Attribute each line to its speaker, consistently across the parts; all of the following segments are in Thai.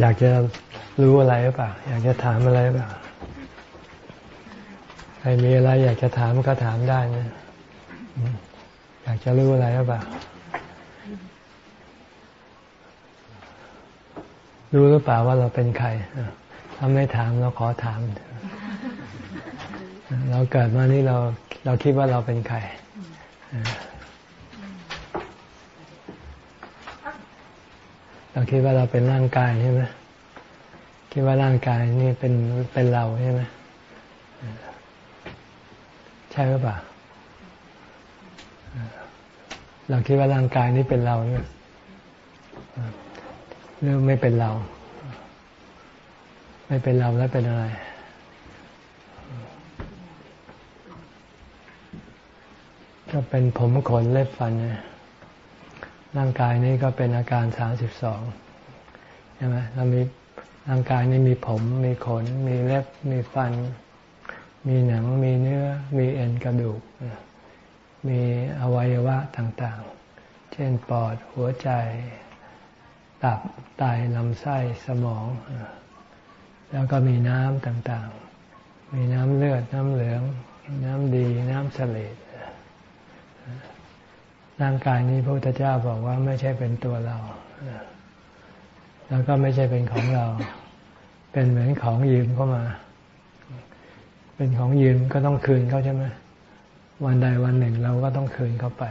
Speaker 1: อยากจะรู้อะไรหรือเปล่า อยากจะถามอะไรหรือเปล่า ใครมีอะไร อยากจะถามก็ถามได้นะ อยากจะรู้อะไรหรือเปล่า รู้หรือเปล่าว่าเราเป็นใครถ้าไม่ถามเราขอถาม เราเกิดมานี่เราเราคิดว่าเราเป็นใคร เราคิดว่าเราเป็นร่างกายใช่ไหมคิดว่าร่างกายนี่เป็นเป็นเราใช่ไหมใช่หรือเปล่าเราคิดว่าร่างกายนี้เป็นเราเนี่ยหรือไม่เป็นเรา ไม่เป็นเราแล้วเป็นอะไรก็เป็นผมขนเล็บฟันเนี่ย ร่างกายนี้ก็เป็นอาการสามสิบสองใช่ไหมเรามีร่างกายนี้มีผม มีขน มีเล็บ มีฟัน มีหนัง มีเนื้อ มีเอ็นกระดูก มีอวัยวะต่างๆ เช่นปอด หัวใจ ตับ ไต ลำไส้ สมอง แล้วก็มีน้ำต่างๆ มีน้ำเลือด น้ำเหลือง น้ำดี น้ำเสลด ร่างกายนี้พระพุทธเจ้าบอกว่าไม่ใช่เป็นตัวเรา แล้วก็ไม่ใช่เป็นของเรา เป็นเหมือนของยืมเข้ามา เป็นของยืมก็ต้องคืนเขาใช่ไหมวันใดวันหนึ่งเราก็ต้องคืนเขาไป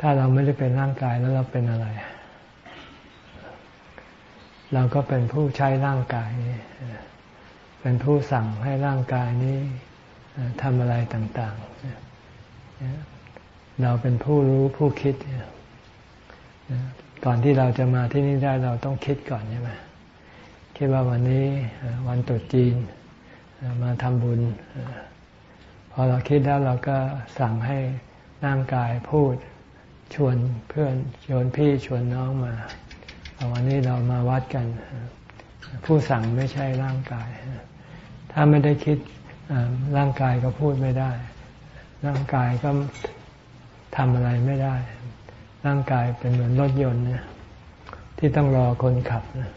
Speaker 1: ถ้าเราไม่ได้เป็นร่างกายแล้วเราเป็นอะไร เราก็เป็นผู้ใช้ร่างกายนี้ เป็นผู้สั่งให้ร่างกายนี้ทำอะไรต่าง ๆ เราเป็นผู้รู้ผู้คิดก่อนที่เราจะมาที่นี่ได้เราต้องคิดก่อนใช่ไหมคิดว่าวันนี้วันตรุษจีนมาทำบุญ พอเราคิดแล้วเราก็สั่งให้ร่างกายพูดชวนเพื่อนชวนพี่ชวนน้องมาวันนี้เรามาวัดกัน ผู้สั่งไม่ใช่ร่างกาย ถ้าไม่ได้คิดร่างกายก็พูดไม่ได้ ร่างกายก็ ทำอะไรไม่ได้ ร่างกายเป็นเหมือนรถยนต์เนี่ยที่ต้องรอคนขับนะ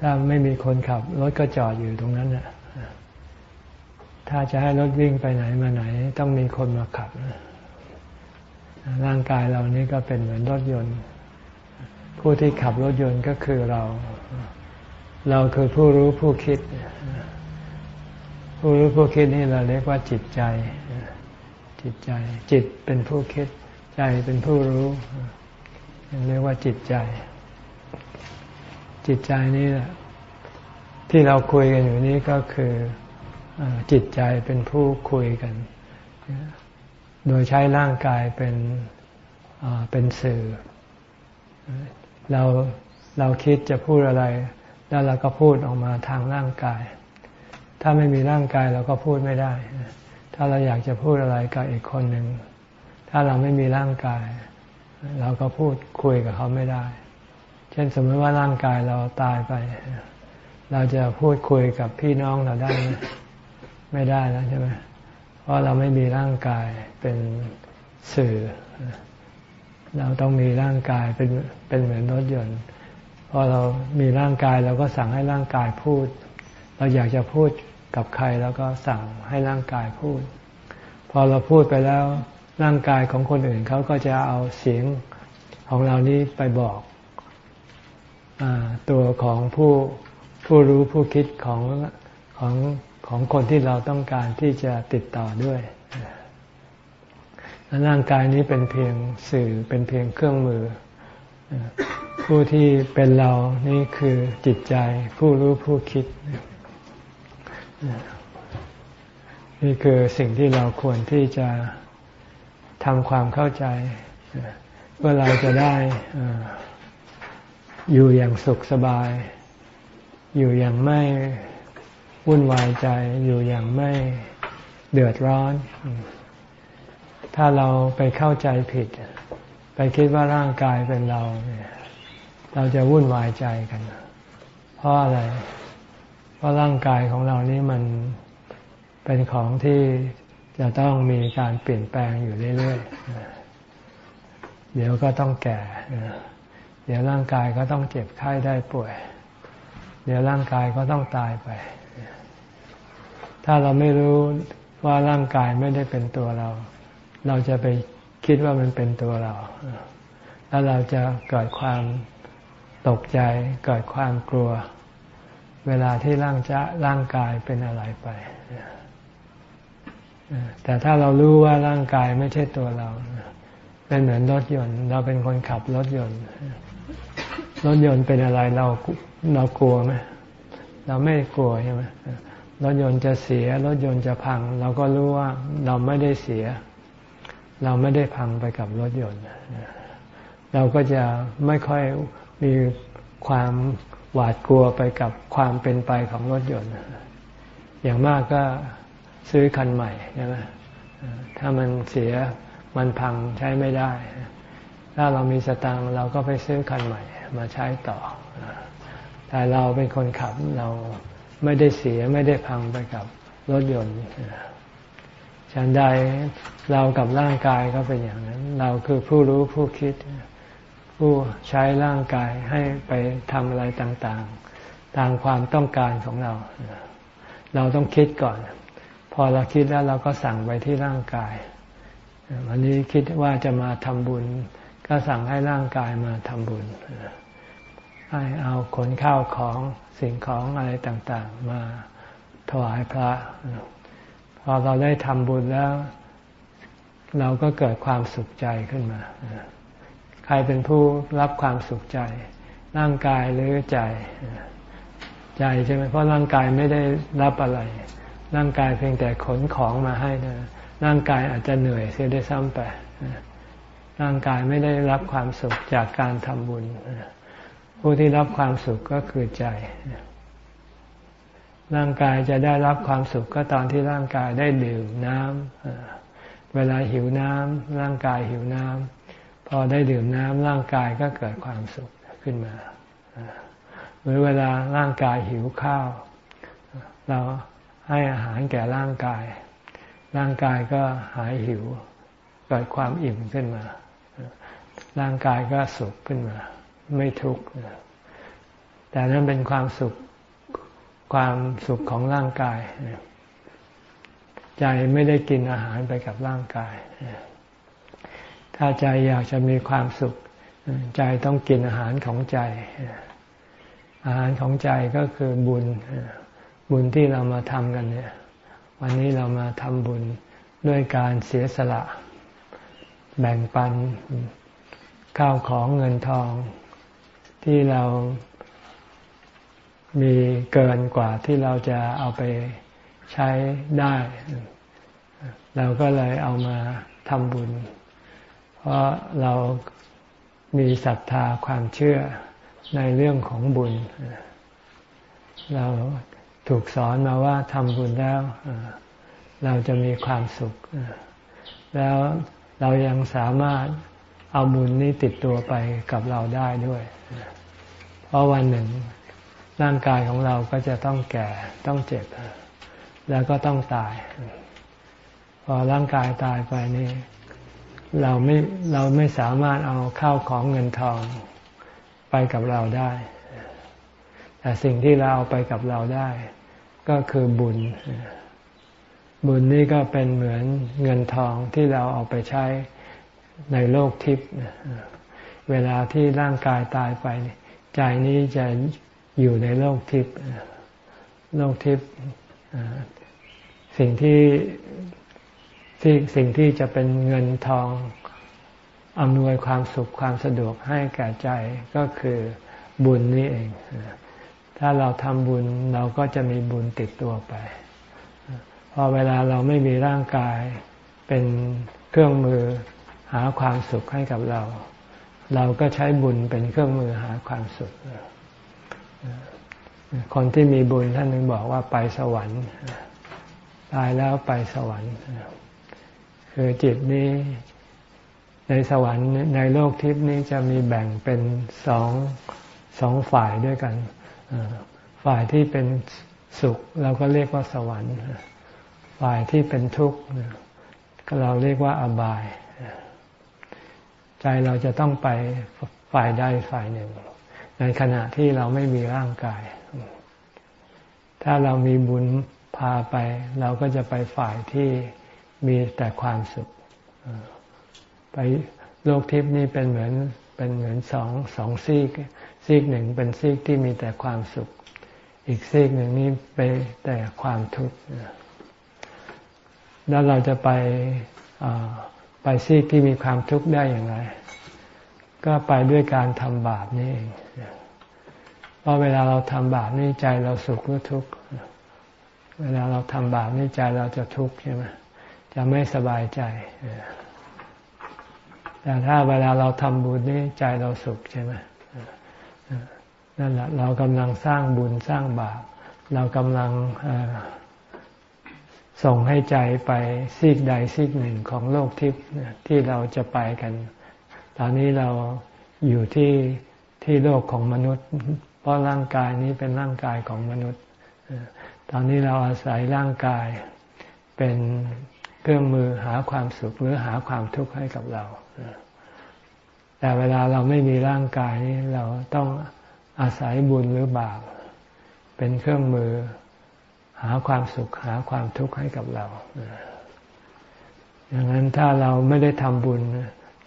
Speaker 1: ถ้าไม่มีคนขับ รถก็จอดอยู่ตรงนั้นนะถ้าจะให้รถวิ่งไปไหนมาไหน ต้องมีคนมาขับนะร่างกายเรานี้ก็เป็นเหมือนรถยนต์ ผู้ที่ขับรถยนต์ก็คือเรา เราคือผู้รู้ผู้คิด ผู้รู้ผู้คิดนี่เราเรียกว่าจิตใจ จิตใจ จิตเป็นผู้คิด ใจเป็นผู้รู้เรียกว่าจิตใจ จิตใจนี้แหละที่เราคุยกันอยู่นี้ก็คือจิตใจเป็นผู้คุยกัน โดยใช้ร่างกายเป็นเป็นสื่อ เราเราคิดจะพูดอะไร แล้วเราก็พูดออกมาทางร่างกาย ถ้าไม่มีร่างกายเราก็พูดไม่ได้ ถ้าเราอยากจะพูดอะไรกับอีกคนหนึ่ง ถ้าเราไม่มีร่างกาย เราก็พูดคุยกับเขาไม่ได้ เช่นสมมติว่าร่างกายเราตายไป เราจะพูดคุยกับพี่น้องเราได้ไหมไม่ได้แล้วใช่ไหมเพราะเราไม่มีร่างกายเป็นสื่อ เราต้องมีร่างกายเป็นเป็นเหมือนรถยนต์พอเรามีร่างกายเราก็สั่งให้ร่างกายพูด เราอยากจะพูด กับใครแล้วก็สั่งให้ร่างกายพูด พอเราพูดไปแล้วร่างกายของคนอื่นเขาก็จะเอาเสียงของเรานี้ไปบอกอตัวของผู้ผู้รู้ผู้คิดของของของคนที่เราต้องการที่จะติดต่อด้วยร่างกายนี้เป็นเพียงสื่อเป็นเพียงเครื่องมือ ผู้ที่เป็นเรานี่คือจิตใจผู้รู้ผู้คิด นี่คือสิ่งที่เราควรที่จะทำความเข้าใจเพื่อเราจะได้อยู่อย่างสุขสบาย อยู่อย่างไม่วุ่นวายใจ อยู่อย่างไม่เดือดร้อน ถ้าเราไปเข้าใจผิด ไปคิดว่าร่างกายเป็นเรา เราจะวุ่นวายใจกัน เพราะอะไร เพราะร่างกายของเรานี้มันเป็นของที่จะต้องมีการเปลี่ยนแปลงอยู่เรื่อยๆ เดี๋ยวก็ต้องแก่ เดี๋ยวร่างกายก็ต้องเจ็บไข้ได้ป่วย เดี๋ยวร่างกายก็ต้องตายไป ถ้าเราไม่รู้ว่าร่างกายไม่ได้เป็นตัวเรา เราจะไปคิดว่ามันเป็นตัวเรา แล้วเราจะเกิดความตกใจ เกิดความกลัว เวลาที่ร่างจะร่างกายเป็นอะไรไป แต่ถ้าเรารู้ว่าร่างกายไม่ใช่ตัวเรา เป็นเหมือนรถยนต์ เราเป็นคนขับรถยนต์ รถยนต์เป็นอะไรเราเรากลัวไหมเราไม่กลัวใช่ไหมรถยนต์จะเสีย รถยนต์จะพัง เราก็รู้ว่าเราไม่ได้เสีย เราไม่ได้พังไปกับรถยนต์ เราก็จะไม่ค่อยมีความ หวาดกลัวไปกับความเป็นไปของรถยนต์ อย่างมากก็ซื้อคันใหม่ใช่ไหมถ้ามันเสียมันพังใช้ไม่ได้ ถ้าเรามีสตางค์เราก็ไปซื้อคันใหม่มาใช้ต่อ แต่เราเป็นคนขับเราไม่ได้เสียไม่ได้พังไปกับรถยนต์ฉันใดเรากับร่างกายก็เป็นอย่างนั้น เราคือผู้รู้ผู้คิด ผู้ใช้ร่างกายให้ไปทำอะไรต่างๆ ตามความต้องการของเรา เราต้องคิดก่อน พอเราคิดแล้วเราก็สั่งไปที่ร่างกาย วันนี้คิดว่าจะมาทำบุญ ก็สั่งให้ร่างกายมาทำบุญ ให้เอาขนข้าวของสิ่งของอะไรต่างๆ มาถวายพระ พอเราได้ทำบุญแล้ว เราก็เกิดความสุขใจขึ้นมา รเป็นผู้รับความสุขใจ ร่างกายหรือใจ ใจใช่ไหมเพราะร่างกายไม่ได้รับอะไร ร่างกายเพียงแต่ขนของมาให้นะร่างกายอาจจะเหนื่อยเสียได้ซ้ำไปร่างกายไม่ได้รับความสุขจากการทำบุญ ผู้ที่รับความสุขก็คือใจ ร่างกายจะได้รับความสุขก็ตอนที่ร่างกายได้ดื่มน้ำเวลาหิวน้ำร่างกายหิวน้ำ พอได้ดื่มน้ำร่างกายก็เกิดความสุขขึ้นมา หรือเวลาร่างกายหิวข้าว เราให้อาหารแก่ร่างกาย ร่างกายก็หายหิว เกิดความอิ่มขึ้นมา ร่างกายก็สุขขึ้นมา ไม่ทุกข์แต่นั้นเป็นความสุขความสุขของร่างกาย ใจไม่ได้กินอาหารไปกับร่างกาย ถ้าใจอยากจะมีความสุข ใจต้องกินอาหารของใจ อาหารของใจก็คือบุญ บุญที่เรามาทำกันเนี่ย วันนี้เรามาทำบุญด้วยการเสียสละ แบ่งปันข้าวของเงินทอง ที่เรามีเกินกว่าที่เราจะเอาไปใช้ได้ เราก็เลยเอามาทำบุญ เพราะเรามีศรัทธาความเชื่อในเรื่องของบุญ เราถูกสอนมาว่าทำบุญแล้ว เราจะมีความสุข แล้วเรายังสามารถเอาบุญนี้ติดตัวไปกับเราได้ด้วย เพราะวันหนึ่งร่างกายของเราก็จะต้องแก่ต้องเจ็บ แล้วก็ต้องตาย พอร่างกายตายไปนี่ เราไม่เราไม่สามารถเอาข้าวของเงินทองไปกับเราได้ แต่สิ่งที่เราเอาไปกับเราได้ ก็คือบุญ บุญนี่ก็เป็นเหมือนเงินทองที่เราเอาไปใช้ในโลกทิพย์เวลาที่ร่างกายตายไป ใจนี้จะอยู่ในโลกทิพย์โลกทิพย์สิ่งที่ ที่สิ่งที่จะเป็นเงินทองอำนวยความสุขความสะดวกให้แก่ใจก็คือบุญนี้เอง ถ้าเราทำบุญเราก็จะมีบุญติดตัวไป พอเวลาเราไม่มีร่างกายเป็นเครื่องมือหาความสุขให้กับเรา เราก็ใช้บุญเป็นเครื่องมือหาความสุข คนที่มีบุญท่านหนึ่งบอกว่าไปสวรรค์ตายแล้วไปสวรรค์ คือจิตนี้ ในสวรรค์ในโลกทิพย์นี้จะมีแบ่งเป็นสองสองฝ่ายด้วยกัน ฝ่ายที่เป็นสุขเราก็เรียกว่าสวรรค์ ฝ่ายที่เป็นทุกข์ก็เราเรียกว่าอบาย ใจเราจะต้องไปฝ่ายใดฝ่ายหนึ่ง ในขณะที่เราไม่มีร่างกาย ถ้าเรามีบุญพาไป เราก็จะไปฝ่ายที่ มีแต่ความสุข ไปโลกทิพย์นี่เป็นเหมือนเป็นเหมือนสองสองซีก ซีกหนึ่งเป็นซีกที่มีแต่ความสุข อีกซีกหนึ่งนี่ไปแต่ความทุกข์แล้วเราจะไปไปซีกที่มีความทุกข์ได้อย่างไร ก็ไปด้วยการทำบาปนี่เองเพราะเวลาเราทำบาปนี่ใจเราสุขหรือทุกข์ เวลาเราทำบาปนี่ใจเราจะทุกข์ใช่ไหม จะไม่สบายใจ แต่ถ้าเวลาเราทำบุญนี่ใจเราสุขใช่ไหมนั่นแหละเรากำลังสร้างบุญสร้างบาป เรากำลังส่งให้ใจไปซีกใดซีกหนึ่งของโลกทิพย์ที่เราจะไปกัน ตอนนี้เราอยู่ที่ที่โลกของมนุษย์ เพราะร่างกายนี้เป็นร่างกายของมนุษย์ ตอนนี้เราอาศัยร่างกายเป็น รื่องมือหาความสุขหรือหาความทุกข์ให้กับเรา แต่เวลาเราไม่มีร่างกายนี้เราต้องอาศัยบุญหรือบาปเป็นเครื่องมือหาความสุขหาความทุกข์ให้กับเราอย่างนั้นถ้าเราไม่ได้ทำบุญ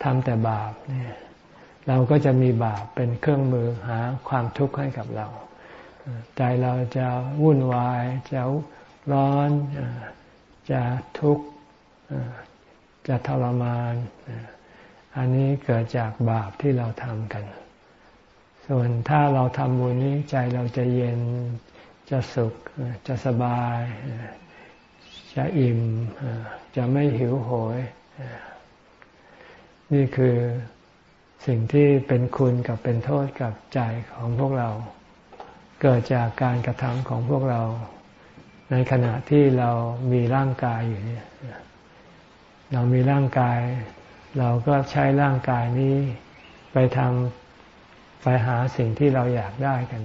Speaker 1: ทำแต่บาปเนี่ย เราก็จะมีบาปเป็นเครื่องมือหาความทุกข์ให้กับเรา ใจเราจะวุ่นวายจะร้อนจะทุกข์ จะทรมาน อันนี้เกิดจากบาปที่เราทำกัน ส่วนถ้าเราทำบุญนี้ใจเราจะเย็น จะสุข จะสบาย จะอิ่ม จะไม่หิวโหย นี่คือสิ่งที่เป็นคุณกับเป็นโทษกับใจของพวกเรา เกิดจากการกระทำของพวกเรา ในขณะที่เรามีร่างกายอยู่เนี่ย เรามีร่างกาย เราก็ใช้ร่างกายนี้ไปทำไปหาสิ่งที่เราอยากได้กัน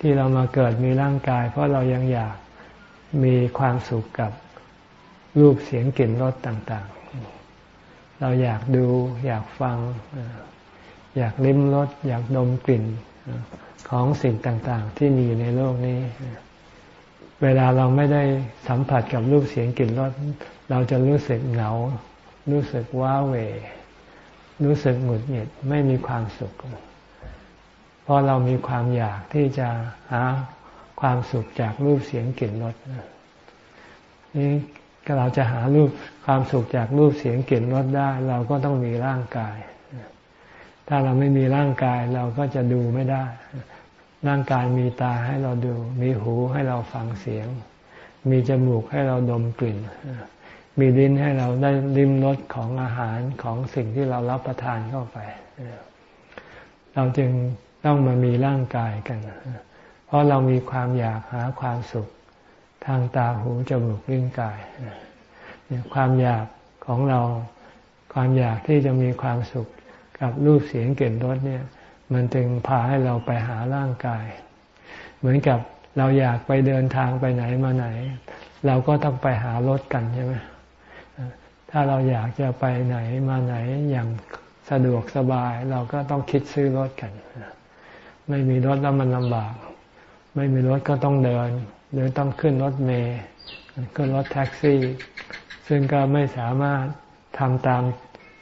Speaker 1: ที่เรามาเกิดมีร่างกาย เพราะเรายังอยากมีความสุขกับรูปเสียงกลิ่นรสต่าง ๆ เราอยากดูอยากฟัง อยากลิ้มรสอยากดมกลิ่นของสิ่งต่าง ๆ ที่มีในโลกนี้ เวลาเราไม่ได้สัมผัสกับรูปเสียงกลิ่นรสเราจะรู้สึกเหงา รู้สึกว้าเหวรู้สึกหงุดหงิดไม่มีความสุข เพราะเรามีความอยากที่จะหาความสุขจากรูปเสียงกลิ่นรสนี่ก็เราจะหารูปความสุขจากรูปเสียงกลิ่นรสได้ เราก็ต้องมีร่างกาย ถ้าเราไม่มีร่างกายเราก็จะดูไม่ได้ ร่างกายมีตาให้เราดู มีหูให้เราฟังเสียง มีจมูกให้เราดมกลิ่น มีลิ้นให้เราได้ลิ้มรสของอาหารของสิ่งที่เรารับประทานเข้าไป เราจึงต้องมามีร่างกายกัน เพราะเรามีความอยากหาความสุข ทางตาหูจมูกลิ้นกายความอยากของเรา ความอยากที่จะมีความสุขกับรูปเสียงกลิ่นรสเนี่ย มันจึงพาให้เราไปหาร่างกาย เหมือนกับเราอยากไปเดินทางไปไหนมาไหน เราก็ต้องไปหารถกันใช่ไหมถ้าเราอยากจะไปไหนมาไหนอย่างสะดวกสบาย เราก็ต้องคิดซื้อรถกัน ไม่มีรถแล้วมันลำบาก ไม่มีรถก็ต้องเดิน หรือต้องขึ้นรถเมล์ขึ้นรถแท็กซี่ ซึ่งก็ไม่สามารถทำตาม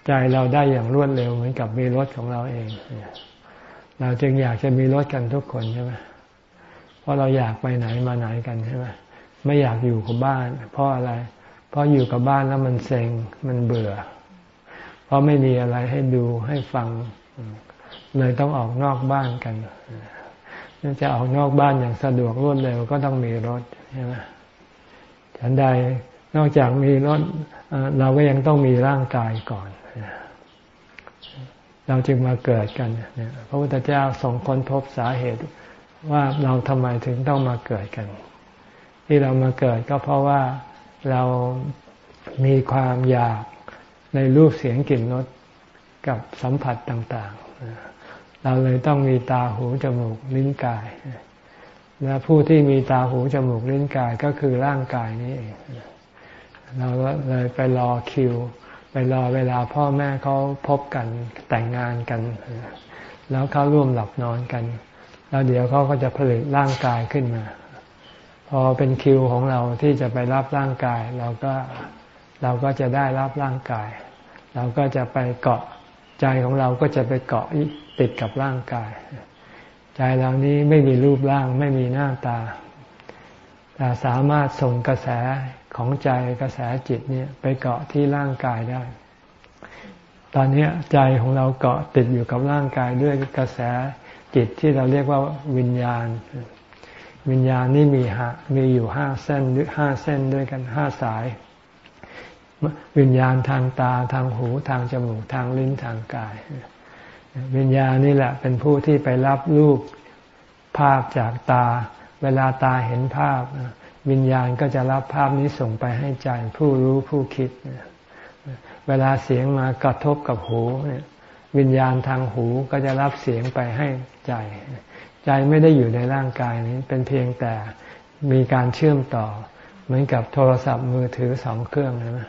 Speaker 1: ใจเราได้อย่างรวดเร็วเหมือนกับมีรถของเราเอง เราจึงอยากจะมีรถกันทุกคนใช่ไหมเพราะเราอยากไปไหนมาไหนกันใช่ไหมไม่อยากอยู่กับบ้าน เพราะอะไร เพราะอยู่กับบ้านแล้วมันเซ็งมันเบื่อ เพราะไม่มีอะไรให้ดูให้ฟัง เลยต้องออกนอกบ้านกันจะออกนอกบ้านอย่างสะดวกรวดเร็วก็ต้องมีรถใช่ไหมฉันใดนอกจากมีรถเราก็ยังต้องมีร่างกายก่อน เราจึงมาเกิดกันพระพุทธเจ้าทรงค้นพบสาเหตุว่าเราทำไมถึงต้องมาเกิดกัน ที่เรามาเกิดก็เพราะว่าเรามีความอยากในรูปเสียงกลิ่นรสกับสัมผัสต่าง ๆ เราเลยต้องมีตาหูจมูกลิ้นกาย และผู้ที่มีตาหูจมูกลิ้นกายก็คือร่างกายนี้เองเราเลยไปรอคิว ไปรอเวลาพ่อแม่เขาพบกันแต่งงานกัน แล้วเขาร่วมหลับนอนกัน แล้วเดี๋ยวเขาก็จะผลิตร่างกายขึ้นมา พอเป็นคิวของเราที่จะไปรับร่างกาย เราก็เราก็จะได้รับร่างกาย เราก็จะไปเกาะใจของเราก็จะไปเกาะติดกับร่างกาย ใจเรานี้ไม่มีรูปร่างไม่มีหน้าตา แต่สามารถส่งกระแสของใจกระแสจิตเนี่ยไปเกาะที่ร่างกายได้ ตอนนี้ใจของเราเกาะติดอยู่กับร่างกายด้วยกระแสจิตที่เราเรียกว่าวิญญาณ วิญญาณนี่มีหามีอยู่ห้าเส้นห้าเส้นด้วยกันห้าสาย วิญญาณทางตาทางหูทางจมูกทางลิ้นทางกาย วิญญาณนี่แหละเป็นผู้ที่ไปรับรูปภาพจากตา เวลาตาเห็นภาพ วิญญาณก็จะรับภาพนี้ส่งไปให้ใจผู้รู้ผู้คิด เวลาเสียงมากระทบกับหูเนี่ยวิญญาณทางหูก็จะรับเสียงไปให้ใจ ใจไม่ได้อยู่ในร่างกายนี้เป็นเพียงแต่มีการเชื่อมต่อ เหมือนกับโทรศัพท์มือถือสองเครื่องนะ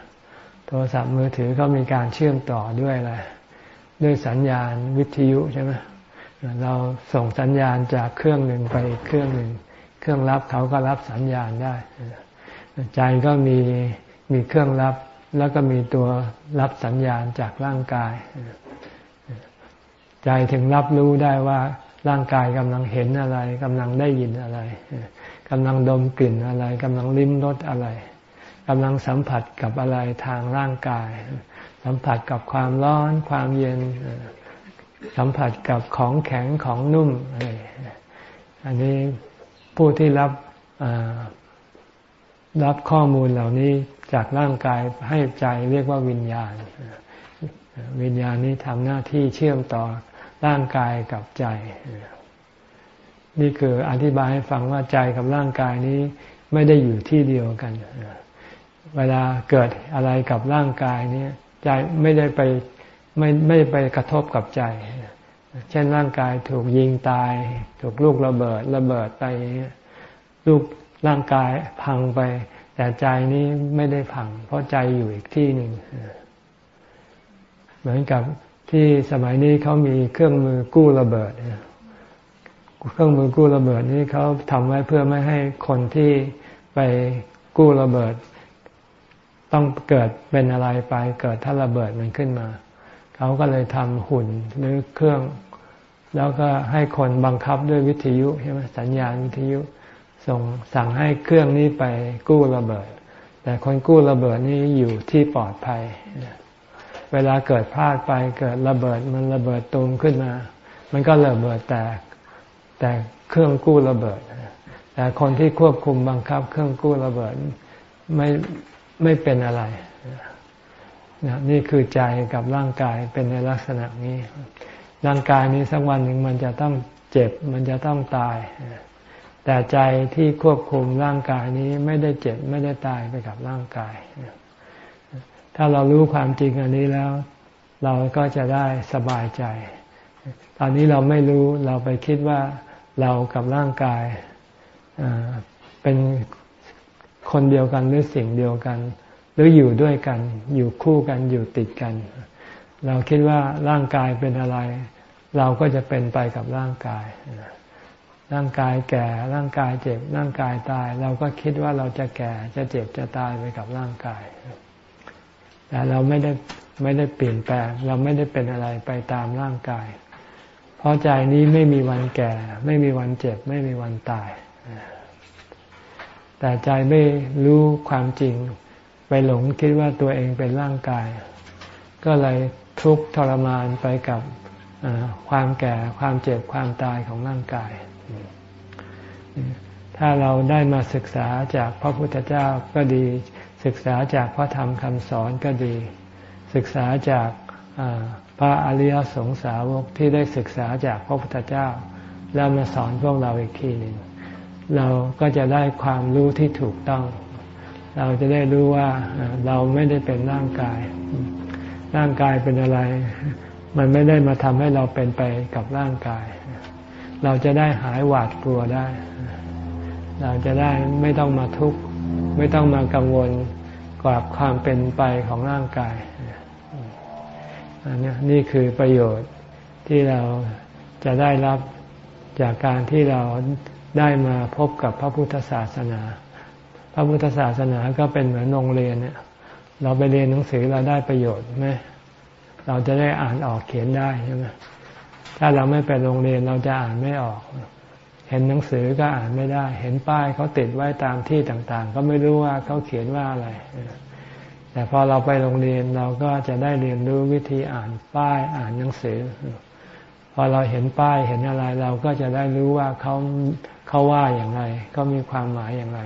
Speaker 1: โทรศัพท์มือถือก็มีการเชื่อมต่อด้วยอะไรด้วยสัญญาณวิทยุใช่ไหมเราส่งสัญญาณจากเครื่องหนึ่งไปเครื่องหนึ่ง เครื่องรับเขาก็รับสัญญาณได้ ใจก็มีมีเครื่องรับแล้วก็มีตัวรับสัญญาณจากร่างกาย ใจถึงรับรู้ได้ว่าร่างกายกำลังเห็นอะไรกำลังได้ยินอะไรกำลังดมกลิ่นอะไรกำลังลิ้มรสอะไรกำลังสัมผัสกับอะไรทางร่างกาย สัมผัสกับความร้อนความเย็น สัมผัสกับของแข็งของนุ่มอะไรอันนี้ ผู้ที่รับรับข้อมูลเหล่านี้จากร่างกายให้ใจเรียกว่าวิญญาณ วิญญาณนี้ทำหน้าที่เชื่อมต่อร่างกายกับใจ นี่คืออธิบายให้ฟังว่าใจกับร่างกายนี้ไม่ได้อยู่ที่เดียวกัน เวลาเกิดอะไรกับร่างกายนี้ใจไม่ได้ไปไม่ไม่ไปกระทบกับใจ เช่นร่างกายถูกยิงตาย ถูกลูกระเบิดระเบิดไปลูกร่างกายพังไป แต่ใจนี้ไม่ได้พัง เพราะใจอยู่อีกที่หนึ่งเหมือนกับที่สมัยนี้เขามีเครื่องมือกู้ระเบิดเครื่องมือกู้ระเบิดนี้เขาทำไว้เพื่อไม่ให้คนที่ไปกู้ระเบิด ต้องเกิดเป็นอะไรไป เกิดถ้าระเบิดมันขึ้นมา เขาก็เลยทำหุ่นหรือเครื่อง แล้วก็ให้คนบังคับด้วยวิทยุใช่ไหมสัญญาณวิทยุส่งสั่งให้เครื่องนี้ไปกู้ระเบิด แต่คนกู้ระเบิดนี้อยู่ที่ปลอดภัย เวลาเกิดพลาดไปเกิดระเบิดมันระเบิดตูมขึ้นมา มันก็ระเบิดแตกแต่เครื่องกู้ระเบิด แต่คนที่ควบคุมบังคับ เครื่องกู้ระเบิดไม่ไม่เป็นอะไรนี่คือใจกับร่างกายเป็นในลักษณะนี้ ร่างกายนี้สักวันหนึ่งมันจะต้องเจ็บ มันจะต้องตาย แต่ใจที่ควบคุมร่างกายนี้ไม่ได้เจ็บไม่ได้ตายไปกับร่างกาย ถ้าเรารู้ความจริงอันนี้แล้ว เราก็จะได้สบายใจ ตอนนี้เราไม่รู้เราไปคิดว่าเรากับร่างกายเป็นคนเดียวกันหรือสิ่งเดียวกัน หรืออยู่ด้วยกัน อยู่คู่กันอยู่ติดกัน เราคิดว่าร่างกายเป็นอะไร เราก็จะเป็นไปกับร่างกาย ร่างกายแก่ ร่างกายเจ็บ ร่างกายตาย เราก็คิดว่าเราจะแก่ จะเจ็บ จะตายไปกับร่างกาย แต่เราไม่ได้ไม่ได้เปลี่ยนแปลง เราไม่ได้เป็นอะไรไปตามร่างกาย เพราะใจนี้ไม่มีวันแก่ ไม่มีวันเจ็บ ไม่มีวันตาย แต่ใจไม่รู้ความจริง ไปหลงคิดว่าตัวเองเป็นร่างกาย ก็เลย ทุกข์ทรมานไปกับความแก่ความเจ็บความตายของร่างกาย ถ้าเราได้มาศึกษาจากพระพุทธเจ้าก็ดี ศึกษาจากพระธรรมคำสอนก็ดี ศึกษาจากพระอริยสงสาวกที่ได้ศึกษาจากพระพุทธเจ้า แล้วมาสอนพวกเราอีกทีหนึ่งเราก็จะได้ความรู้ที่ถูกต้อง เราจะได้รู้ว่าเราไม่ได้เป็นร่างกาย ร่างกายเป็นอะไร มันไม่ได้มาทำให้เราเป็นไปกับร่างกาย เราจะได้หายหวาดกลัวได้ เราจะได้ไม่ต้องมาทุกข์ไม่ต้องมากังวลกับความเป็นไปของร่างกายอันนี้นี่คือประโยชน์ที่เราจะได้รับจากการที่เราได้มาพบกับพระพุทธศาสนา พระพุทธศาสนาก็เป็นเหมือนโรงเรียนเนี่ย เราไปเรียนหนังสือเราได้ประโยชน์ไหมเราจะได้อ่านออกเขียนได้ใช่ไหมถ้าเราไม่ไปโรงเรียนเราจะอ่านไม่ออก เห็นหนังสือก็อ่านไม่ได้ เห็นป้ายเขาติดไว้ตามที่ต่างๆ ก็ไม่รู้ว่าเขาเขียนว่าอะไร แต่พอเราไปโรงเรียนเราก็จะได้เรียนรู้วิธีอ่านป้ายอ่านหนังสือ พอเราเห็นป้ายเห็นอะไร เราก็จะได้รู้ว่าเขาเขาว่าอย่างไรเขามีความหมายอย่างไร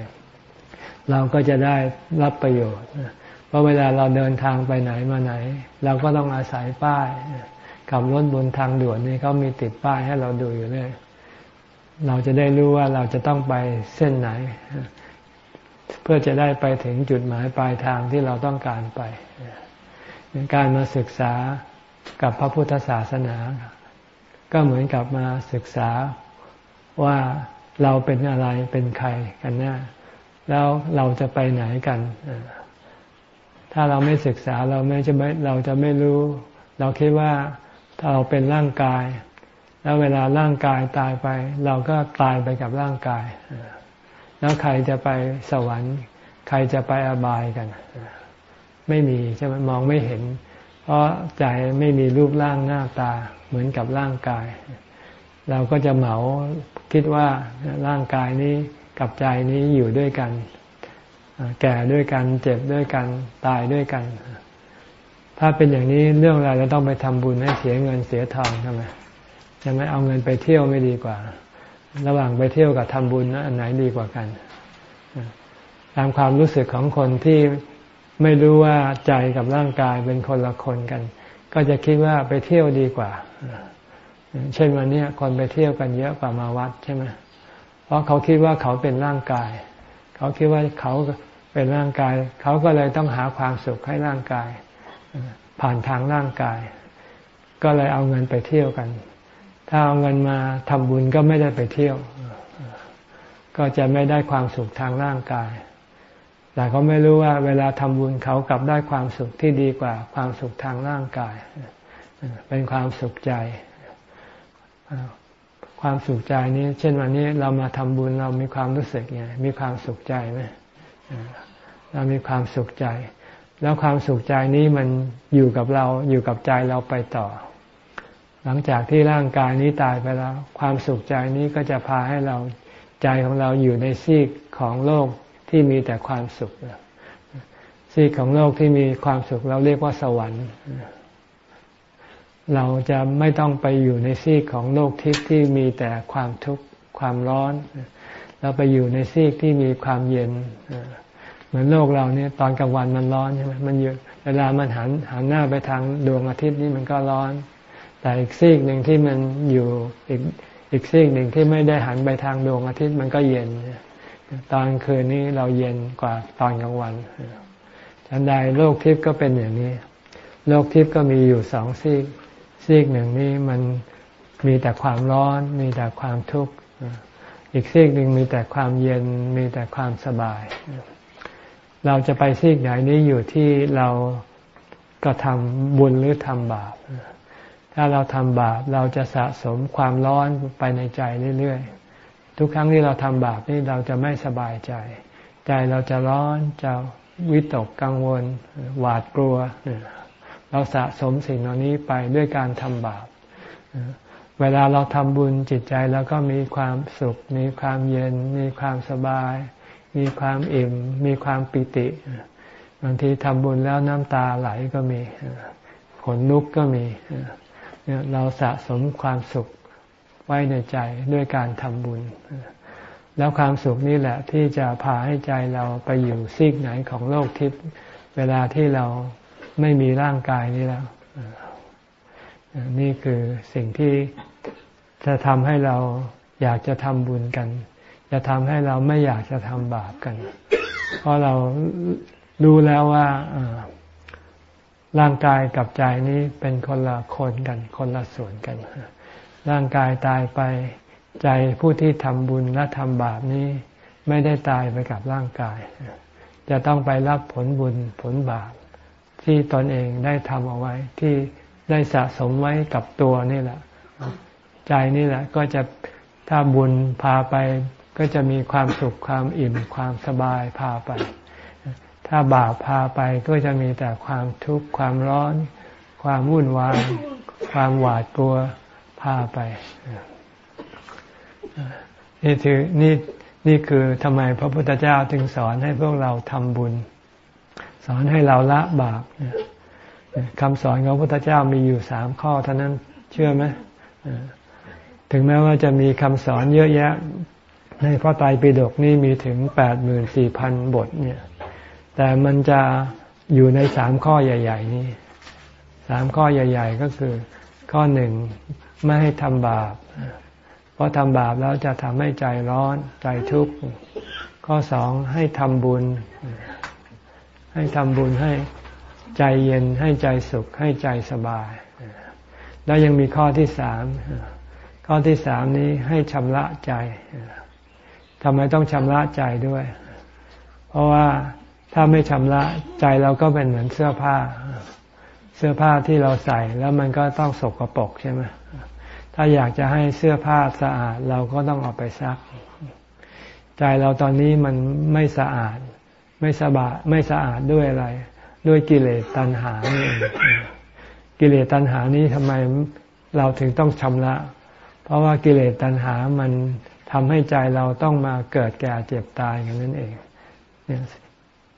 Speaker 1: เราก็จะได้รับประโยชน์ เพราะเวลาเราเดินทางไปไหนมาไหน เราก็ต้องอาศัยป้ายขับรถบนทางด่วนนี่เขามีติดป้ายให้เราดูอยู่เลยเราจะได้รู้ว่าเราจะต้องไปเส้นไหน เพื่อจะได้ไปถึงจุดหมายปลายทางที่เราต้องการไป การมาศึกษากับพระพุทธศาสนา ก็เหมือนกับมาศึกษาว่าเราเป็นอะไรเป็นใครกันแน่แล้วเราจะไปไหนกัน ถ้าเราไม่ศึกษาเราไม่จะไม่เราจะไม่รู้ เราคิดว่าถ้าเราเป็นร่างกาย แล้วเวลาร่างกายตายไป เราก็ตายไปกับร่างกาย แล้วใครจะไปสวรรค์ ใครจะไปอบายกัน ไม่มีใช่ไหมมองไม่เห็น เพราะใจไม่มีรูปร่างหน้าตาเหมือนกับร่างกาย เราก็จะเหมาคิดว่าร่างกายนี้กับใจนี้อยู่ด้วยกัน แก่ด้วยกัน เจ็บด้วยกัน ตายด้วยกัน ถ้าเป็นอย่างนี้เรื่องอะไรเราต้องไปทำบุญให้เสียเงินเสียทองทำไมจะไม่เอาเงินไปเที่ยวไม่ดีกว่า ระหว่างไปเที่ยวกับทำบุญอันไหนดีกว่ากัน ตามความรู้สึกของคนที่ไม่รู้ว่าใจกับร่างกายเป็นคนละคนกัน ก็จะคิดว่าไปเที่ยวดีกว่า เช่นวันนี้คนไปเที่ยวกันเยอะกว่ามาวัดใช่ไหมเพราะเขาคิดว่าเขาเป็นร่างกาย เขาคิดว่าเขา เป็นร่างกาย เขาก็เลยต้องหาความสุขให้ร่างกาย ผ่านทางร่างกาย ก็เลยเอาเงินไปเที่ยวกัน ถ้าเอาเงินมาทำบุญก็ไม่ได้ไปเที่ยว ก็จะไม่ได้ความสุขทางร่างกาย แต่เขาไม่รู้ว่า เวลาทำบุญเขากลับได้ความสุขที่ดีกว่า ความสุขทางร่างกาย เป็นความสุขใจความสุขใจนี้ เช่นวันนี้เรามาทำบุญเรามีความรู้สึกไงมีความสุขใจไหม เรามีความสุขใจ แล้วความสุขใจนี้มันอยู่กับเราอยู่กับใจเราไปต่อ หลังจากที่ร่างกายนี้ตายไปแล้ว ความสุขใจนี้ก็จะพาให้เราใจของเราอยู่ในซีกของโลกที่มีแต่ความสุขซีกของโลกที่มีความสุขเราเรียกว่าสวรรค์ เราจะไม่ต้องไปอยู่ในซีกของโลกทิพย์ที่มีแต่ความทุกข์ความร้อน เราไปอยู่ในซีกที่มีความเย็นเเหมือนโลกเราเนี่ย ตอนกลางวันมันร้อนใช่ไหมมันเยอะเวลามันหันหันหน้าไปทางดวงอาทิตย์นี่มันก็ร้อน แต่อีกซีกหนึ่งที่มันอยู่อีกอีกซีกหนึ่งที่ไม่ได้หันไปทางดวงอาทิตย์มันก็เย็น ตอนคืนนี้เราเย็นกว่าตอนกลางวันฉันใดโลกทิพย์ก็เป็นอย่างนี้ โลกทิพย์ก็มีอยู่สองซีก ซีกหนึ่งนี้มันมีแต่ความร้อน มีแต่ความทุกข์ อีกซีกหนึ่งมีแต่ความเย็น มีแต่ความสบาย เราจะไปซีกไหนนี้อยู่ที่เราก็ทำบุญหรือทำบาป ถ้าเราทำบาปเราจะสะสมความร้อนไปในใจเรื่อยๆ ทุกครั้งที่เราทำบาปนี่เราจะไม่สบายใจ ใจเราจะร้อนจะวิตกกังวล หวาดกลัว เราสะสมสิ่งเหล่านี้ไปด้วยการทำบาป เวลาเราทำบุญจิตใจแล้วก็มีความสุข มีความเย็น มีความสบาย มีความอิ่ม มีความปิติ บางทีทำบุญแล้วน้ำตาไหลก็มี ขนลุกก็มี เราสะสมความสุขไว้ในใจด้วยการทำบุญ แล้วความสุขนี่แหละที่จะพาให้ใจเราไปอยู่ซีกไหนของโลกทิพย์เวลาที่เราไม่มีร่างกายนี้แล้ว นี่คือสิ่งที่จะทำให้เราอยากจะทำบุญกัน จะทำให้เราไม่อยากจะทำบาปกัน เพราะเรารู้แล้วว่าร่างกายกับใจนี้เป็นคนละคนกัน คนละส่วนกัน ร่างกายตายไปใจผู้ที่ทำบุญและทำบาปนี้ ไม่ได้ตายไปกับร่างกาย จะต้องไปรับผลบุญผลบาป ที่ตนเองได้ทำเอาไว้ที่ได้สะสมไว้กับตัวนี่แหละ ใจนี่แหละก็จะถ้าบุญพาไป ก็จะมีความสุขความอิ่มความสบายพาไป ถ้าบาปพาไปก็จะมีแต่ความทุกข์ความร้อน ความวุ่นวาย ความหวาดกลัวพาไป นี่ถือนี่นี่คือทำไมพระพุทธเจ้าจึงสอนให้พวกเราทำบุญ สอนให้เราละบาปคำสอนของพระพุทธเจ้ามีอยู่สามข้อเท่านั้นเชื่อไหมถึงแม้ว่าจะมีคำสอนเยอะแยะ ในพระไตรปิฎกนี่มีถึงแปดหมื่นสี่พันบทเนี่ย แต่มันจะอยู่ในสามข้อใหญ่ ๆ นี้สามข้อใหญ่ ๆ ก็คือ ข้อหนึ่งไม่ให้ทำบาป เพราะทำบาปแล้วจะทำให้ใจร้อนใจทุกข์ ข้อสองให้ทำบุญ ให้ทำบุญให้ใจเย็นให้ใจสุขให้ใจสบาย แล้วยังมีข้อที่สามข้อที่สามนี้ให้ชำระใจ ทำไมต้องชำระใจด้วย เพราะว่าถ้าไม่ชำระใจเราก็เป็นเหมือนเสื้อผ้า เสื้อผ้าที่เราใส่แล้วมันก็ต้องสกปรกใช่ไหมถ้าอยากจะให้เสื้อผ้าสะอาดเราก็ต้องเอาไปซัก ใจเราตอนนี้มันไม่สะอาด ไม่สบายไม่สะอาดด้วยอะไร ด้วยกิเลสตัณหานี่กิเลสตัณหานี้ทำไมเราถึงต้องชำระ เพราะว่ากิเลสตัณหามัน ทำให้ใจเราต้องมาเกิดแก่เจ็บตายกันนั่นเอง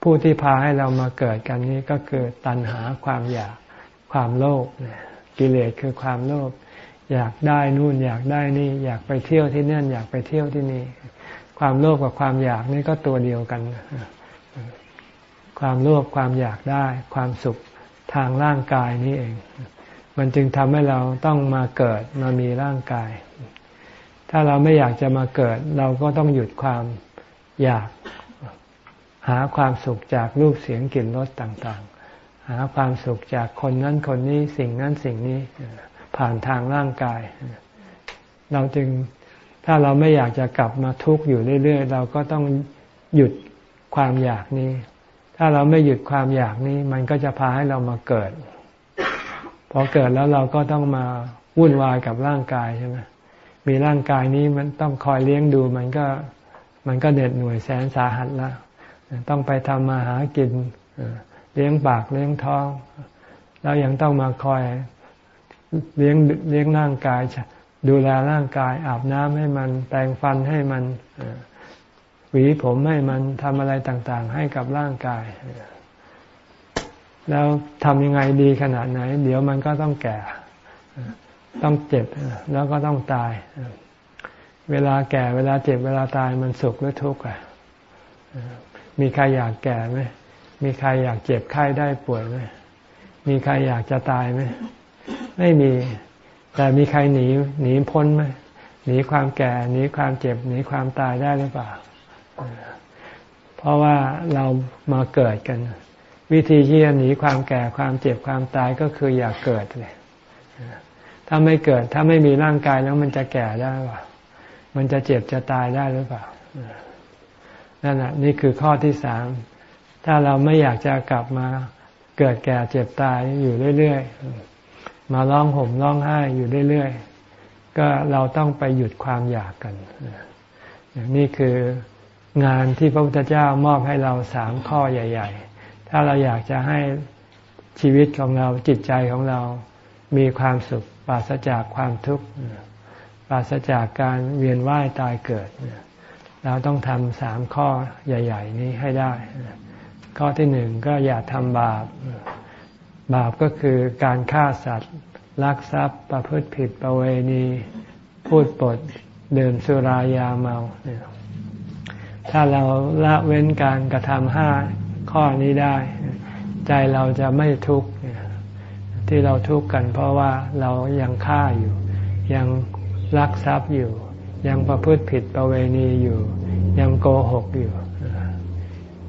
Speaker 1: ผู้ที่พาให้เรามาเกิดกันนี้ก็คือตัณหาความอยากความโลภกิเลสคือความโลภอยากได้นู่นอยากได้นี่ อยากไปเที่ยวที่นั่นอยากไปเที่ยวที่นี่ ความโลภกับความอยากนี่ก็ตัวเดียวกัน ความโลภความอยากได้ ความสุขทางร่างกายนี่เอง มันจึงทำให้เราต้องมาเกิดมามีร่างกาย ถ้าเราไม่อยากจะมาเกิด เราก็ต้องหยุดความอยากหาความสุขจากรูปเสียงกลิ่นรสต่างๆ หาความสุขจากคนนั้นคนนี้สิ่งนั้นสิ่งนี้ผ่านทางร่างกาย เราจึงถ้าเราไม่อยากจะกลับมาทุกข์อยู่เรื่อยๆ เราก็ต้องหยุดความอยากนี้ ถ้าเราไม่หยุดความอยากนี้ มันก็จะพาให้เรามาเกิด พอเกิดแล้วเราก็ต้องมาวุ่นวายกับร่างกายใช่ไหม มีร่างกายนี้มันต้องคอยเลี้ยงดูมันก็มันก็เด็ดหน่วยแสนสาหัสแล้วต้องไปทำมาหากินเลี้ยงปากเลี้ยงท้อง แล้วยังต้องมาคอยเลี้ยงเลี้ยงร่างกาย ดูแลร่างกาย อาบน้ำให้มันแปรงฟันให้มันหวีผมให้มันทำอะไรต่างๆ ให้กับร่างกาย แล้วทำยังไงดีขนาดไหน เดี๋ยวมันก็ต้องแก่ ต้องเจ็บแล้วก็ต้องตาย เวลาแก่เวลาเจ็บเวลาตายมันสุขหรือทุกข์อะมีใครอยากแก่ไหมมีใครอยากเจ็บไข้ได้ป่วยไหมมีใครอยากจะตายไหมไม่มี แต่มีใครหนีหนีพ้นไหมหนีความแก่หนีความเจ็บหนีความตายได้หรือเปล่า เพราะว่าเรามาเกิดกัน วิธีที่จะหนีความแก่ความเจ็บความตายก็คืออยากเกิดเลย ถ้าไม่เกิด ถ้าไม่มีร่างกายแล้วมันจะแก่ได้หรือเปล่ามันจะเจ็บจะตายได้หรือเปล่านั่นแหะนี่คือข้อที่สามถ้าเราไม่อยากจะกลับมาเกิดแก่เจ็บตายอยู่เรื่อยๆ มาร้องห่มร้องไห้อยู่เรื่อยๆ ก็เราต้องไปหยุดความอยากกันนี่คืองานที่พระพุทธเจ้ามอบให้เราสามข้อใหญ่ ๆ ถ้าเราอยากจะให้ชีวิตของเราจิตใจของเรามีความสุข ราศจากความทุกข์ปราศจากการเวียนว่ายตายเกิด เราต้องทำสามข้อใหญ่ ๆ นี้ให้ได้ ข้อที่หนึ่งก็อย่าทำบาป บาปก็คือการฆ่าสัตว์ ลักทรัพย์ ประพฤติผิดประเวณี พูดปดดื่มสุรายาเมา ถ้าเราละเว้นการกระทำห้าข้อนี้ได้ ใจเราจะไม่ทุกข์ ที่เราทุกข์กันเพราะว่าเรายังฆ่าอยู่ ยังลักทรัพย์อยู่ ยังประพฤติผิดประเวณีอยู่ ยังโกหกอยู่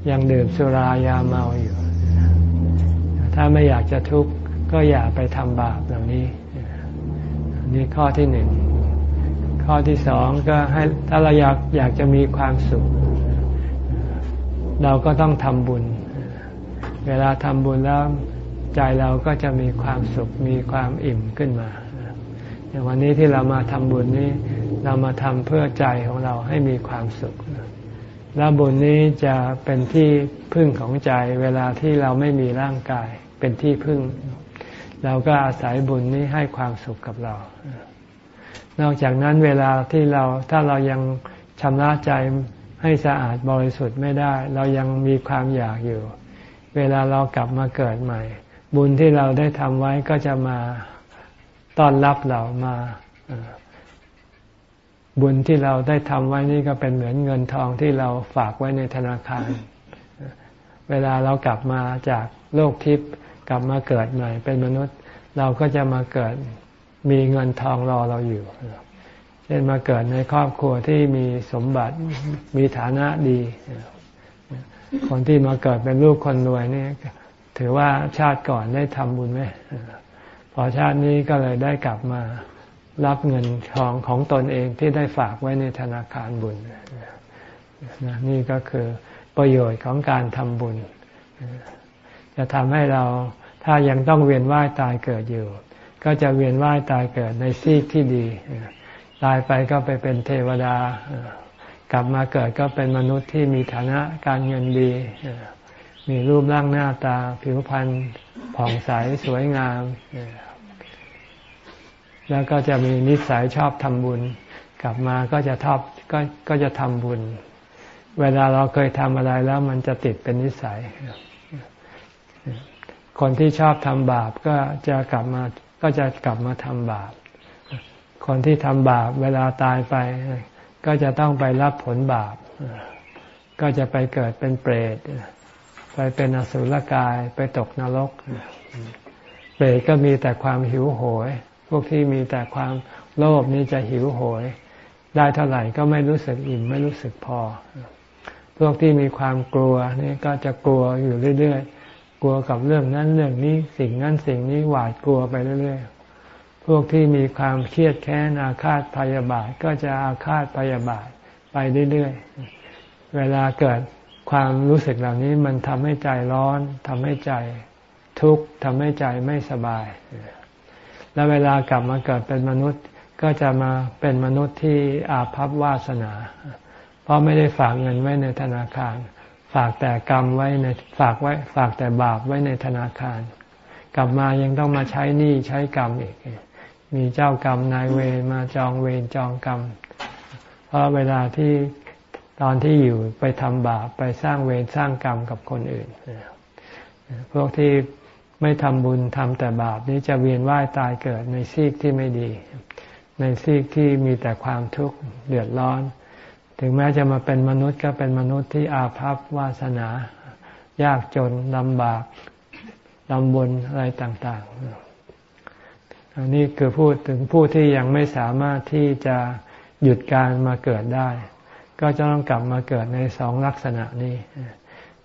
Speaker 1: ยังดื่มสุรายาเมาอยู่ ถ้าไม่อยากจะทุกข์ก็อย่าไปทำบาปเหล่านี้ นี่ข้อที่หนึ่งข้อที่สองก็ให้ถ้าเราอยากอยากจะมีความสุข เราก็ต้องทำบุญ เวลาทำบุญแล้ว ใจเราก็จะมีความสุขมีความอิ่มขึ้นมาอย่างวันนี้ที่เรามาทำบุญนี้ เรามาทำเพื่อใจของเราให้มีความสุขแล้วบุญนี้จะเป็นที่พึ่งของใจ เวลาที่เราไม่มีร่างกาย เป็นที่พึ่ง เราก็อาศัยบุญนี้ให้ความสุขกับเรา นอกจากนั้นเวลาที่เราถ้าเรายังชำระใจให้สะอาดบริสุทธิ์ไม่ได้ เรายังมีความอยากอยู่ เวลาเรากลับมาเกิดใหม่ บุญที่เราได้ทำไว้ก็จะมาต้อนรับเรามาบุญที่เราได้ทำไว้นี่ก็เป็นเหมือนเงินทองที่เราฝากไว้ในธนาคาร เวลาเรากลับมาจากโลกทิพย์กลับมาเกิดใหม่เป็นมนุษย์ เราก็จะมาเกิดมีเงินทองรอเราอยู่เช่นมาเกิดในครอบครัวที่มีสมบัติมีฐานะดี คนที่มาเกิดเป็นลูกคนรวยนี่ ถือว่าชาติก่อนได้ทำบุญไหมพอชาตินี้ก็เลยได้กลับมารับเงินทองของตนเองที่ได้ฝากไว้ในธนาคารบุญนี่ก็คือประโยชน์ของการทำบุญ จะทำให้เราถ้ายังต้องเวียนว่ายตายเกิดอยู่ ก็จะเวียนว่ายตายเกิดในซีกที่ดี ตายไปก็ไปเป็นเทวดากลับมาเกิดก็เป็นมนุษย์ที่มีฐานะการเงินดี มีรูปร่างหน้าตา ผิวพรรณผ่องใสสวยงาม แล้วก็จะมีนิสัยชอบทำบุญ กลับมาก็จะทอบก็ก็จะทำบุญ เวลาเราเคยทำอะไรแล้วมันจะติดเป็นนิสัย คนที่ชอบทำบาปก็จะกลับมาก็จะกลับมาทำบาป คนที่ทำบาปเวลาตายไป ก็จะต้องไปรับผลบาป ก็จะไปเกิดเป็นเปรต ไปเป็นอสุรกายไปตกนรกเปรตก็มีแต่ความหิวโหย พวกที่มีแต่ความโลภนี่จะหิวโหย ได้เท่าไหร่ก็ไม่รู้สึกอิ่มไม่รู้สึกพอ พวกที่มีความกลัวนี่ก็จะกลัวอยู่เรื่อยๆ กลัวกับเรื่องนั้นเรื่องนี้สิ่งนั้นสิ่งนี้หวาดกลัวไปเรื่อยๆ พวกที่มีความเครียดแค้นอาฆาตพยาบาทก็จะอาฆาตพยาบาทไปเรื่อยๆ เวลาเกิด ความรู้สึกเหล่านี้มันทำให้ใจร้อนทำให้ใจทุกข์ทำให้ใจไม่สบาย แล้วเวลากลับมาเกิดเป็นมนุษย์ก็จะมาเป็นมนุษย์ที่อาภัพวาสนา เพราะไม่ได้ฝากเงินไว้ในธนาคาร ฝากแต่กรรมไว้ในฝากไว้ ฝากแต่บาปไว้ในธนาคาร กลับมายังต้องมาใช้หนี้ใช้กรรมอีก มีเจ้ากรรมนายเวรมาจองเวรจองกรรม เพราะเวลาที่ ตอนที่อยู่ไปทำบาปไปสร้างเวรสร้างกรรมกับคนอื่น พวกที่ไม่ทำบุญทำแต่บาปนี้จะเวียนว่ายตายเกิดในซีกที่ไม่ดี ในซีกที่มีแต่ความทุกข์เดือดร้อน ถึงแม้จะมาเป็นมนุษย์ก็เป็นมนุษย์ที่อาภัพวาสนา ยากจนลำบากลำบนอะไรต่างๆ อันนี้คือพูดถึงผู้ที่ยังไม่สามารถที่จะหยุดการมาเกิดได้ ก็จะต้องกลับมาเกิดในสองลักษณะนี้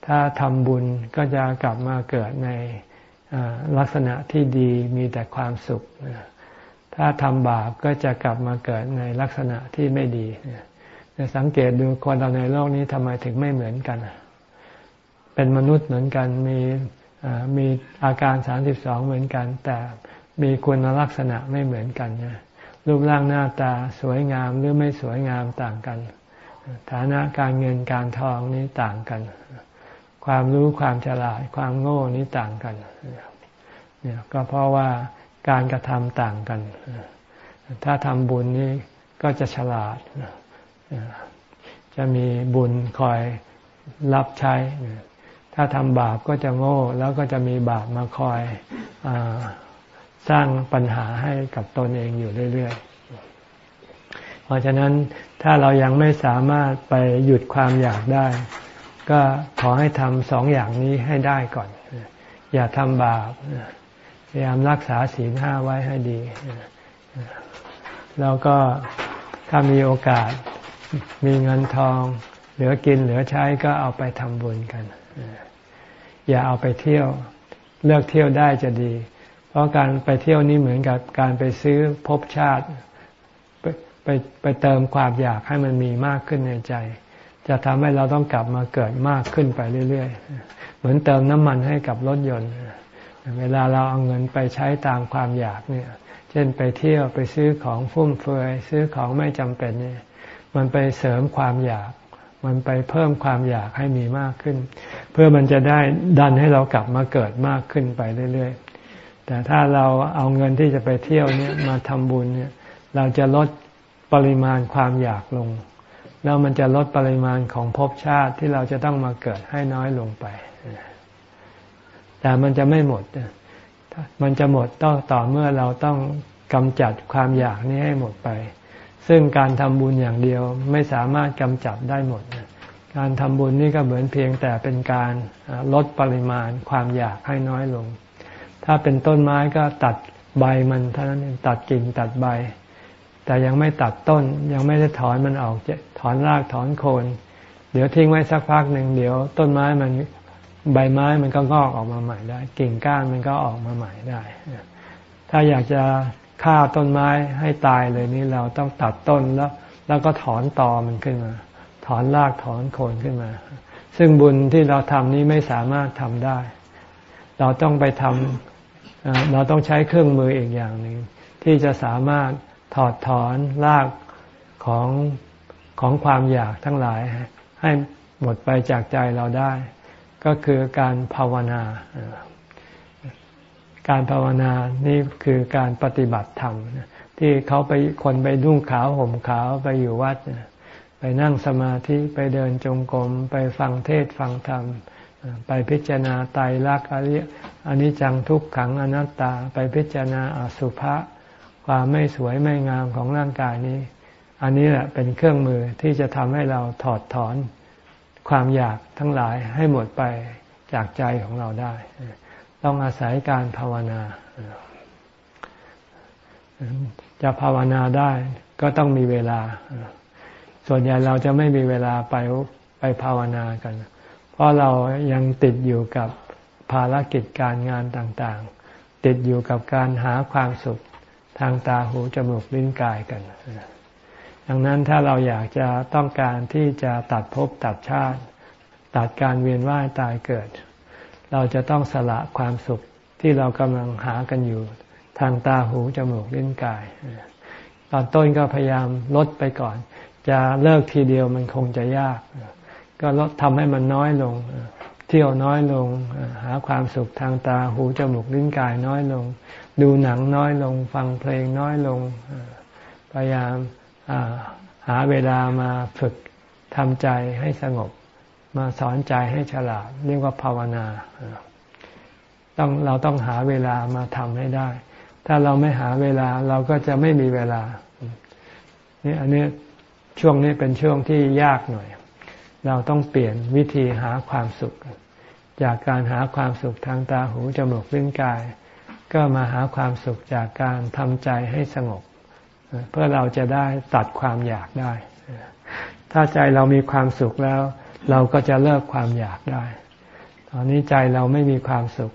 Speaker 1: ถ้าทำบุญก็จะกลับมาเกิดในลักษณะที่ดีมีแต่ความสุข ถ้าทำบาปก็จะกลับมาเกิดในลักษณะที่ไม่ดีสังเกตดูคนเราในโลกนี้ทำไมถึงไม่เหมือนกัน เป็นมนุษย์เหมือนกันมีมีอาการสามสิบสองเหมือนกัน แต่มีคุณลักษณะไม่เหมือนกันนะรูปร่างหน้าตาสวยงามหรือไม่สวยงามต่างกัน ฐานะการเงินการทองนี้ต่างกัน ความรู้ความฉลาดความโง่นี้ต่างกันเนี่ยก็เพราะว่าการกระทำต่างกัน ถ้าทำบุญนี้ก็จะฉลาด จะมีบุญคอยรับใช้ ถ้าทำบาปก็จะโง่แล้วก็จะมีบาปมาคอยอสร้างปัญหาให้กับตนเองอยู่เรื่อยๆ เพราะฉะนั้นถ้าเรายังไม่สามารถไปหยุดความอยากได้ ก็ขอให้ทำสองอย่างนี้ให้ได้ก่อน อย่าทำบาปพยายามรักษาศีลห้าไว้ให้ดี แล้วก็ถ้ามีโอกาสมีเงินทอง เหลือกินเหลือใช้ก็เอาไปทำบุญกัน อย่าเอาไปเที่ยวเลือกเที่ยวได้จะดี เพราะการไปเที่ยวนี้เหมือนกับการไปซื้อภพชาติ ไปไปเติมความอยากให้มันมีมากขึ้นในใจ จะทำให้เราต้องกลับมาเกิดมากขึ้นไปเรื่อยๆ เหมือนเติมน้ำมันให้กับรถยนต์ เวลาเราเอาเงินไปใช้ตามความอยากเนี่ย เช่นไปเที่ยวไปซื้อของฟุ่มเฟือย ซื้อของไม่จำเป็นเนี่ยมันไปเสริมความอยาก มันไปเพิ่มความอยากให้มีมากขึ้น เพื่อมันจะได้ดันให้เรากลับมาเกิดมากขึ้นไปเรื่อยๆ แต่ถ้าเราเอาเงินที่จะไปเที่ยวเนี่ยมาทำบุญเนี่ยเราจะลด ปริมาณความอยากลง แล้วมันจะลดปริมาณของภพชาติที่เราจะต้องมาเกิดให้น้อยลงไป แต่มันจะไม่หมด มันจะหมดต้องต่อเมื่อเราต้องกำจัดความอยากนี้ให้หมดไป ซึ่งการทำบุญอย่างเดียวไม่สามารถกำจัดได้หมด การทำบุญนี่ก็เหมือนเพียงแต่เป็นการลดปริมาณความอยากให้น้อยลง ถ้าเป็นต้นไม้ก็ตัดใบมันเท่านั้นตัดกิ่งตัดใบ แต่ยังไม่ตัดต้นยังไม่ได้ถอนมันออกถอนรากถอนโคน เดี๋ยวทิ้งไว้สักพักหนึ่งเดี๋ยว ต้นไม้มันใบไม้มันก็งอกออกมาใหม่ได้ กิ่งก้านมันก็ออกมาใหม่ได้ ถ้าอยากจะฆ่าต้นไม้ให้ตายเลยนี่เราต้องตัดต้นแล้ว แล้วก็ถอนตอมันขึ้นมา ถอนรากถอนโคนขึ้นมา ซึ่งบุญที่เราทำนี้ไม่สามารถทำได้ เราต้องไปทำเราต้องใช้เครื่องมืออีกอย่างหนึ่งที่จะสามารถ ถอดถอนรากของของความอยากทั้งหลาย ให้หมดไปจากใจเราได้ ก็คือการภาวนา การภาวนานี่คือการปฏิบัติธรรมที่เขาไปคนไปนุ่งขาวห่มขาวไปอยู่วัด ไปนั่งสมาธิไปเดินจงกรมไปฟังเทศฟังธรรม ไปพิจารณาไตรลักษณ์อนิจจังทุกขังอนัตตา ไปพิจารณาอสุภะ ความไม่สวยไม่งามของร่างกายนี้ อันนี้แหละเป็นเครื่องมือที่จะทำให้เราถอดถอนความอยากทั้งหลายให้หมดไปจากใจของเราได้ ต้องอาศัยการภาวนา จะภาวนาได้ก็ต้องมีเวลา ส่วนใหญ่เราจะไม่มีเวลาไปไปภาวนากัน เพราะเรายังติดอยู่กับภารกิจการงานต่างๆ ติดอยู่กับการหาความสุข ทางตาหูจมูกลิ้นกายกัน ดังนั้นถ้าเราอยากจะต้องการที่จะตัดภพตัดชาติ ตัดการเวียนว่ายตายเกิด เราจะต้องสละความสุขที่เรากำลังหากันอยู่ ทางตาหูจมูกลิ้นกาย ตอนต้นก็พยายามลดไปก่อน จะเลิกทีเดียวมันคงจะยาก ก็ลดทำให้มันน้อยลงเที่ยวน้อยลง หาความสุขทางตาหูจมูกลิ้นกายน้อยลง ดูหนังน้อยลง ฟังเพลงน้อยลง พยายามหาเวลามาฝึกทำใจให้สงบ มาสอนใจให้ฉลาด เรียกว่าภาวนาต้องเราต้องหาเวลามาทำให้ได้ ถ้าเราไม่หาเวลาเราก็จะไม่มีเวลานี่อันนี้ช่วงนี้เป็นช่วงที่ยากหน่อย เราต้องเปลี่ยนวิธีหาความสุข จากการหาความสุขทางตาหูจมูกลิ้นกาย ก็มาหาความสุขจากการทำใจให้สงบ เพื่อเราจะได้ตัดความอยากได้ ถ้าใจเรามีความสุขแล้ว เราก็จะเลิกความอยากได้ ตอนนี้ใจเราไม่มีความสุข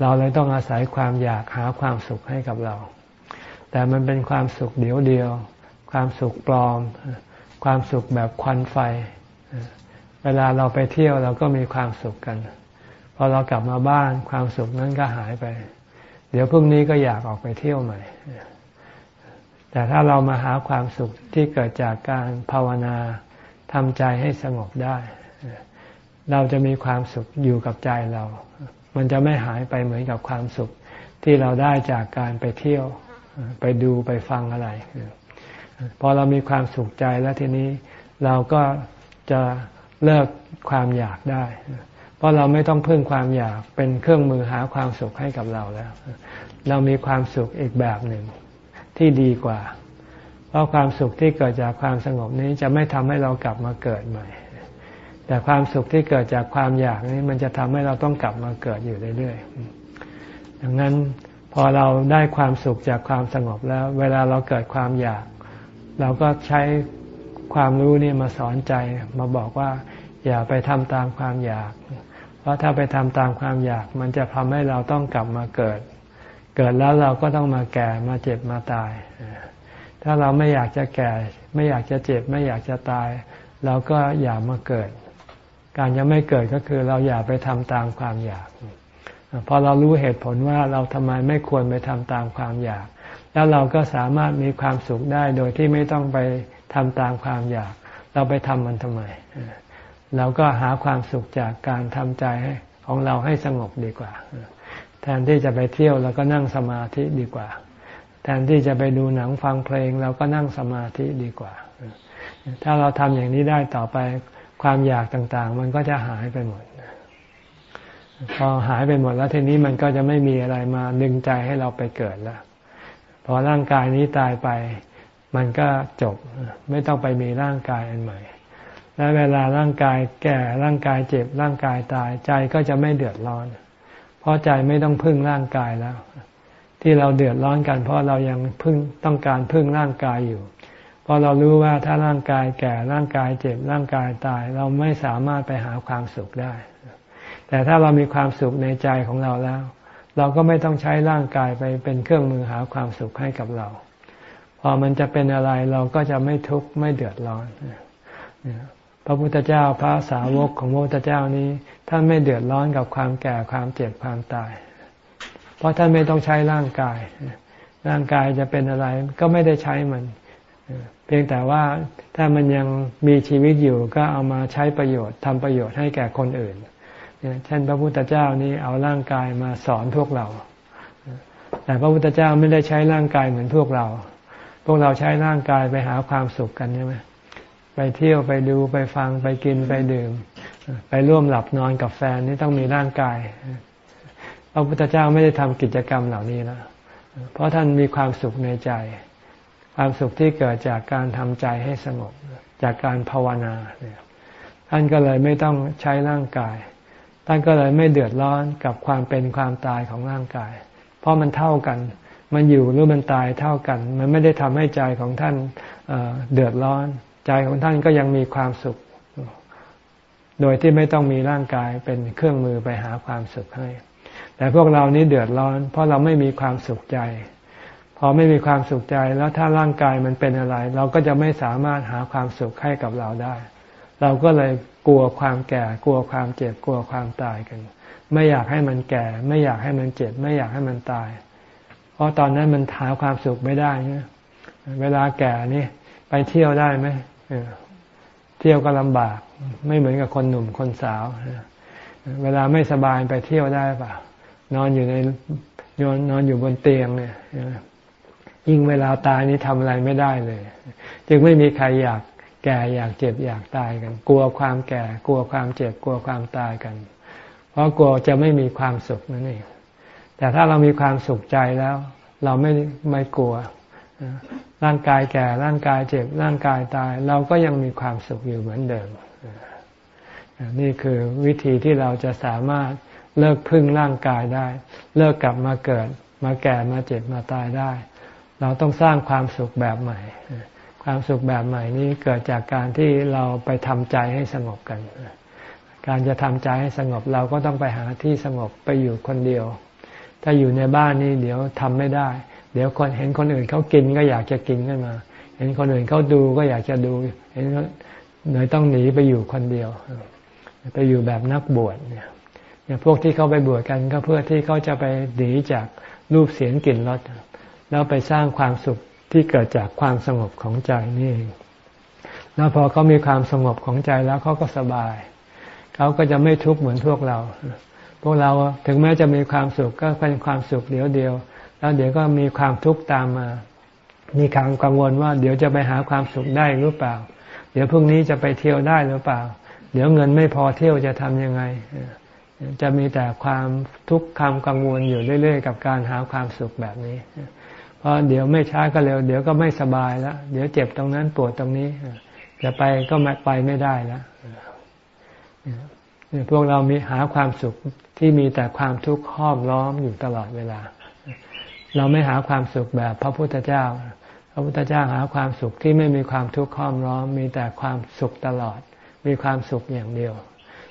Speaker 1: เราเลยต้องอาศัยความอยากหาความสุขให้กับเรา แต่มันเป็นความสุขเดียวเดียว ความสุขปลอม ความสุขแบบควันไฟ เวลาเราไปเที่ยวเราก็มีความสุขกัน พอเรากลับมาบ้านความสุขนั้นก็หายไป เดี๋ยวพรุ่งนี้ก็อยากออกไปเที่ยวใหม่ แต่ถ้าเรามาหาความสุขที่เกิดจากการภาวนาทำใจให้สงบได้ เราจะมีความสุขอยู่กับใจเรา มันจะไม่หายไปเหมือนกับความสุขที่เราได้จากการไปเที่ยว ไปดูไปฟังอะไร พอเรามีความสุขใจแล้วทีนี้เราก็จะเลิกความอยากได้ ราะเราไม่ต้องพึ่งความอยากเป็นเครื่องมือหาความสุขให้กับเราแล้ว เรามีความสุขอีกแบบหนึ่งที่ดีกว่า เพราะความสุขที่เกิดจากความสงบนี้จะไม่ทำให้เรากลับมาเกิดใหม่ แต่ความสุขที่เกิดจากความอยากนี้มันจะทำให้เราต้องกลับมาเกิดอยู่เรื่อยๆ ดังนั้นพอเราได้ความสุขจากความสงบแล้ว เวลาเราเกิดความอยาก เราก็ใช้ความรู้นี่มาสอนใจมาบอกว่า อย่าไปทำตามความอยาก เพราะถ้าไปทำตามความอยาก มันจะทำให้เราต้องกลับมาเกิด เกิดแล้วเราก็ต้องมาแก่มาเจ็บมาตาย ถ้าเราไม่อยากจะแก่ ไม่อยากจะเจ็บ ไม่อยากจะตาย เราก็อย่ามาเกิด การยังไม่เกิดก็คือเราอย่าไปทำตามความอยากพอเรารู้เหตุผลว่าเราทำไมไม่ควรไปทำตามความอยาก แล้วเราก็สามารถมีความสุขได้โดยที่ไม่ต้องไปทำตามความอยาก เราไปทำมันทำไม เราก็หาความสุขจากการทำใจของเราให้สงบดีกว่า แทนที่จะไปเที่ยวเราก็นั่งสมาธิดีกว่า แทนที่จะไปดูหนังฟังเพลงเราก็นั่งสมาธิดีกว่า ถ้าเราทำอย่างนี้ได้ต่อไปความอยากต่างๆ มันก็จะหายไปหมด พอหายไปหมดแล้วทีนี้มันก็จะไม่มีอะไรมาดึงใจให้เราไปเกิดแล้ว พอร่างกายนี้ตายไป มันก็จบ ไม่ต้องไปมีร่างกายอันใหม่ และเวลาร่างกายแก่ร่างกายเจ็บร่างกายตายใจก็จะไม่เดือดร้อน เพราะใจไม่ต้องพึ่งร่างกายแล้ว ที่เราเดือดร้อนกัน เพราะเรายังพึ่งต้องการพึ่งร่างกายอยู่พอเรารู้ว่าถ้าร่างกายแก่ร่างกายเจ็บร่างกายตาย เราไม่สามารถไปหาความสุขได้ แต่ถ้าเรามีความสุขในใจของเราแล้ว เราก็ไม่ต้องใช้ร่างกายไปเป็นเครื่องมือหาความสุขให้กับเรา พอมันจะเป็นอะไรเราก็จะไม่ทุกข์ไม่เดือดร้อน พระพุทธเจ้าพระสาวกของพระพุทธเจ้านี้ ท่านไม่เดือดร้อนกับความแก่ความเจ็บความตาย เพราะท่านไม่ต้องใช้ร่างกาย ร่างกายจะเป็นอะไรก็ไม่ได้ใช้มัน เพียงแต่ว่าถ้ามันยังมีชีวิตอยู่ก็เอามาใช้ประโยชน์ทำประโยชน์ให้แก่คนอื่นเช่นพระพุทธเจ้านี้เอาร่างกายมาสอนพวกเรา แต่พระพุทธเจ้าไม่ได้ใช้ร่างกายเหมือนพวกเรา พวกเราใช้ร่างกายไปหาความสุขกันใช่ไหม ไปเที่ยวไปดูไปฟังไปกินไปดื่ม ไปร่วมหลับนอนกับแฟนนี่ต้องมีร่างกายพระพุทธเจ้าไม่ได้ทำกิจกรรมเหล่านี้แล้วเพราะท่านมีความสุขในใจ ความสุขที่เกิดจากการทำใจให้สงบ จากการภาวนาเนี่ยท่านก็เลยไม่ต้องใช้ร่างกาย ท่านก็เลยไม่เดือดร้อนกับความเป็นความตายของร่างกาย เพราะมันเท่ากัน มันอยู่หรือมันตายเท่ากัน มันไม่ได้ทำให้ใจของท่านเดือดร้อน ใจของท่านก็ยังมีความสุข โดยที่ไม่ต้องมีร่างกายเป็นเครื่องมือไปหาความสุขให้ แต่พวกเรานี้เดือดร้อน เพราะเราไม่มีความสุขใจ พอไม่มีความสุขใจแล้วถ้าร่างกายมันเป็นอะไร เราก็จะไม่สามารถหาความสุขให้กับเราได้ เราก็เลยกลัวความแก่ กลัวความเจ็บ กลัวความตายกัน ไม่อยากให้มันแก่ ไม่อยากให้มันเจ็บ ไม่อยากให้มันตาย เพราะตอนนั้นมันหาความสุขไม่ได้เนี่ยเวลาแก่นี่ไปเที่ยวได้ไหม เที่ยวก็ลำบาก ไม่เหมือนกับคนหนุ่มคนสาว เวลาไม่สบายไปเที่ยวได้ป่ะนอนอยู่ในนอนอยู่บนเตียงเนี่ยยิ่งเวลาตายนี้ทำอะไรไม่ได้เลย จึงไม่มีใครอยากแก่อยากเจ็บอยากตายกัน กลัวความแก่ กลัวความเจ็บกลัวความตายกัน เพราะกลัวจะไม่มีความสุขนั่นเองแต่ถ้าเรามีความสุขใจแล้ว เราไม่ไม่กลัว ร่างกายแก่ร่างกายเจ็บร่างกายตาย เราก็ยังมีความสุขอยู่เหมือนเดิม นี่คือวิธีที่เราจะสามารถเลิกพึ่งร่างกายได้ เลิกกลับมาเกิด มาแก่มาเจ็บมาตายได้ เราต้องสร้างความสุขแบบใหม่ ความสุขแบบใหม่นี้เกิดจากการที่เราไปทำใจให้สงบกัน การจะทำใจให้สงบเราก็ต้องไปหาที่สงบไปอยู่คนเดียว ถ้าอยู่ในบ้านนี่เดี๋ยวทำไม่ได้ เดี๋ยวคนเห็นคนอื่นเขากินก็อยากจะกินขึ้นมา เห็นคนอื่นเขาดูก็อยากจะดู เห็นเลยต้องหนีไปอยู่คนเดียว ไปอยู่แบบนักบวชเนี่ยอย่างพวกที่เขาไปบวชกันก็เพื่อที่เขาจะไปหนีจากรูปเสียงกลิ่นรสแล้วไปสร้างความสุขที่เกิดจากความสงบของใจนี่เองแล้วพอเขามีความสงบของใจแล้วเขาก็สบาย เขาก็จะไม่ทุกข์เหมือนพวกเรา พวกเราถึงแม้จะมีความสุขก็เป็นความสุขเดียวเดียว แล้วเดี๋ยวก็มีความทุกข์ตามมา มีความกังวลว่า เดี๋ยวจะไปหาความสุขได้หรือเปล่า เดี๋ยวพรุ่งนี้จะไปเที่ยวได้หรือเปล่า เดี๋ยวเงินไม่พอเที่ยวจะทำยังไง จะมีแต่ความทุกข์ความกังวลอยู่เรื่อย ๆ กับการหาความสุขแบบนี้ เพราะเดี๋ยวไม่ช้าก็เร็ว เดี๋ยวก็ไม่สบายแล้ว เดี๋ยวเจ็บตรงนั้นปวดตรงนี้ จะไปก็ไม่ไปไม่ได้แล้วพวกเรามีหาความสุขที่มีแต่ความทุกข์ห้อมล้อมอยู่ตลอดเวลา เราไม่หาความสุขแบบพระพุทธเจ้า พระพุทธเจ้าหาความสุขที่ไม่มีความทุกข์ห้อมล้อม มีแต่ความสุขตลอด มีความสุขอย่างเดียว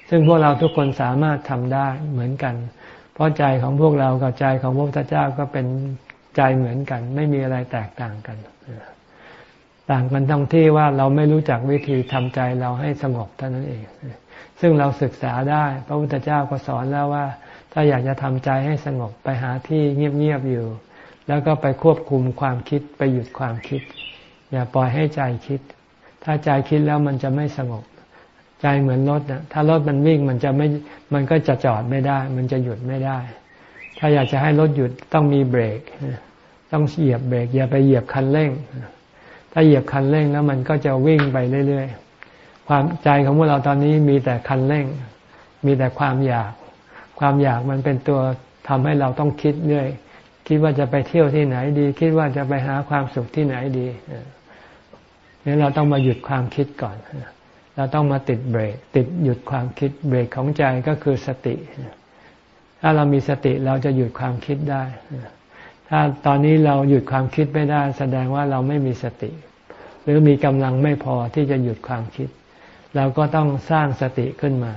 Speaker 1: ซึ่งพวกเราทุกคนสามารถทำได้เหมือนกัน เพราะใจของพวกเรากับใจของพระพุทธเจ้าก็เป็นใจเหมือนกัน ไม่มีอะไรแตกต่างกัน ต่างกันตรงที่ว่าเราไม่รู้จักวิธีทำใจเราให้สงบเท่านั้นเอง ซึ่งเราศึกษาได้ พระพุทธเจ้าก็สอนแล้วว่า ถ้าอยากจะทำใจให้สงบไปหาที่เงียบๆอยู่ แล้วก็ไปควบคุมความคิดไปหยุดความคิด อย่าปล่อยให้ใจคิด ถ้าใจคิดแล้วมันจะไม่สงบ ใจเหมือนรถนะถ้ารถมันวิ่งมันจะไม่มันก็จะจอดไม่ได้ มันจะหยุดไม่ได้ ถ้าอยากจะให้รถหยุดต้องมีเบรก ต้องเหยียบเบรก อย่าไปเหยียบคันเร่ง ถ้าเหยียบคันเร่งแล้วมันก็จะวิ่งไปเรื่อยๆความใจของพวกเราตอนนี้มีแต่คันเร่ง มีแต่ความอยาก ความอยากมันเป็นตัวทำให้เราต้องคิดเรื่อย คิดว่าจะไปเที่ยวที่ไหนดี คิดว่าจะไปหาความสุขที่ไหนดีเนี่ยเราต้องมาหยุดความคิดก่อน เราต้องมาติดเบรก ติดหยุดความคิดเบรกของใจก็คือสติ ถ้าเรามีสติเราจะหยุดความคิดได้ ถ้าตอนนี้เราหยุดความคิดไม่ได้ แสดงว่าเราไม่มีสติ หรือมีกำลังไม่พอที่จะหยุดความคิด เราก็ต้องสร้างสติขึ้นมา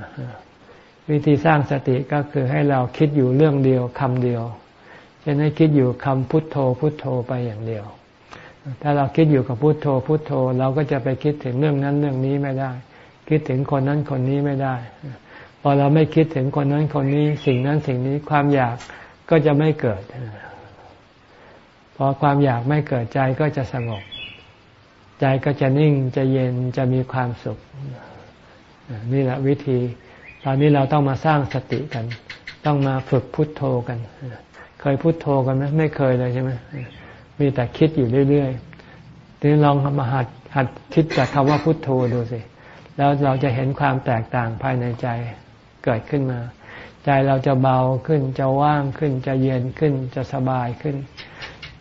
Speaker 1: วิธีสร้างสติก็คือให้เราคิดอยู่เรื่องเดียวคำเดียว ช่นให้คิดอยู่คำพุทโธพุทโธไปอย่างเดียว ถ้าเราคิดอยู่กับพุทโธพุทโธ เราก็จะไปคิดถึงเรื่องนั้นเรื่องนี้ไม่ได้ คิดถึงคนนั้นคนนี้ไม่ได้ พอเราไม่คิดถึงคนนั้นคนนี้ สิ่งนั้นสิ่งนี้ความอยากก็จะไม่เกิด พอความอยากไม่เกิดใจก็จะสงบ ใจก็จะนิ่งจะเย็นจะมีความสุข นี่แหละวิธี ตอนนี้เราต้องมาสร้างสติกัน ต้องมาฝึกพุทโธกัน เคยพุทโธกันไหมไม่เคยเลยใช่ไหมมีแต่คิดอยู่เรื่อยๆ ทีนี้ลองมาหัดหัดคิดจากคำว่าพุทโธดูสิ แล้วเราจะเห็นความแตกต่างภายในใจเกิดขึ้นมา ใจเราจะเบาขึ้น จะว่างขึ้น จะเย็นขึ้น จะสบายขึ้น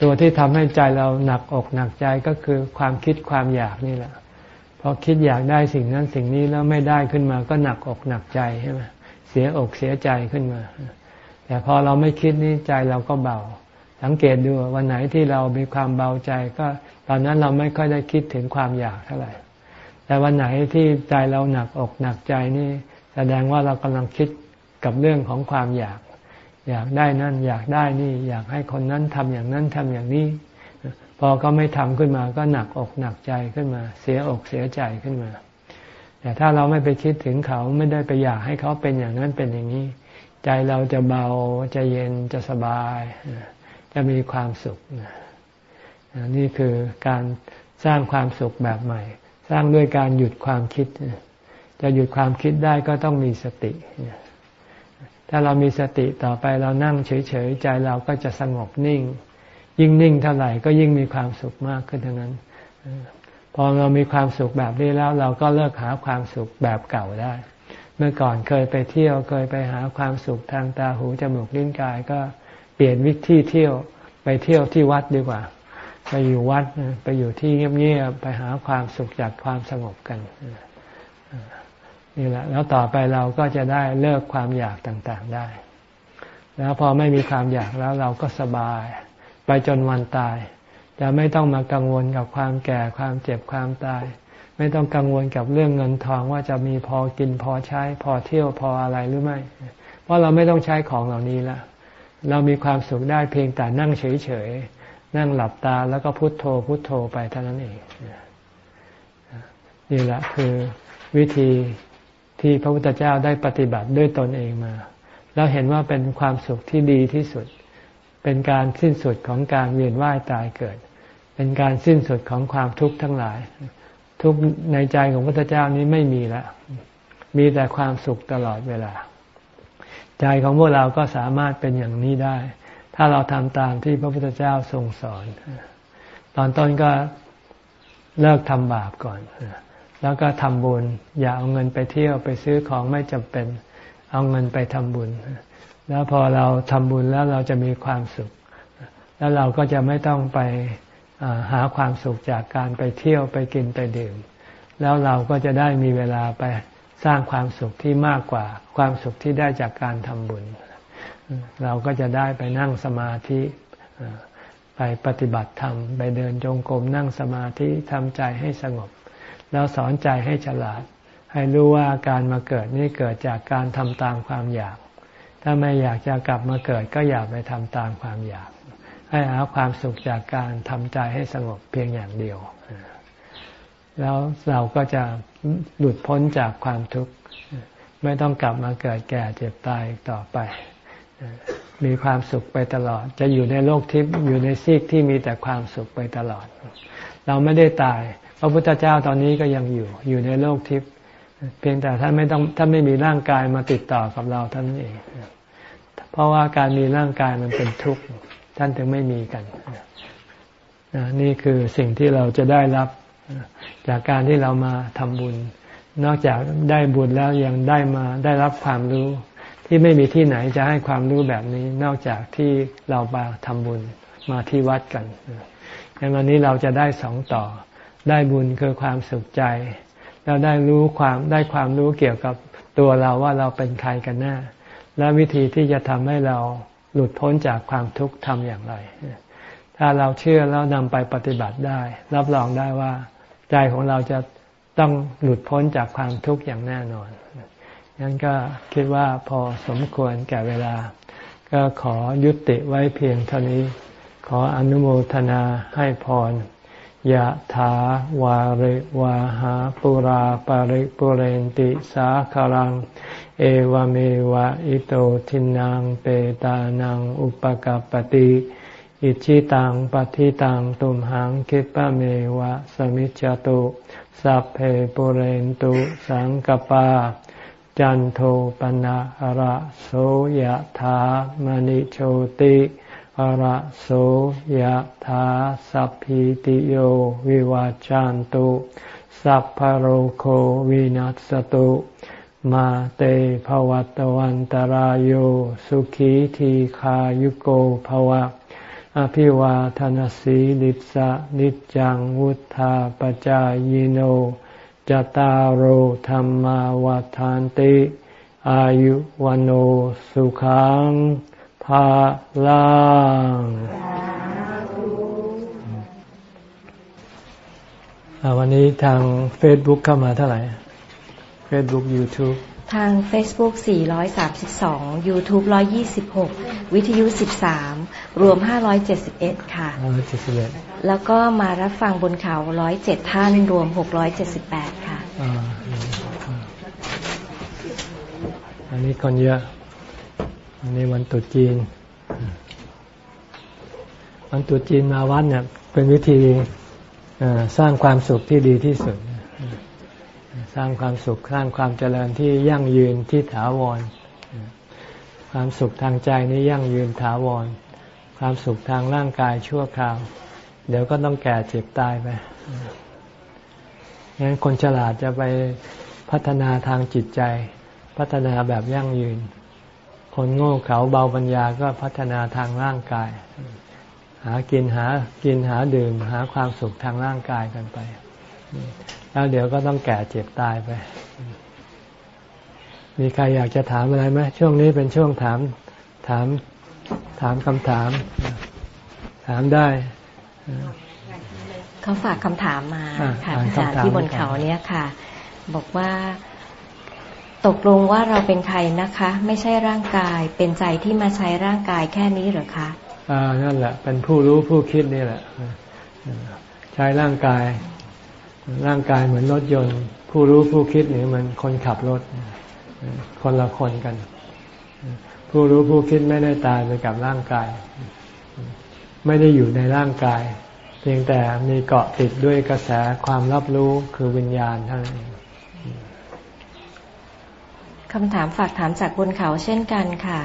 Speaker 1: ตัวที่ทำให้ใจเราหนักอกหนักใจก็คือความคิดความอยากนี่แหละ พอคิดอยากได้สิ่งนั้นสิ่งนี้แล้วไม่ได้ขึ้นมา ก็หนักอกหนักใจใช่ไหมเสียอกเสียใจขึ้นมา แต่พอเราไม่คิดนี่ใจเราก็เบา สังเกตดูวันไหนที่เรามีความเบาใจก็ ตอนนั้นเราไม่ค่อยได้คิดถึงความอยากเท่าไหร่ แต่วันไหนที่ใจเราหนักอกหนักใจนี่ แสดงว่าเรากำลังคิดกับเรื่องของความอยาก อยากได้นั่น อยากได้นี่ อยากให้คนนั้นทำอย่างนั้นทำอย่างนี้ พอก็ไม่ทำขึ้นมาก็หนักอกหนักใจขึ้นมา เสียอกเสียใจขึ้นมา แต่ถ้าเราไม่ไปคิดถึงเขาไม่ได้ไปอยากให้เขาเป็นอย่างนั้นเป็นอย่างนี้ ใจเราจะเบาจะเย็นจะสบาย จะมีความสุข นี่คือการสร้างความสุขแบบใหม่ สร้างด้วยการหยุดความคิด จะหยุดความคิดได้ก็ต้องมีสติ ถ้าเรามีสติต่อไปเรานั่งเฉยๆ ใจเราก็จะสงบนิ่ง ยิ่งนิ่งเท่าไหร่ก็ยิ่งมีความสุขมากขึ้นเท่านั้น พอเรามีความสุขแบบนี้แล้ว เราก็เลิกหาความสุขแบบเก่าได้ เมื่อก่อนเคยไปเที่ยวเคยไปหาความสุขทางตาหูจมูกลิ้นกายก็เปลี่ยนวิธีเที่ยวไปเที่ยวที่วัดดีกว่า ไปอยู่วัดไปอยู่ที่เงียบๆไปหาความสุขจากความสงบกันนี่แหละ แล้วต่อไปเราก็จะได้เลิกความอยากต่างๆได้ แล้วพอไม่มีความอยากแล้วเราก็สบาย ไปจนวันตาย จะไม่ต้องมากังวลกับความแก่ความเจ็บความตาย ไม่ต้องกังวลกับเรื่องเงินทองว่าจะมีพอกินพอใช้ พอเที่ยวพออะไรหรือไม่ เพราะเราไม่ต้องใช้ของเหล่านี้ล้วเรามีความสุขได้เพียงแต่นั่งเฉยๆ นั่งหลับตาแล้วก็พุโทโธพุโทโธไปเท่านั้นเองนี่แหละคือวิธีที่พระพุทธเจ้าได้ปฏิบัติด้วยตนเองมา แล้วเห็นว่าเป็นความสุขที่ดีที่สุด เป็นการสิ้นสุดของการเวียนว่ายตายเกิด เป็นการสิ้นสุดของความทุกข์ทั้งหลาย ทุกในใจของพระพุทธเจ้านี้ไม่มีแล้วมีแต่ความสุขตลอดเวลา ใจของพวกเราก็สามารถเป็นอย่างนี้ได้ ถ้าเราทำตามที่พระพุทธเจ้าทรงสอน ตอนต้นก็เลิกทำบาปก่อน แล้วก็ทำบุญ อย่าเอาเงินไปเที่ยวไปซื้อของไม่จำเป็น เอาเงินไปทำบุญ แล้วพอเราทำบุญแล้วเราจะมีความสุข แล้วเราก็จะไม่ต้องไป หาความสุขจากการไปเที่ยวไปกินไปดื่ม แล้วเราก็จะได้มีเวลาไปสร้างความสุขที่มากกว่า ความสุขที่ได้จากการทำบุญ เราก็จะได้ไปนั่งสมาธิไปปฏิบัติธรรม ไปเดินจงกรมนั่งสมาธิทำใจให้สงบ แล้วสอนใจให้ฉลาด ให้รู้ว่าการมาเกิดนี่เกิดจากการทำตามความอยาก ถ้าไม่อยากจะกลับมาเกิดก็อย่าไปทำตามความอยาก ให้หาความสุขจากการทำใจให้สงบเพียงอย่างเดียว แล้วเราก็จะหลุดพ้นจากความทุกข์ ไม่ต้องกลับมาเกิดแก่เจ็บตายต่อไป มีความสุขไปตลอด จะอยู่ในโลกทิพย์อยู่ในซีกที่มีแต่ความสุขไปตลอด เราไม่ได้ตาย พระพุทธเจ้าตอนนี้ก็ยังอยู่ อยู่ในโลกทิพย์เพียงแต่ท่านไม่ต้องท่านไม่มีร่างกายมาติดต่อกับเราท่านเอง เพราะว่าการมีร่างกายมันเป็นทุกข์ ท่านถึงไม่มีกันนี่คือสิ่งที่เราจะได้รับจากการที่เรามาทำบุญ นอกจากได้บุญแล้วยังได้มาได้รับความรู้ ที่ไม่มีที่ไหนจะให้ความรู้แบบนี้ นอกจากที่เรามาทำบุญมาที่วัดกันในวันนี้เราจะได้สองต่อ ได้บุญคือความสุขใจ แล้วได้รู้ความได้ความรู้เกี่ยวกับตัวเราว่าเราเป็นใครกันแน่และวิธีที่จะทำให้เรา หลุดพ้นจากความทุกข์ทำอย่างไร ถ้าเราเชื่อแล้วนำไปปฏิบัติได้ รับรองได้ว่า ใจของเราจะต้องหลุดพ้นจากความทุกข์อย่างแน่นอนงั้นก็คิดว่าพอสมควรแก่เวลา ก็ขอยุติไว้เพียงเท่านี้ ขออนุโมทนาให้พรยะถาวาริวาหาปุราปาริปุเรนติสาคารัง เอวเมวะอิโตทินังเปตานังอุปกาปติอิชิตังปฏิตังตุมหังคิปะเมวะสมิจจตุสัพเพปุเรนตุสังกปา จันโทปนะระโสยธามณิโชติระโสยธาสัพพิติโยวิวาจันตุสัพพโรโควินัสตุ มาเตภวัตวันตารโยสุขีทีขายุโกภวะ อภิวาทนสีลิสะนิจังวุธาปจายโนจตารโหธรรมาวาทานติ อายุวันโอสุขังภาลังวันนี้ทาง Facebook เข้ามาเท่าไหร่ Facebook YouTube
Speaker 2: ทาง Facebook 432 YouTube 126 วิทยุ 13 รวม 571 ค่ะ 571 แล้วก็มารับฟังบนเขา 107 ท่าน รวม 678 ค่ะ
Speaker 1: อันนี้คนเยอะ อันนี้วันตุจีน วันตุจีนมาวัดเนี่ย เป็นวิธีสร้างความสุขที่ดีที่สุด สร้างความสุขสร้างความเจริญที่ยั่งยืนที่ถาวร ความสุขทางใจนี้ยั่งยืนถาวร ความสุขทางร่างกายชั่วคราว เดี๋ยวก็ต้องแก่เจ็บตายไปงั้นคนฉลาดจะไปพัฒนาทางจิตใจ พัฒนาแบบยั่งยืน คนโง่เขาเบาปัญญาก็พัฒนาทางร่างกาย หากินหากินหาดื่ม หาความสุขทางร่างกายกันไป แล้วเดี๋ยวก็ต้องแก่เจ็บตายไป มีใครอยากจะถามอะไรไหมช่วงนี้เป็นช่วงถาม ถาม ถามคำถาม ถามได้
Speaker 2: เขาฝากคำถามมาค่ะอาจารย์ที่บนเขาเนี้ยค่ะ บอกว่าตกลงว่าเราเป็นใครนะคะ ไม่ใช่ร่างกายเป็นใจที่มาใช้ร่างกายแค่นี้หรือคะ
Speaker 1: อ่านั่นแหละ เป็นผู้รู้ผู้คิดนี่แหละ ใช้ร่างกาย ร่างกายเหมือนรถยนต์ ผู้รู้ผู้คิดนี่มันคนขับรถ คนละคนกัน ผู้รู้ผู้คิดไม่ได้ตายไปกับร่างกาย ไม่ได้อยู่ในร่างกาย เพียงแต่มีเกาะติดด้วยกระแสความรับรู้คือวิญญาณเท่านั้น
Speaker 2: คำถามฝากถามจากบนเขาเช่นกันค่ะ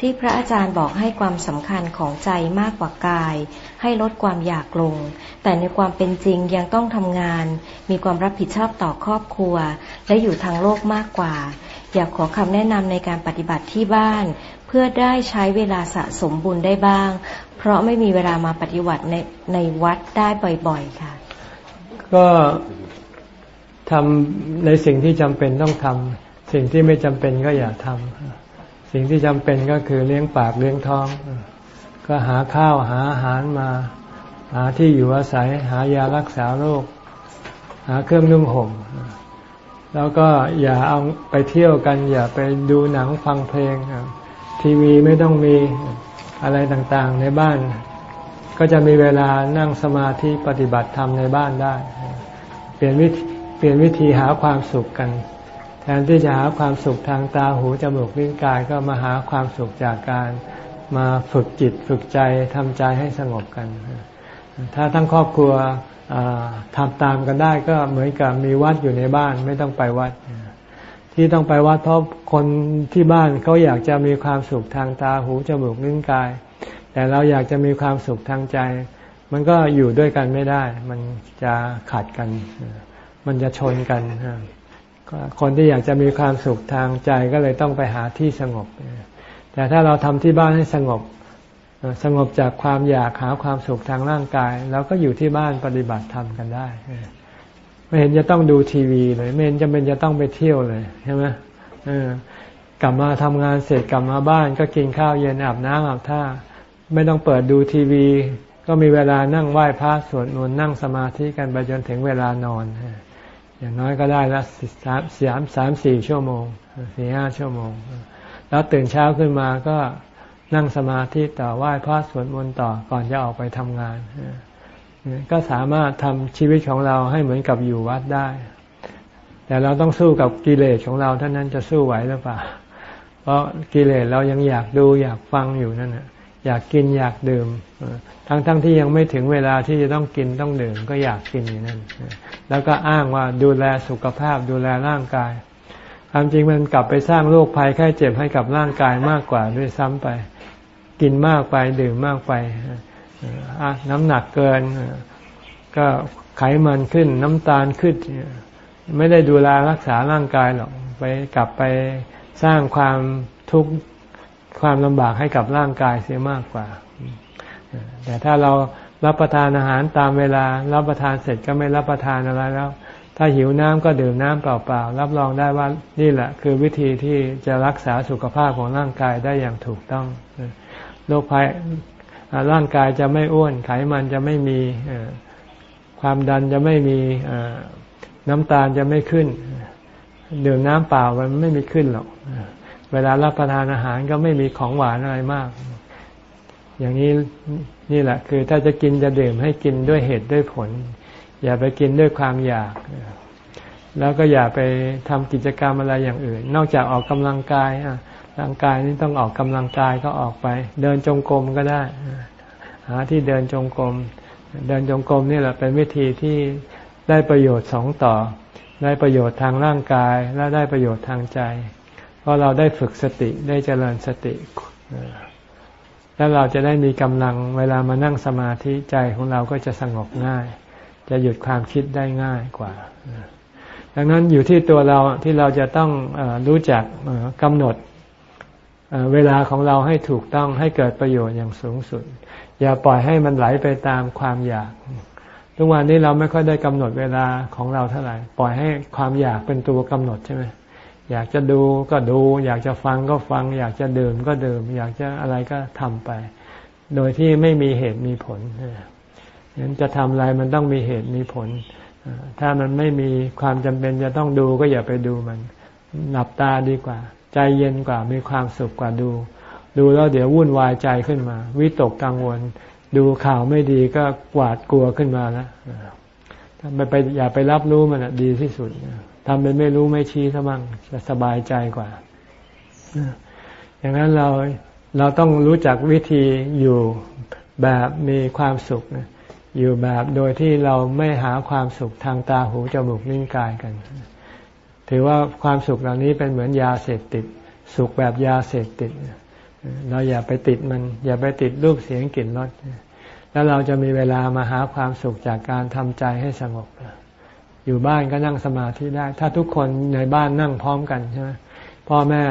Speaker 2: ที่พระอาจารย์บอกให้ความสำคัญของใจมากกว่ากาย ให้ลดความอยากลง แต่ในความเป็นจริงยังต้องทำงาน มีความรับผิดชอบต่อครอบครัว และอยู่ทางโลกมากกว่า อยากขอคำแนะนำในการปฏิบัติที่บ้าน เพื่อได้ใช้เวลาสะสมบุญได้บ้าง เพราะไม่มีเวลามาปฏิบัติในในวัดได้บ่อยๆค่ะ
Speaker 1: ก็ทำในสิ่งที่จำเป็นต้องทำสิ่งที่ไม่จำเป็นก็อย่าทำ สิ่งที่จำเป็นก็คือเลี้ยงปากเลี้ยงท้อง ก็หาข้าวหาอาหารมา หาที่อยู่อาศัย หายารักษาโรค หาเครื่องนุ่งห่ม แล้วก็อย่าเอาไปเที่ยวกัน อย่าไปดูหนังฟังเพลง ทีวีไม่ต้องมีอะไรต่างๆในบ้าน ก็จะมีเวลานั่งสมาธิปฏิบัติธรรมในบ้านได้ เปลี่ยนวิเปลี่ยนวิธีหาความสุขกัน ทนที่จะหาความสุขทางตาหูจมูกลิ้นกายก็มาหาความสุขจากการมาฝึกจิตฝึกใจทำใจให้สงบกัน ถ้าทั้งครอบครัวทำตามกันได้ก็เหมือนกับมีวัดอยู่ในบ้านไม่ต้องไปวัด ที่ต้องไปวัดเพราะคนที่บ้านเขาอยากจะมีความสุขทางตาหูจมูกลิ้นกาย แต่เราอยากจะมีความสุขทางใจ มันก็อยู่ด้วยกันไม่ได้ มันจะขัดกัน มันจะชนกัน คนที่อยากจะมีความสุขทางใจก็เลยต้องไปหาที่สงบ แต่ถ้าเราทำที่บ้านให้สงบ สงบจากความอยากหาความสุขทางร่างกายเราก็อยู่ที่บ้านปฏิบัติธรรมกันได้ ไม่เห็นจะต้องดูทีวีเลย ไม่เห็นจะเป็นจะต้องไปเที่ยวเลยใช่ไหมกลับมาทำงานเสร็จกลับมาบ้าน ก็กินข้าวเย็นอาบน้ำอาบท่า ไม่ต้องเปิดดูทีวี ก็มีเวลานั่งไหว้พระสวดมนต์นั่งสมาธิกันไปจนถึงเวลานอน อย่างน้อยก็ได้ละสามสามสามสี่ชั่วโมงสี่ห้าชั่วโมง แล้วตื่นเช้าขึ้นมาก็นั่งสมาธิต่อไหว้พระสวดมนต์ต่อก่อนจะออกไปทำงาน ก็สามารถทำชีวิตของเราให้เหมือนกับอยู่วัดได้ แต่เราต้องสู้กับกิเลสของเราเท่านั้นจะสู้ไหวหรือเปล่า เพราะกิเลสเรายังอยากดูอยากฟังอยู่นั่นแหะอยากกินอยากดื่ม ทั้งๆทที่ยังไม่ถึงเวลาที่จะต้องกินต้องดื่มก็อยากกินอยู่นั่น แล้วก็อ้างว่าดูแลสุขภาพดูแลร่างกาย ความจริงมันกลับไปสร้างโรคภัยไข้เจ็บให้กับร่างกายมากกว่าด้วยซ้ำไป กินมากไปดื่มมากไปน้ำหนักเกิน ก็ไขมันขึ้นน้ำตาลขึ้น ไม่ได้ดูแลรักษาร่างกายหรอกไปกลับไปสร้างความทุกข์ความลำบากให้กับร่างกายเสียมากกว่า แต่ถ้าเรา รับประทานอาหารตามเวลา รับประทานเสร็จก็ไม่รับประทานอะไรแล้ว ถ้าหิวน้ำก็ดื่มน้ำเปล่าๆ รับรองได้ว่านี่แหละ คือวิธีที่จะรักษาสุขภาพของร่างกายได้อย่างถูกต้องโรคภัยร่างกายจะไม่อ้วน ไขมันจะไม่มีความดันจะไม่มีน้ำตาลจะไม่ขึ้น ดื่มน้ำเปล่ามันไม่มีขึ้นหรอก เวลารับประทานอาหารก็ไม่มีของหวานอะไรมาก อย่างนี้ นี่แหละคือถ้าจะกินจะดื่มให้กินด้วยเหตุด้วยผล อย่าไปกินด้วยความอยาก แล้วก็อย่าไปทำกิจกรรมอะไรอย่างอื่น นอกจากออกกำลังกายร่างกายนี้ต้องออกกำลังกายก็ออกไป เดินจงกรมก็ได้ หาที่เดินจงกรม เดินจงกรมนี่แหละเป็นวิธีที่ได้ประโยชน์สองต่อ ได้ประโยชน์ทางร่างกายและได้ประโยชน์ทางใจ เพราะเราได้ฝึกสติได้เจริญสติ แล้วเราจะได้มีกำลังเวลามานั่งสมาธิใจของเราก็จะสงบง่าย จะหยุดความคิดได้ง่ายกว่า ดังนั้นอยู่ที่ตัวเราที่เราจะต้องอรู้จักกำหนดเวลาของเราให้ถูกต้องให้เกิดประโยชน์อย่างสูงสุด อย่าปล่อยให้มันไหลไปตามความอยาก ทุกวันนี้เราไม่ค่อยได้กำหนดเวลาของเราเท่าไหร่ ปล่อยให้ความอยากเป็นตัวกำหนดใช่ไหม อยากจะดูก็ดู อยากจะฟังก็ฟัง อยากจะดื่มก็ดื่ม อยากจะอะไรก็ทำไป โดยที่ไม่มีเหตุมีผลนั้นจะทำอะไรมันต้องมีเหตุมีผล ถ้ามันไม่มีความจำเป็นจะต้องดูก็อย่าไปดูมัน หลับตาดีกว่า ใจเย็นกว่ามีความสุขกว่าดู ดูแล้วเดี๋ยววุ่นวายใจขึ้นมา วิตกกังวล ดูข่าวไม่ดีก็กวาดกลัวขึ้นมาแล้วถ้าไปอย่าไปรับรู้มันดีที่สุด ทำเป็นไม่รู้ไม่ชี้ซะบ้างจะสบายใจกว่า อย่างนั้นเราเราต้องรู้จักวิธีอยู่แบบมีความสุขอยู่แบบโดยที่เราไม่หาความสุขทางตาหูจมูกนิ้วกายกัน ถือว่าความสุขเหล่านี้เป็นเหมือนยาเสพติด สุขแบบยาเสพติด เราอย่าไปติดมัน อย่าไปติดรูปเสียงกลิ่นรสแล้วเราจะมีเวลามาหาความสุขจากการทำใจให้สงบ อยู่บ้านก็นั่งสมาธิได้ ถ้าทุกคนในบ้านนั่งพร้อมกันใช่ไหมพ่อแม่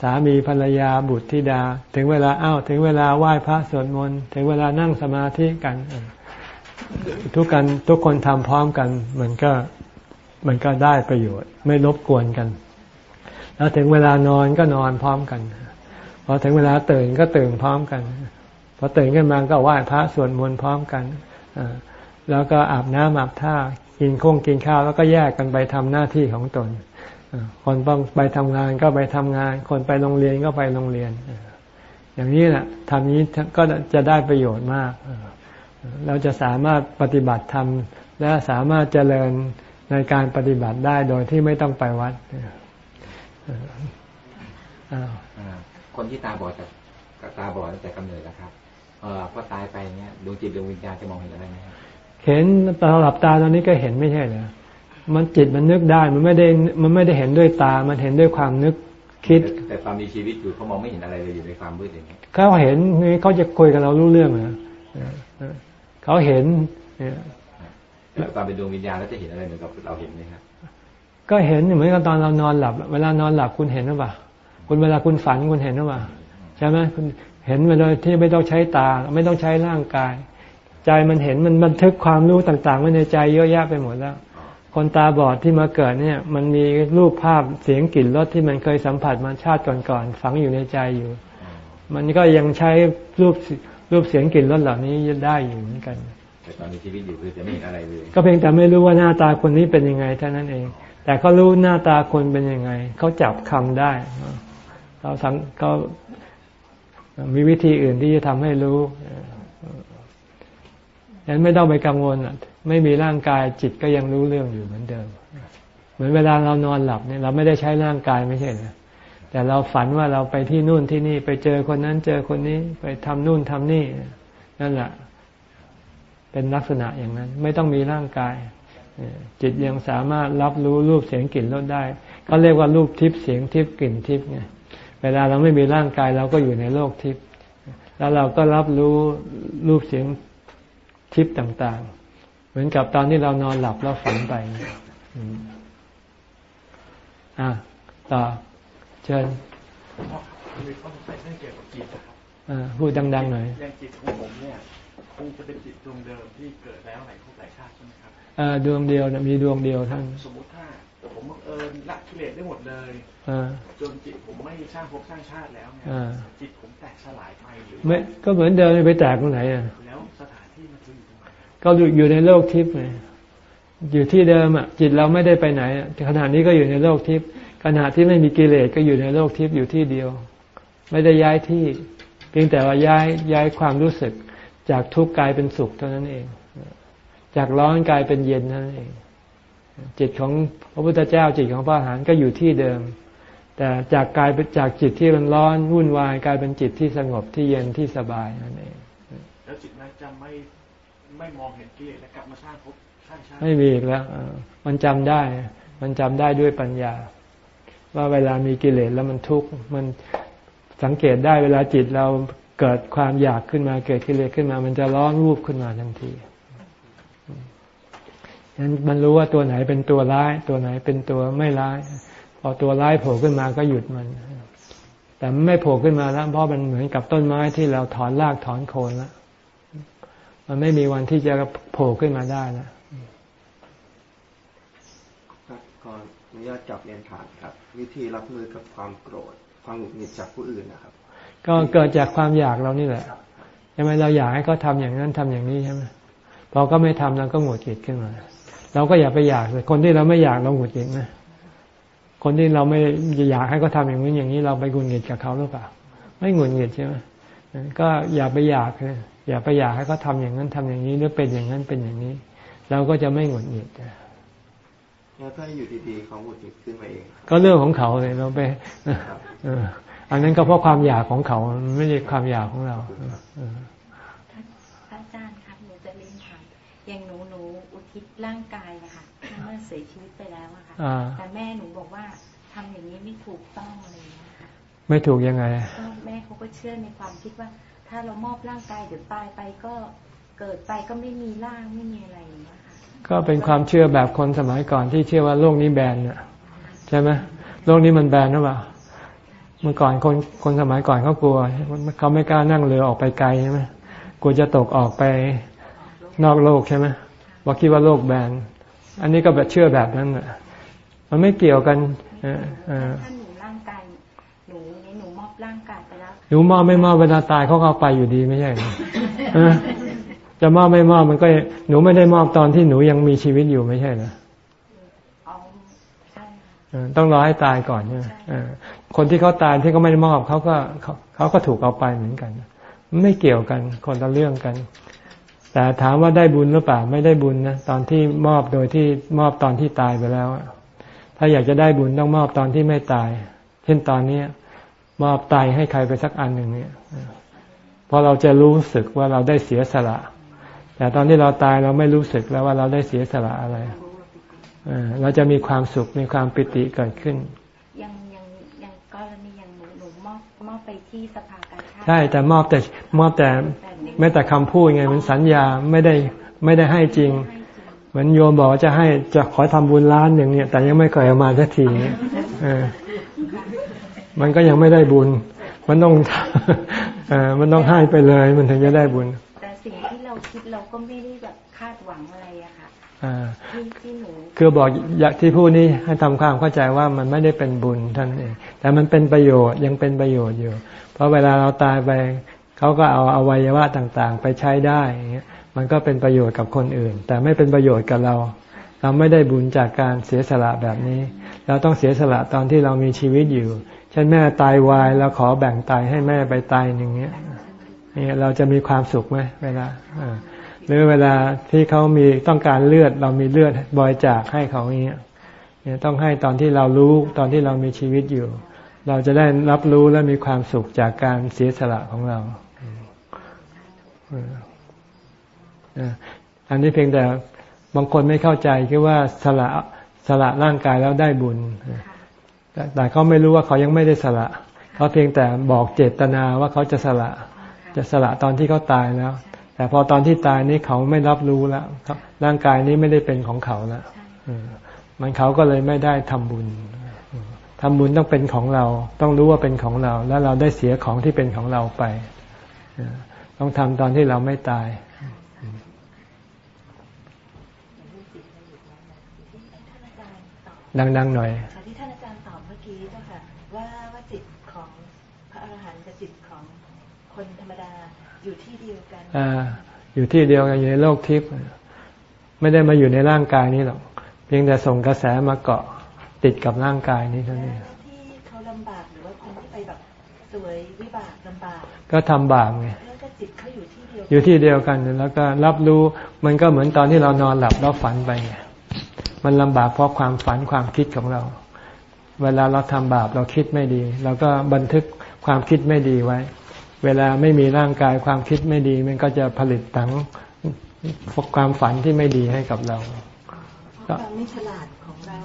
Speaker 1: สามีภรรยาบุตรธิดา ถึงเวลาอ้าวถึงเวลาไหว้พระสวดมนต์ถึงเวลานั่งสมาธิกัน ทุกกันทุกคนทำพร้อมกัน มันก็มันก็ได้ประโยชน์ ไม่รบกวนกัน แล้วถึงเวลานอนก็นอนพร้อมกันพอถึงเวลาตื่นก็ตื่นพร้อมกันพอตื่นขึ้นมาก็ไหว้พระสวดมนต์พร้อมกันแล้วก็อาบน้ำอาบท่า กินข้งกินข้าวแล้วก็แยกกันไปทำหน้าที่ของตน คนต้องไปทำงานก็ไปทำงาน คนไปโรงเรียนก็ไปโรงเรียน อย่างนี้แหละทำนี้ก็จะได้ประโยชน์มาก เราจะสามารถปฏิบัติธรรมและสามารถเจริญในการปฏิบัติได้โดยที่ไม่ต้องไปวัด
Speaker 3: คนที่ตาบอดแต่ตาบอดแต่กำเนิดแล้วครับเออพอตายไปเนี้ยดวงจิตดวงวิญญาณจะมองเห็นอะไรไหมครับ
Speaker 1: เห็นตอนหลับตาตอนนี้ก็เห็นไม่ใช่เหรอมันจิตมันนึกได้มันไม่ได้มันไม่ได้เห็นด้วยตา มันเห็นด้วยความนึกคิด
Speaker 3: แต่แต่ตอนมีชีวิตอยู่เขามองไม่เห็นอะไรเลยอยู่ในความมืดอย่างนี้ย
Speaker 1: เขาเห็นนี่เขาจะคุยกับเรารู้เรื่องเหรอเออเออเขาเห็นเนี่ย
Speaker 3: แต่ตอนเป็นดวงวิญญาณแล้วจะเห็นอะไรเหมือนกับเราเห็นไหมครับ
Speaker 1: ก็เห็นเหมือนกับตอนเรานอนหลับ เวลานอนหลับคุณเห็นหรือเปล่าคุณเวลาคุณฝันคุณเห็นหรือเปล่าใช่ไหมคุณเห็นไปเลยที่ไม่ต้องใช้ตา ไม่ต้องใช้ร่างกาย ใจมันเห็นมันบันทึกความรู้ต่างๆไว้ในใจเยอะแยะไปหมดแล้ว คนตาบอดที่มาเกิดเนี่ย มันมีรูปภาพเสียงกลิ่นรสที่มันเคยสัมผัสมาชาติก่อนๆฝังอยู่ในใจอยู่ มันก็ยังใช้รูปรูปเสียงกลิ่นรสเหล่านี้ได้อยู่เหมือนกัน
Speaker 3: แต่ตอนมีชีวิตอยู่คือจะไม่เห็นอะไรเลย
Speaker 1: ก็เพียงแต่ไม่รู้ว่าหน้าตาคนนี้เป็นยังไงเท่านั้นเอง แต่เขารู้หน้าตาคนเป็นยังไงเขาจับคำได้เขาสังเขามีวิธีอื่นที่จะทำให้รู้ ฉะนั้นไม่ต้องไปกังวลไม่มีร่างกายจิตก็ยังรู้เรื่องอยู่เหมือนเดิม เหมือนเวลาเรานอนหลับเนี่ยเราไม่ได้ใช้ร่างกายไม่ใช่เหรอแต่เราฝันว่าเราไปที่นู่นที่นี่ไปเจอคนนั้นเจอคนนี้ไปทำนู่นทำนี่นั่นแหละเป็นลักษณะอย่างนั้น ไม่ต้องมีร่างกาย จิตยังสามารถรับรู้รูปเสียงกลิ่นรสได้ก็เรียกว่ารูปทิพย์เสียงทิพย์กลิ่นทิพย์ไงเวลาเราไม่มีร่างกายเราก็อยู่ในโลกทิพย์แล้วเราก็รับรู้รูปเสียง ทิพย์ต่าง ๆ เหมือนกับตอนที่เรานอนหลับแล้วฝันไปอืมอะต่อเชิญ
Speaker 4: มีข้อสงสัยเรื่องเกี่ยวกับจิตนะครับ
Speaker 1: อ่าพูดดังๆหน่อย
Speaker 4: อย่างจิตของผมเนี่ยคงจะเป็นจิตดวงเดิมที่เกิดแล้วหลายภพหลายชาติใช่ไหมครับ
Speaker 1: อ่าดวงเดียวนะมีดวงเดียวท่าน
Speaker 4: สมมุติถ้าผมบังเอิญละกิเลสได้หมดเลย
Speaker 1: อ่า
Speaker 4: จนจิตผมไม่สร้างภพสร้างชาติแล้วเนี่ย
Speaker 1: อ่า
Speaker 4: จิตผมแตกสลายไปหรือ
Speaker 1: ไม่ก็เหมือนเดิมไปแตกตรงไหนอะ
Speaker 4: แล้วสถานที่มันคืออยู่ตรงไหน
Speaker 1: ก็อยู่ในโลกทิพย์ไงอยู่ที่เดิมอะจิตเราไม่ได้ไปไหนขณะนี้ก็อยู่ในโลกทิพย์ขณะที่ไม่มีกิเลสก็อยู่ในโลกทิพย์อยู่ที่เดียว ไม่ได้ย้ายที่ เพียงแต่ว่าย้ายย้ายความรู้สึก จากทุกข์กลายเป็นสุขเท่านั้นเอง จากร้อนกลายเป็นเย็นเท่านั้นเอง จิตของพระพุทธเจ้าจิตของพระอรหันต์ก็อยู่ที่เดิม แต่จากกายเป็นจากจิตที่มันร้อนวุ่นวายกลายเป็นจิตที่สงบที่เย็นที่สบายนั่นเอง
Speaker 4: แล้วจิตนั้นจะไม่ ไม่มองเห็นกิเลสและกลับมาสร้างภพสร้างชาติ
Speaker 1: ไม่มีอีกแล้วมันจำได้ มันจำได้ด้วยปัญญา ว่าเวลามีกิเลสแล้วมันทุกข์มันสังเกตได้เวลาจิตเราเกิดความอยากขึ้นมาเกิดกิเลสขึ้นมา มันจะร้อนรูปขึ้นมาทันทีฉะนั้นมันรู้ว่าตัวไหนเป็นตัวร้าย ตัวไหนเป็นตัวไม่ร้าย พอตัวร้ายโผล่ขึ้นมาก็หยุดมัน แต่ไม่โผล่ขึ้นมาแล้วเพราะมันเหมือนกับต้นไม้ที่เราถอนรากถอนโคนแล้ว มันไม่มีวันที่จะโผล่ขึ้นมาได้แล้ว
Speaker 5: ครับขออนุญาตกลับเรียนถามครับ วิธีรับมือกับความโกรธ ความหงุดหงิดจากผู้อื่นนะครับ
Speaker 1: ก็เกิดจากความอยากเรานี่แหละใช่ไหมเราอยากให้เขาทาอย่างนั้นทำอย่างนี้ใช่ไหมพอก็ไม่ทำเราก็หงุดหงิดขึ้นมาเราก็อย่าไปอยากเลยคนที่เราไม่อยากเราหงุดหงิดนะคนที่เราไม่อยากให้เขาทาอย่างนี้อย่างนี้เราไปหงุดหงิดกับเขาหรือเปล่า ไม่หงุดหงิดใช่ไหมก็อย่าไปอยากเลย อย่าไปอยากให้เขาทาอย่างนั้นทำอย่างนี้หรือเป็นอย่างนั้นเป็นอย่างนี้ เราก็จะไม่หงุดหงิด
Speaker 5: แล้วถ้าอยู่ดีๆเขาหงุดหงิดขึ้นมาเอง
Speaker 1: ก็เรื่องของเขาเลยเราไปเอออันนั้นก็เพราะความอยากของเขามันไม่ใช่ความอยากของเราเออ
Speaker 6: พระอาจารย์ครับหนูจะเรียนถามอย่างหนูหนูอุทิศร่างกายนะคะเมื่อเสียชีวิตไปแล้วอะค่ะ
Speaker 1: อ่า
Speaker 6: แต่แม่หนูบอกว่าทำอย่างนี้ไม่ถูกต้องอะไรอย่างเงี้ยค่ะ
Speaker 1: ไม่ถูกยังไง
Speaker 6: ก็แม่เขาก็เชื่อในความคิดว่า ถ้าเรามอบร่างกายเดี๋ยวตายไปก็เกิดไปก็ไม่มีร่างไม่มีอะไรอย่างเงี้ยค่ะ
Speaker 1: ก็เป็นความเชื่อแบบคนสมัยก่อนที่เชื่อว่าโลกนี้แบนน่ะใช่ไหมโลกนี้มันแบนหรือเปล่าเมื่อก่อนคนคนสมัยก่อนเขากลัวเขาไม่กล้านั่งเรือออกไปไกลใช่ไหมกลัวจะตกออกไปนอกโลกใช่ไหมว่าคิดว่าโลกแบนอันนี้ก็แบบเชื่อแบบนั้นน่ะมันไม่เกี่ยวกัน เออ
Speaker 6: ไปแล้ว
Speaker 1: หนูมอบไม่มอบเวลาตายเขาก็เอาไปอยู่ดีไม่ใช่เหรอเออจะมอบไม่มอบมันก็ หนูไม่ได้มอบตอนที่หนูยังมีชีวิตอยู่ไม่ใช่เหรอ
Speaker 6: เอาใช่ค่ะ
Speaker 1: เออต้องรอให้ตายก่อนใช่ไหมเออคนที่เขาตายที่เขาไม่ได้มอบเขาก็เขาเขาก็ถูกเอาไปเหมือนกัน ไม่เกี่ยวกันคนละเรื่องกัน แต่ถามว่าได้บุญหรือเปล่าไม่ได้บุญนะตอนที่มอบโดยที่มอบตอนที่ตายไปแล้วอะถ้าถ้าอยากจะได้บุญต้องมอบตอนที่ไม่ตาย เช่นตอนนี้ มอบตายให้ใครไปสักอันหนึ่งเนี่ยเพราะเราจะรู้สึกว่าเราได้เสียสละ แต่ตอนที่เราตายเราไม่รู้สึกแล้วว่าเราได้เสียสละอะไรเราจะมีความสุขมีความปิติเกิดขึ้น
Speaker 6: ยังยังยังกรณียังหนูหนูมอบมอบไปที่สภากาชาติ
Speaker 1: ใช่แต่มอบแต่มอบแต่ไม่แต่คำพูดไงมันสัญญาไม่ได้ไม่ได้ให้จริง เหมือนโยมบอกว่าจะให้จะขอทำบุญล้านอย่างเนี้ยแต่ยังไม่เคยเอามาสักทีเออ มันก็ยังไม่ได้บุญ มันต้องเออมันต้องให้ไปเลย มันถึงจะได้บุญ
Speaker 6: แต่สิ่งที่เราคิดเราก็ไม่ได้แบบคาดหวังอะไรอะค่ะ
Speaker 1: อ่า
Speaker 6: ที่ที่หนู
Speaker 1: คือบอกอยากที่พูดนี้ให้ทำความเข้าใจว่ามันไม่ได้เป็นบุญท่านเอง แต่มันเป็นประโยชน์ยังเป็นประโยชน์อยู่ เพราะเวลาเราตายไปเขาก็เอาอวัยวะต่างๆ ไปใช้ได้อย่างเงี้ยมันก็เป็นประโยชน์กับคนอื่น แต่ไม่เป็นประโยชน์กับเรา เราไม่ได้บุญจากการเสียสละแบบนี้ เราต้องเสียสละตอนที่เรามีชีวิตอยู่ เช่นแม่ตายวายเราขอแบ่งตายให้แม่ไปตายอย่างเงี้ยนี่เราจะมีความสุขไหมเวลาหรือเวลาที่เขามีต้องการเลือด เรามีเลือดบริจาคให้เขาอย่างเงี้ยเนี่ยต้องให้ตอนที่เรารู้ตอนที่เรามีชีวิตอยู่ เราจะได้รับรู้และมีความสุขจากการเสียสละของเราอันนี้เพียงแต่บางคนไม่เข้าใจคิดว่าสละสละร่างกายแล้วได้บุญ แต่เขาไม่รู้ว่าเขายังไม่ได้สละ เขาเพียงแต่บอกเจตนาว่าเขาจะสละ จะสละตอนที่เขาตายแล้ว แต่พอตอนที่ตายนี้เขาไม่รับรู้แล้วร่างกายนี้ไม่ได้เป็นของเขาแล้วมันเขาก็เลยไม่ได้ทำบุญทำบุญต้องเป็นของเรา ต้องรู้ว่าเป็นของเรา แล้วเราได้เสียของที่เป็นของเราไปต้องทำตอนที่เราไม่ตายดังๆหน่อย
Speaker 7: ตอบเมื่อกี้เจ้าค่ะว่าว่าจิตของพระอรหันต์กับจิตของคนธรรมดาอยู่ที่เดียวกัน
Speaker 1: อ่าอยู่ที่เดียวกันอยู่ในโลกทิพย์ไม่ได้มาอยู่ในร่างกายนี้หรอก เพียงแต่ส่งกระแสมาเกาะติดกับร่างกายนี้เท่านั้น
Speaker 7: ที่เขาลำบากหรือว่าคนที่ไปแบบสวยวิบากลำบาก
Speaker 1: ก็ทำบาปไง
Speaker 7: แล้วก็จิตเขาอยู่ที่เดียว
Speaker 1: อยู่ที่เดียวกันแล้วก็รับรู้มันก็เหมือนตอนที่เรานอนหลับแล้วฝันไปไงมันลำบากเพราะความฝันความคิดของเรา เวลาเราทำบาปเราคิดไม่ดี เราก็บันทึกความคิดไม่ดีไว้ เวลาไม่มีร่างกายความคิดไม่ดี มันก็จะผลิตถังความฝันที่ไม่ดีให้กับเรา
Speaker 7: ความไม่ฉลาดของเรา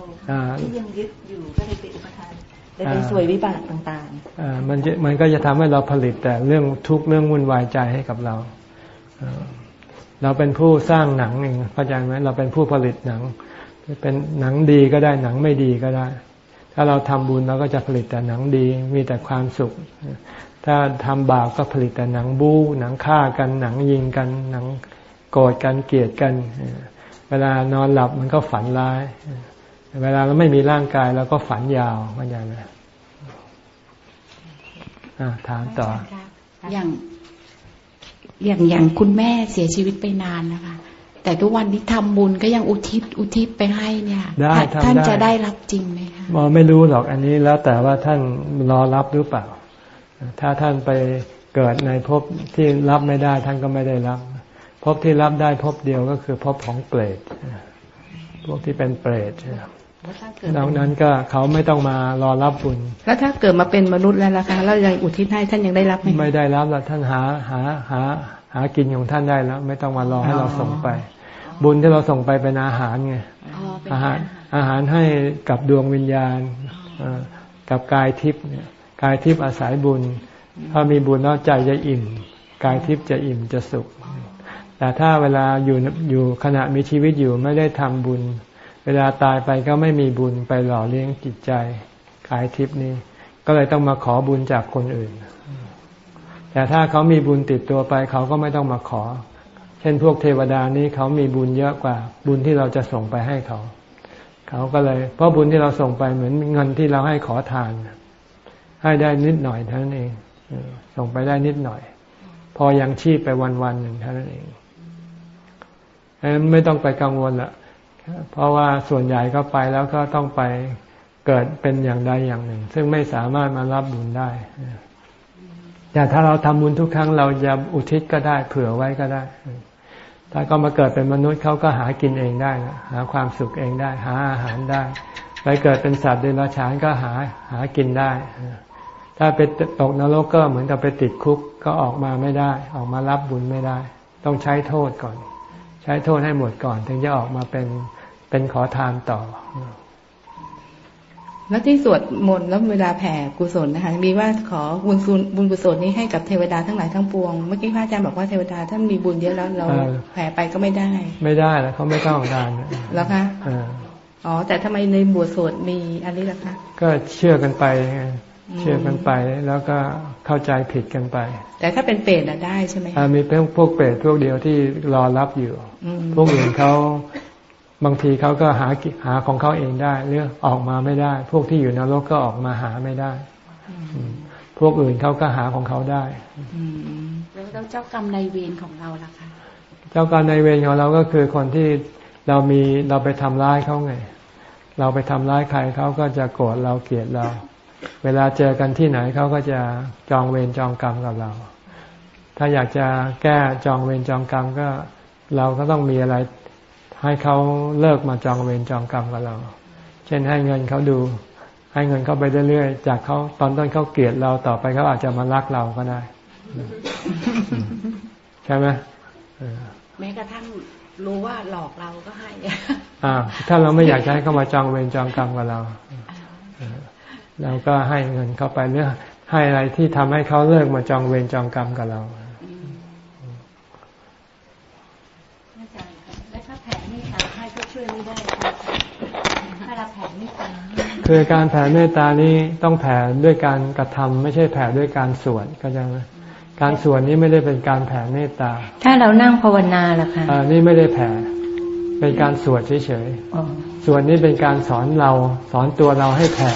Speaker 7: ที่ยังยึดอยู่ก็เลยไปอุปทานเลยเป็นสวยวิบากต่าง
Speaker 1: ๆอ่ามันจะมันก็จะทำให้เราผลิตแต่เรื่องทุกข์เรื่องวุ่นวายใจให้กับเรา เราเป็นผู้สร้างหนังเองเข้าใจไหมเราเป็นผู้ผลิตหนัง เป็นหนังดีก็ได้หนังไม่ดีก็ได้ ถ้าเราทำบุญเราก็จะผลิตแต่หนังดี มีแต่ความสุข ถ้าทำบาปก็ผลิตแต่หนังบู๊หนังฆ่ากันหนังยิงกันหนังโกรธกันเกลียดกัน เวลานอนหลับมันก็ฝันร้าย เวลาเราไม่มีร่างกายเราก็ฝันยาวมันอย่างไรถามต่อ
Speaker 8: อย่างอย่างอย่างคุณแม่เสียชีวิตไปนานนะคะ แต่ทุกวันนี้ทำบุญก็ยังอุทิศอุทิศไปให้เนี่ยท่านจะได้รับจริงไหมคะ
Speaker 1: มอไม่รู้หรอกอันนี้แล้วแต่ว่าท่านรอรับหรือเปล่า ถ้าท่านไปเกิดในภพที่รับไม่ได้ท่านก็ไม่ได้รับภพที่รับได้ภพเดียวก็คือภพของเปรตพวกที่เป็นเปรตดังนั้นก็เขาไม่ต้องมารอรับบุญ
Speaker 8: แล้วถ้าเกิดมาเป็นมนุษย์แล้วล่ะคะแล้วยังอุทิศให้ท่านยังได้รับไหม
Speaker 1: ไม่ได้รับแล้วท่านหาหาหาหากินของท่านได้แล้ว ไม่ต้องมารอให้เราส่งไป บุญที่เราส่งไปเป็นอาหารไงอาหารอาหารให้กับดวงวิญญาณกับกายทิพย์เนี่ย กายทิพย์อาศัยบุญ ถ้ามีบุญแล้วใจจะอิ่ม กายทิพย์จะอิ่มจะสุข แต่ถ้าเวลาอยู่อยู่ขณะมีชีวิตอยู่ไม่ได้ทำบุญ เวลาตายไปก็ไม่มีบุญไปหล่อเลี้ยงจิตใจ กายทิพย์นี้ ก็เลยต้องมาขอบุญจากคนอื่น แต่ถ้าเขามีบุญติดตัวไป เขาก็ไม่ต้องมาขอ เช่นพวกเทวดานี้เขามีบุญเยอะกว่า บุญที่เราจะส่งไปให้เขา เขาก็เลย เพราะบุญที่เราส่งไปเหมือนเงินที่เราให้ขอทาน ให้ได้นิดหน่อยเท่านั้นเองส่งไปได้นิดหน่อย พอยังชีพไปวันวันหนึ่งเท่านั้นเองไม่ต้องไปกังวลละเพราะว่าส่วนใหญ่ก็ไปแล้วก็ต้องไปเกิดเป็นอย่างใดอย่างหนึ่ง ซึ่งไม่สามารถมารับบุญได้แต่ถ้าเราทำบุญทุกครั้ง เราจะอุทิศก็ได้ เผื่อไว้ก็ได้ถ้าก็มาเกิดเป็นมนุษย์เขาก็หากินเองได้นะหาความสุขเองได้ หาอาหารได้ ไปเกิดเป็นสัตว์เดรัจฉานก็หาหากินได้ ถ้าไปตกนรกก็เหมือนกับไปติดคุกก็ออกมาไม่ได้ ออกมารับบุญไม่ได้ ต้องใช้โทษก่อน ใช้โทษให้หมดก่อน ถึงจะออกมาเป็นเป็นขอทานต่อ
Speaker 8: แล้วที่สวดมนต์แล้วเวลาแผ่กุศลนะคะมีว่าขอบุญบุญกุศลนี้ให้กับเทวดาทั้งหลายทั้งปวง เมื่อกี้พระอาจารย์บอกว่าเทวดาท่านมีบุญเยอะแล้วเราแผ่ไปก็ไม่ได้
Speaker 1: ไม่ได้แล้วเขาไม่ต้องการ
Speaker 8: แล้วคะอ๋อแต่ทำไมในบวชสวดมีอันนี้ล่ะคะ
Speaker 1: ก็เชื่อกันไป เชื่อกันไปแล้วก็เข้าใจผิดกันไป
Speaker 8: แต่ถ้าเป็นเปรตอะได้ใช่ไหม
Speaker 1: มีเพวกเปรตพวกเดียวที่รอรับอยู่ พวกอื่นเขาบางทีเขาก็หาหาของเขาเองได้หรือออกมาไม่ได้ พวกที่อยู่นรกก็ออกมาหาไม่ได้ พวกอื่นเขาก็หาของเขาได้
Speaker 8: แล้วเจ้ากรรมนายเวรของเราล่ะคะ
Speaker 1: เจ้ากรรมนายเวรของเราก็คือคนที่เรามีเราไปทำร้ายเขาไง เราไปทำร้ายใครเขาก็จะโกรธเราเกลียดเรา เวลาเจอกันที่ไหนเขาก็จะจองเวรจองกรรมกับเรา ถ้าอยากจะแก้จองเวรจองกรรมก็เราก็ต้องมีอะไรให้เขาเลิกมาจองเวรจองกรรมกับเรา เช่นให้เงินเขาดู ให้เงินเขาไปเรื่อยๆ จากเขาตอนต้นเขาเกลียดเราต่อไปเขาอาจจะมารักเราก็ได้ ใช่ไหม
Speaker 8: แม้กระทั่งรู้ว่าหลอกเราก็ให้
Speaker 1: อ่า ถ้าเราไม่อยากจะให้เขามาจองเวรจองกรรมกับเรา เราก็ให้เงินเขาไปเรื่อให้อะไรที่ทำให้เขาเลิกมาจองเวรจองกรรมกับเราคือการแผ่เมตตานี้ต้องแผ่ด้วยการกระทำไม่ใช่แผ่ด้วยการสวดก็จะการสวดนี้ไม่ได้เป็นการแผ่เมตตา
Speaker 2: ถ้าเรานั่งภาวนาล่ะคะ
Speaker 1: อ่านี่ไม่ได้แผ่เป็นการสวดเฉยๆสวดนี้เป็นการสอนเราสอนตัวเราให้แผ่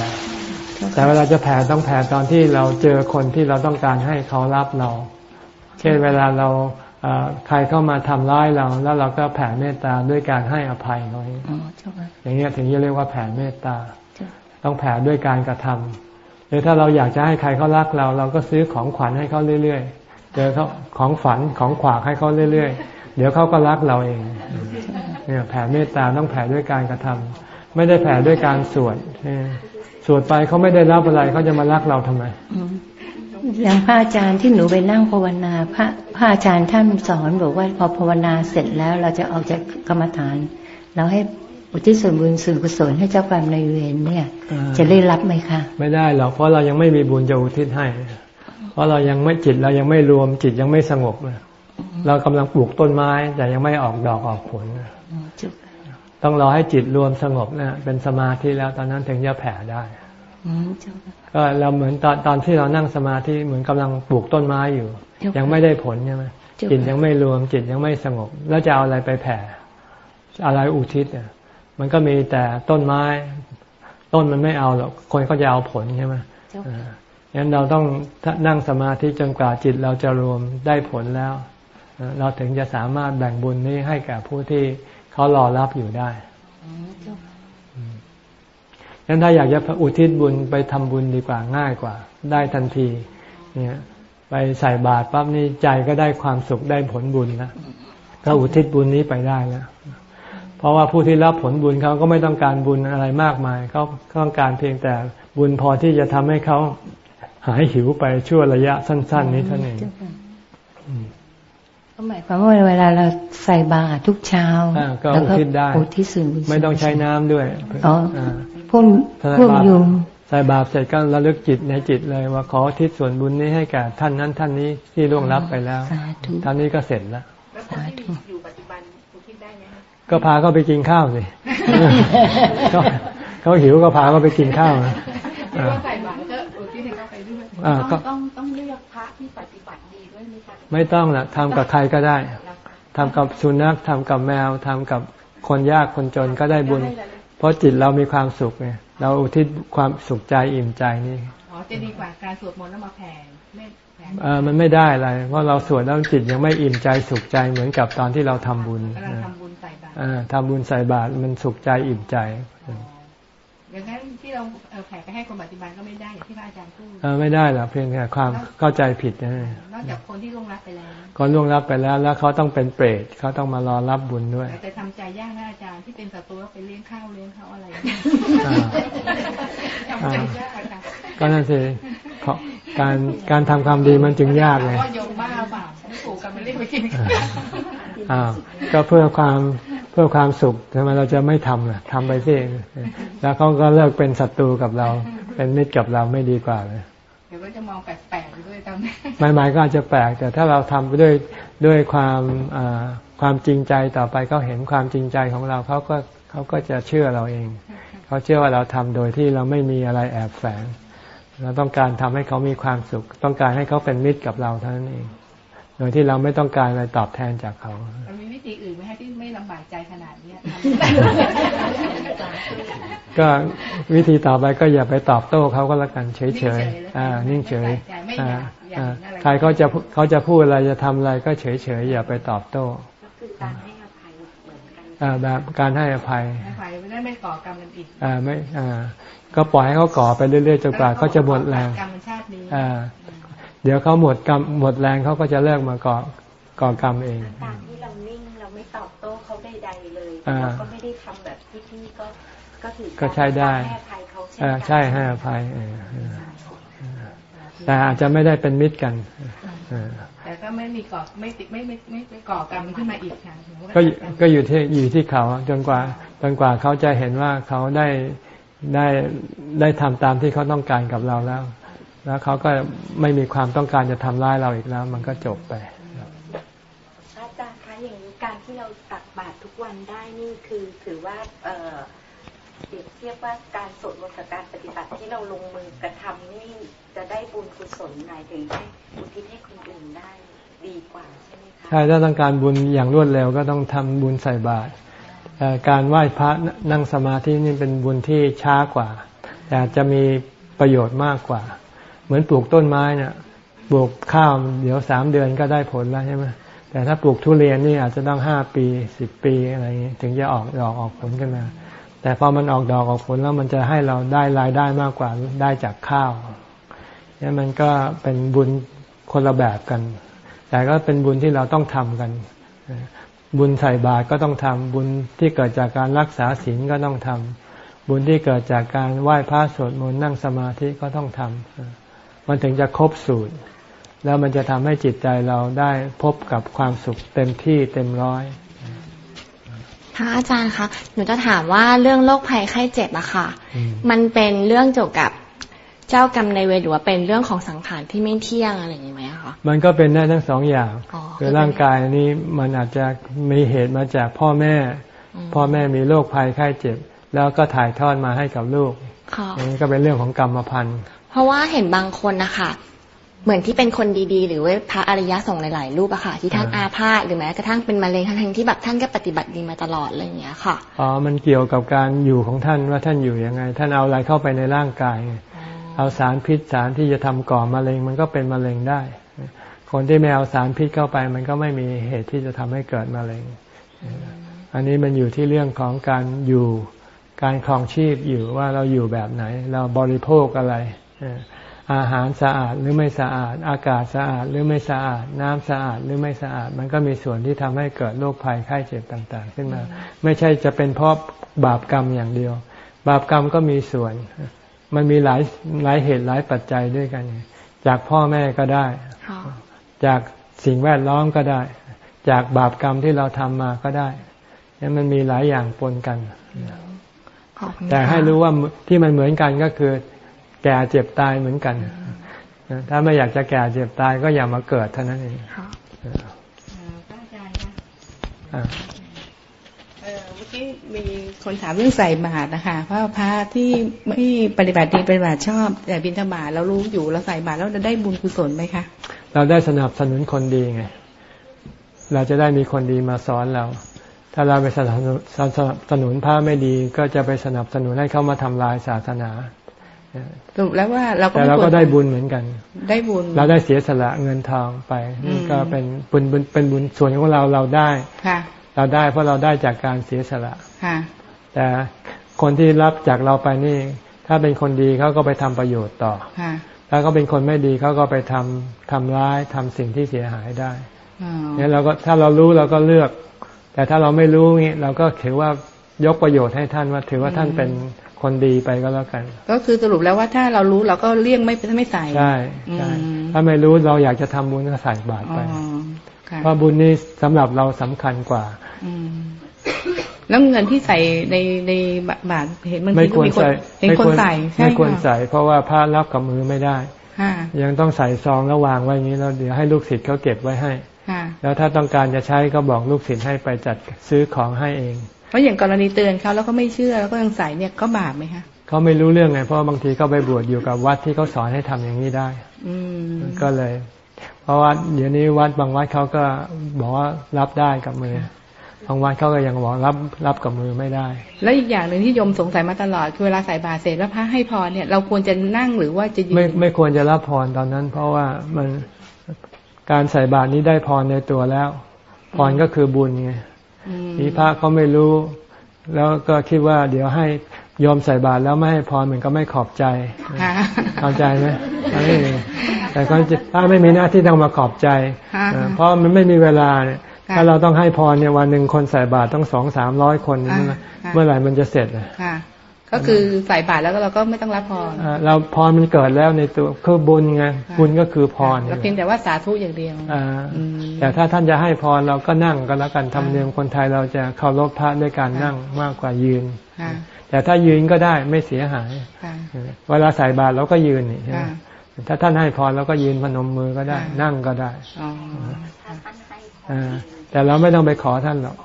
Speaker 1: แต่เวลาจะแผ่ต้องแผ่ตอนที่เราเจอคนที่เราต้องการให้เขารับเรา เช่นเวลาเราใครเข้ามาทำร้ายเรา แล้วเราก็แผ่เมตตาด้วยการให้อภัยเขาอย่างนี้ถึงจะเรียกว่าแผ่เมตตา ต้องแผ่ด้วยการกระทำหรือถ้าเราอยากจะให้ใครเขารักเรา เราก็ซื้อของขวัญให้เขาเรื่อยๆ เจอเขาของฝันของขวากให้เขาเรื่อยๆ เดี๋ยวเขาก็รักเราเอง เนี่ยแผ่เมตตาต้องแผ่ด้วยการกระทำไม่ได้แผ่ด้วยการสวด สวดไปเขาไม่ได้รับอะไรเขาจะมารักเราทำไม
Speaker 2: อย่างพระอาจารย์ที่หนูไปนั่งภาวนา พระพระอาจารย์ท่านสอนบอกว่าพอภาวนาเสร็จแล้วเราจะออกจากกรรมฐาน เราให้อุทิศส่วนบุญส่วนกุศลให้เจ้ากรรมในเวรเนี่ย จะได้รับไหมคะ
Speaker 1: ไม่ได้หรอกเพราะเรายังไม่มีบุญจะอุทิศให้ เพราะเรายังไม่จิตเรายังไม่รวมจิตยังไม่สงบเรากำลังปลูกต้นไม้แต่ยังไม่ออกดอกออกผล ต้องรอให้จิตรวมสงบนะเป็นสมาธิแล้วตอนนั้นถึงจะแผ่ได้ก็เราเหมือนตอนตอนที่เรานั่งสมาธิเหมือนกำลังปลูกต้นไม้อยู่ ยังไม่ได้ผลใช่ไหมจิตยังไม่รวมจิตยังไม่สงบ แล้วจะเอาอะไรไปแผ่ อะไรอุทิศเนี่ยมันก็มีแต่ต้นไม้ ต้นมันไม่เอาหรอกคนก็จะเอาผลใช่ไหมงั้นเราต้องนั่งสมาธิจนกว่าจิตเราจะรวมได้ผลแล้ว เราถึงจะสามารถแบ่งบุญนี้ให้แก่ผู้ที่ เขารอรับอยู่ได้งั้นถ้าอยากจะอุทิศบุญไปทำบุญดีกว่าง่ายกว่า ได้ทันที เนี่ย ไปใส่บาตรปั๊บนี่ใจก็ได้ความสุขได้ผลบุญแล้วก็อุทิศบุญนี้ไปได้แล้วเพราะว่าผู้ที่รับผลบุญเขาก็ไม่ต้องการบุญอะไรมากมายเขาต้องการเพียงแต่บุญพอที่จะทำให้เขาหายหิวไปชั่วระยะสั้น ๆ นี้เท่านั้น
Speaker 2: ก็หมายความว่าเวลาเราใส่บาตรทุกเช้า
Speaker 1: ก็อุทิศได้
Speaker 2: อุทิศส่วน
Speaker 1: ไม่ต้องใช้น้ำด้วย
Speaker 2: อ๋อพวกพวกโยม
Speaker 1: ใส่บาปเสร็จก็ระลึกจิตในจิตเลยว่าขอทิศส่วนบุญนี้ให้แก่ท่านนั้นท่านนี้ที่ล่วงลับไปแล้วท่านนี้ก็เสร็จแล้วอยู่ปัจจุบันอุทิศได้ไหมก็พาเขาไปกินข้าวสิเขาหิวก็พาเขาไปกินข้าวนะใส่บาตรก็อุทิศให้เขาไปด้วยต้องต้องเลือกพระที่ปฏิบัติดีด้วย ไหมคะไม่ต้องละทำกับใครก็ได้ทำกับสุนัขทำกับแมวทำกับคนยากคนจนก็ได้บุญ เพราะจิตเรามีความสุขไงเราอุทิศความสุขใจอิ่มใจนี่
Speaker 7: อ๋อจะดีกว่าการสวดมนต์แล้วมาแผ่
Speaker 1: เออมันไม่ได้อะไรเพราะเราสวดแล้วจิตยังไม่อิ่มใจสุขใจเหมือนกับตอนที่เราทำบุญทำบุญใส่บาตรทำบุญใส่บาตรมันสุขใจอิ่มใจ
Speaker 9: อย่างนั้นที่เราแผ่ไปให้คนปฏิบัติก็ไม่ได้อย่างที่พระอาจารย์พูด
Speaker 1: ไม่ได้หรอกเพียงแค่ความเข้าใจผิดนะ
Speaker 9: นอกจากคนที่ล่วงรับไปแล้ว
Speaker 1: คนล่วงรับไปแล้ว แล้วเขาต้องเป็นเปรตเขาต้องมารอรับบุญด้วย
Speaker 9: แต่ทำใจยากนะอาจารย์ที่เป็นศัตรูไปเลี้ยงข้าวเลี้ยงเขาอะไรทำใจยากค่ะ
Speaker 1: ก็นั่นสิการการทำความดีมันจึงยากไง
Speaker 9: ก็ยงบ้าเปล่าปู่กันมาเรียกไปกิน
Speaker 1: อ่าก็เพื่อความเพื่อความสุขทำไมเราจะไม่ทำล่ะทำไปสิแล้วเขาก็เลิกเป็นศัตรูกับเรา เป็นมิตรกับเราไม่ดีกว่าเลย
Speaker 9: เดี๋ยวก็จะมองแปลกๆด้วยตอนนี้
Speaker 1: หมายก็อาจจะแปลก แต่ถ้าเราทำไปด้วยด้วยความความจริงใจต่อไปเขาเห็นความจริงใจของเราเขาก็เขาก็จะเชื่อเราเอง เขาเชื่อว่าเราทำโดยที่เราไม่มีอะไรแอบแฝง เราต้องการทำให้เขามีความสุข ต้องการให้เขาเป็นมิตรกับเราเท่านั้นเองดยที่เราไม่ต้องการอะไรตอบแทนจากเขา
Speaker 9: มันมีวิธีอื่นไหมที่ไม่ลำบากใจขนาดนี้
Speaker 1: ก็วิธีต่อไปก็อย่าไปตอบโต้เขาก็แล้วกันเฉยเฉยอ่า นิ่งเฉยอ่าใครเขาจะเขาจะพูดอะไรจะทำอะไรก็เฉยเฉยอย่าไปตอบโต้คือการใแบบการให้อภัยอภัยไม่ได้ไม่ก่อกรรมกันอีกอ่าไม่อ่า ก็ปล่อยให้เขาก่อไปเรื่อยๆจนกว่าเขาจะหมดแรงกรรมชาตินี้อ่า เดี๋ยวเขาหมดกรรมหมดแรงเขาก็จะเลิกมาก่อก่อกรรมเอง
Speaker 6: ตามที่เรานิ่งเราไม่ตอบโต้เขาใดๆเลยเราก็ไม่ได้ทำแบบที่พี่ก็ก็ถือ
Speaker 1: ก็ใช้ได้
Speaker 6: ให้อภัยเขาใช่ใช่
Speaker 1: ให้อภัยแต่อาจจะไม่ได้เป็นมิตรกัน
Speaker 9: แต่ก็ไม่มีก่อไม่ติดไม่ไม่ไม่ก่อกรรมขึ้นมาอีกค่ะ
Speaker 1: ก็ก็อยู่ที่อยู่ที่เขาจนกว่าจนกว่าเขาจะเห็นว่าเขาได้ได้ได้ทำตามที่เขาต้องการกับเราแล้ว แล้วเขาก็ไม่มีความต้องการจะทำร้ายเราอีกแล้ว มันก็จบไป
Speaker 6: อาจารย์คะอย่างนี้การที่เราตักบาตรทุกวันได้นี่คือถือว่าเเปรียบเทียบว่าการสวดมนต์กับการปฏิบัติที่เราลงมือกระทำนี่จะได้บุญกุศลหมายถึงให้อุทิศให้คนอื่นได้ดีกว่าใช่ไหมคะใช่
Speaker 1: ถ้าต้องการบุญอย่างรวดเร็วก็ต้องทำบุญใส่บาตรการไหว้พระนั่งสมาธินี่เป็นบุญที่ช้ากว่า แต่จะมีประโยชน์มากกว่า เหมือนปลูกต้นไม้เนี่ยปลูกข้าวเดี๋ยวสามเดือนก็ได้ผลแล้วใช่ไหมแต่ถ้าปลูกทุเรียนนี่อาจจะต้องห้าปีสิบปีอะไรอย่างนี้ถึงจะออกดอกออกผลกันมา แต่พอมันออกดอกออกผลแล้วมันจะให้เราได้รายได้มากกว่าได้จากข้าวนี่มันก็เป็นบุญคนละแบบกัน แต่ก็เป็นบุญที่เราต้องทำกัน บุญใส่บาตรก็ต้องทำบุญที่เกิดจากการรักษาศีลก็ต้องทำบุญที่เกิดจากการไหว้พระสวดมนต์นั่งสมาธิก็ต้องทำมันถึงจะครบสูตร แล้วมันจะทำให้จิตใจเราได้พบกับความสุขเต็มที่เต็มร้อย
Speaker 10: พระอาจารย์คะหนูจะถามว่าเรื่องโรคภัยไข้เจ็บอะค่ะ มันเป็นเรื่องเกี่ยวกับเจ้ากรรมในเวรหรือว่าเป็นเรื่องของสังขารที่ไม่เที่ยงอะไรอย่างนี้ไหมคะ
Speaker 1: มันก็เป็นได้ทั้งสองอย่างคือร่างกายนี้มันอาจจะมีเหตุมาจากพ่อแม่ พ่อแม่มีโรคภัยไข้เจ็บ แล้วก็ถ่ายทอดมาให้กับลูกอันนี้ก็เป็นเรื่องของกรรมพันธุ์
Speaker 10: เพราะว่าเห็นบางคนนะคะ เหมือนที่เป็นคนดีๆ หรือว่าพระอริยะส่งหลาย ๆ รูปอะค่ะ ที่ท่านอาพาธหรือแม้กระทั่งเป็นมะเร็งทั้งที่แบบท่านก็ปฏิบัติดีมาตลอดอะไรอย่างเงี้ยค่ะ
Speaker 1: อ๋อมันเกี่ยวกับการอยู่ของท่านว่าท่านอยู่ยังไง ท่านเอาอะไรเข้าไปในร่างกาย เอาสารพิษสารที่จะทำก่อมะเร็งมันก็เป็นมะเร็งได้ คนที่ไม่เอาสารพิษเข้าไป มันก็ไม่มีเหตุที่จะทำให้เกิดมะเร็ง อันนี้มันอยู่ที่เรื่องของการอยู่การคลองชีพอยู่ว่าเราอยู่แบบไหน เราบริโภคอะไร อาหารสะอาดหรือไม่สะอาด อากาศสะอาดหรือไม่สะอาด น้ำสะอาดหรือไม่สะอาด มันก็มีส่วนที่ทำให้เกิดโรคภัยไข้เจ็บต่าง ๆ ขึ้นมา ไม่ใช่จะเป็นเพราะบาปกรรมอย่างเดียว บาปกรรมก็มีส่วน มันมีหลายหลายเหตุหลายปัจจัยด้วยกัน จากพ่อแม่ก็ได้ จากสิ่งแวดล้อมก็ได้ จากบาปกรรมที่เราทำมาก็ได้นี่มันมีหลายอย่างปนกันแต่ให้รู้ว่าที่มันเหมือนกันก็คือ แก่เจ็บตายเหมือนกัน ถ้าไม่อยากจะแก่เจ็บตายก็อย่ามาเกิดเท่านั้นเองค่ะอาจารย์
Speaker 9: คะเมื่อกี้มีคนถามเรื่องใส่บาตรนะคะเพราะพระที่ไม่ปฏิบัติดีปฏิบัติชอบ แต่บิณฑบาตเรารู้อยู่เราใส่บาตรแล้วจะได้บุญกุศลไหมคะ
Speaker 1: เราได้สนับสนุนคนดีไง เราจะได้มีคนดีมาสอนเรา ถ้าเราไปสนับสนุนพระไม่ดี ก็จะไปสนับสนุนให้เขามาทำลายศาสนา
Speaker 9: สรุปแล้วว่าเราก็
Speaker 1: แต่เราก็ได้บุญเหมือนกัน
Speaker 9: ได้บุญ
Speaker 1: เราได้เสียสละเงินทองไปนี่ก็เป็นบุญเป็นบุญส่วนของเราเราได้ค่ะ เราได้เพราะเราได้จากการเสียสละค่ะ แต่คนที่รับจากเราไปนี่ ถ้าเป็นคนดีเขาก็ไปทำประโยชน์ต่อถ้าเขาเป็นคนไม่ดีเขาก็ไปทำทำร้ายทำสิ่งที่เสียหายได้เนี่ยเราก็ถ้าเรารู้เราก็เลือก แต่ถ้าเราไม่รู้งี้เราก็ถือว่ายกประโยชน์ให้ท่านว่า ถือว่าท่านเป็น คนดีไปก็แล้วกัน
Speaker 9: ก็คือสรุปแล้วว่าถ้าเรารู้เราก็เลี่ยงไม่ไม่ใส่
Speaker 1: ใช่ใช่ถ้าไม่รู้เราอยากจะทำบุญก็ใส่บาตรไปเพราะบุญนี้สำหรับเราสำคัญกว่า
Speaker 9: แล้วเงินที่ใส่ในในบาทเห็นมัน
Speaker 1: ไม่ควรใส่
Speaker 9: เห็นคนใส่
Speaker 1: ไม่ควรใส่ เพราะว่าพระรับกับมือไม่ได้ยังต้องใส่ซองแล้ววางไว้อย่างนี้แล้วเดี๋ยวให้ลูกศิษย์เขาเก็บไว้ให้แล้วถ้าต้องการจะใช้ก็บอกลูกศิษย์ให้ไปจัดซื้อของให้เอง
Speaker 9: เพราะอย่างกรณีเตือนเขาแล้วก็ไม่เชื่อแล้วก็ยังใส่เนี่ยก็บาปไหมคะ
Speaker 1: เขาไม่รู้เรื่องไงเพราะบางทีเขาไปบวชอยู่กับวัดที่เขาสอนให้ทำอย่างนี้ได้ อืก็เลย เพราะว่าเดี๋ยวนี้วัดบางวัดเขาก็บอกว่ารับได้กับมือบางวัดเขาก็ยังบอกรับรับกับมือไม่ได้
Speaker 9: แล้วอีกอย่างหนึ่งที่โยมสงสัยมาตลอดคือเวลาใส่บาตรเสร็จแล้วพระให้พรเนี่ย เราควรจะนั่งหรือว่าจะยืนไม่
Speaker 1: ไม่ควรจะรับพรตอนนั้น เพราะว่ามันการใส่บาตรนี้ได้พรในตัวแล้วพรก็คือบุญไง นี่พระเขาไม่รู้ แล้วก็คิดว่า เดี๋ยวให้ยอมใส่บาตรแล้วไม่ให้พรเหมือนก็ไม่ขอบใจเข้าใจไหมแต่ก็ถ้าไม่มีหน้าที่ต้องมาขอบใจ เพราะมันไม่มีเวลาเนี่ยถ้าเราต้องให้พรเนี่ยวันหนึ่งคนใส่บาตรต้องสองสามร้อยคน เมื่อไหร่มันจะเสร็จอะ
Speaker 9: ก็คือใส่บาตรแล้วเราก็ไม่ต้องรับพร
Speaker 1: เราพรมันเกิดแล้วในตัวคือบุญไงบุญก็คือพร
Speaker 9: เราเพียงแต่ว่าสาธุอย่างเดียว
Speaker 1: แต่ถ้าท่านจะให้พรเราก็นั่งก็แล้วกันทำเนียมคนไทยเราจะเคารพพระด้วยการนั่งมากกว่ายืนแต่ถ้ายืนก็ได้ไม่เสียหายเวลาใส่บาตรเราก็ยืนนี่ถ้าท่านให้พรเราก็ยืนพนมมือก็ได้ นั่งก็ได้แต่เราไม่ต้องไปขอท่านหรอก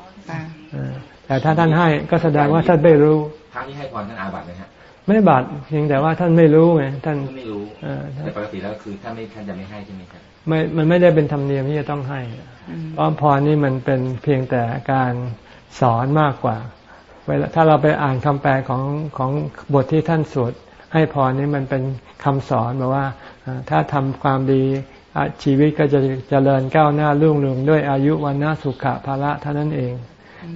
Speaker 1: แต่ถ้าท่านให้ก็แสดงว่าท่านไม่รู้
Speaker 3: พ ระที่ให้พรท่านอาบัติไหมฮะ
Speaker 1: ไม่บาตเพียงแต่ว่าท่านไม่รู้ไงท่าน
Speaker 3: ไม่รู้แต่ปกติแล้วคือถ้าไม่ท่านจะไม่ให้ใช่ไหมครับ
Speaker 1: ไม่มันไม่ได้เป็นธรรมเนียมที่จะต้องให้เพราะพรนี่มันเป็นเพียงแต่การสอนมากกว่าเวลาถ้าเราไปอ่านคำแปลของของบทที่ท่านสวดให้พรนี่มันเป็นคำสอนแบบว่า ถ้าทำความดีชีวิตก็จะเจริญก้าวหน้ารุ่งเรืองด้วยอายุวันนาสุขะภาระเท่านั้นเอง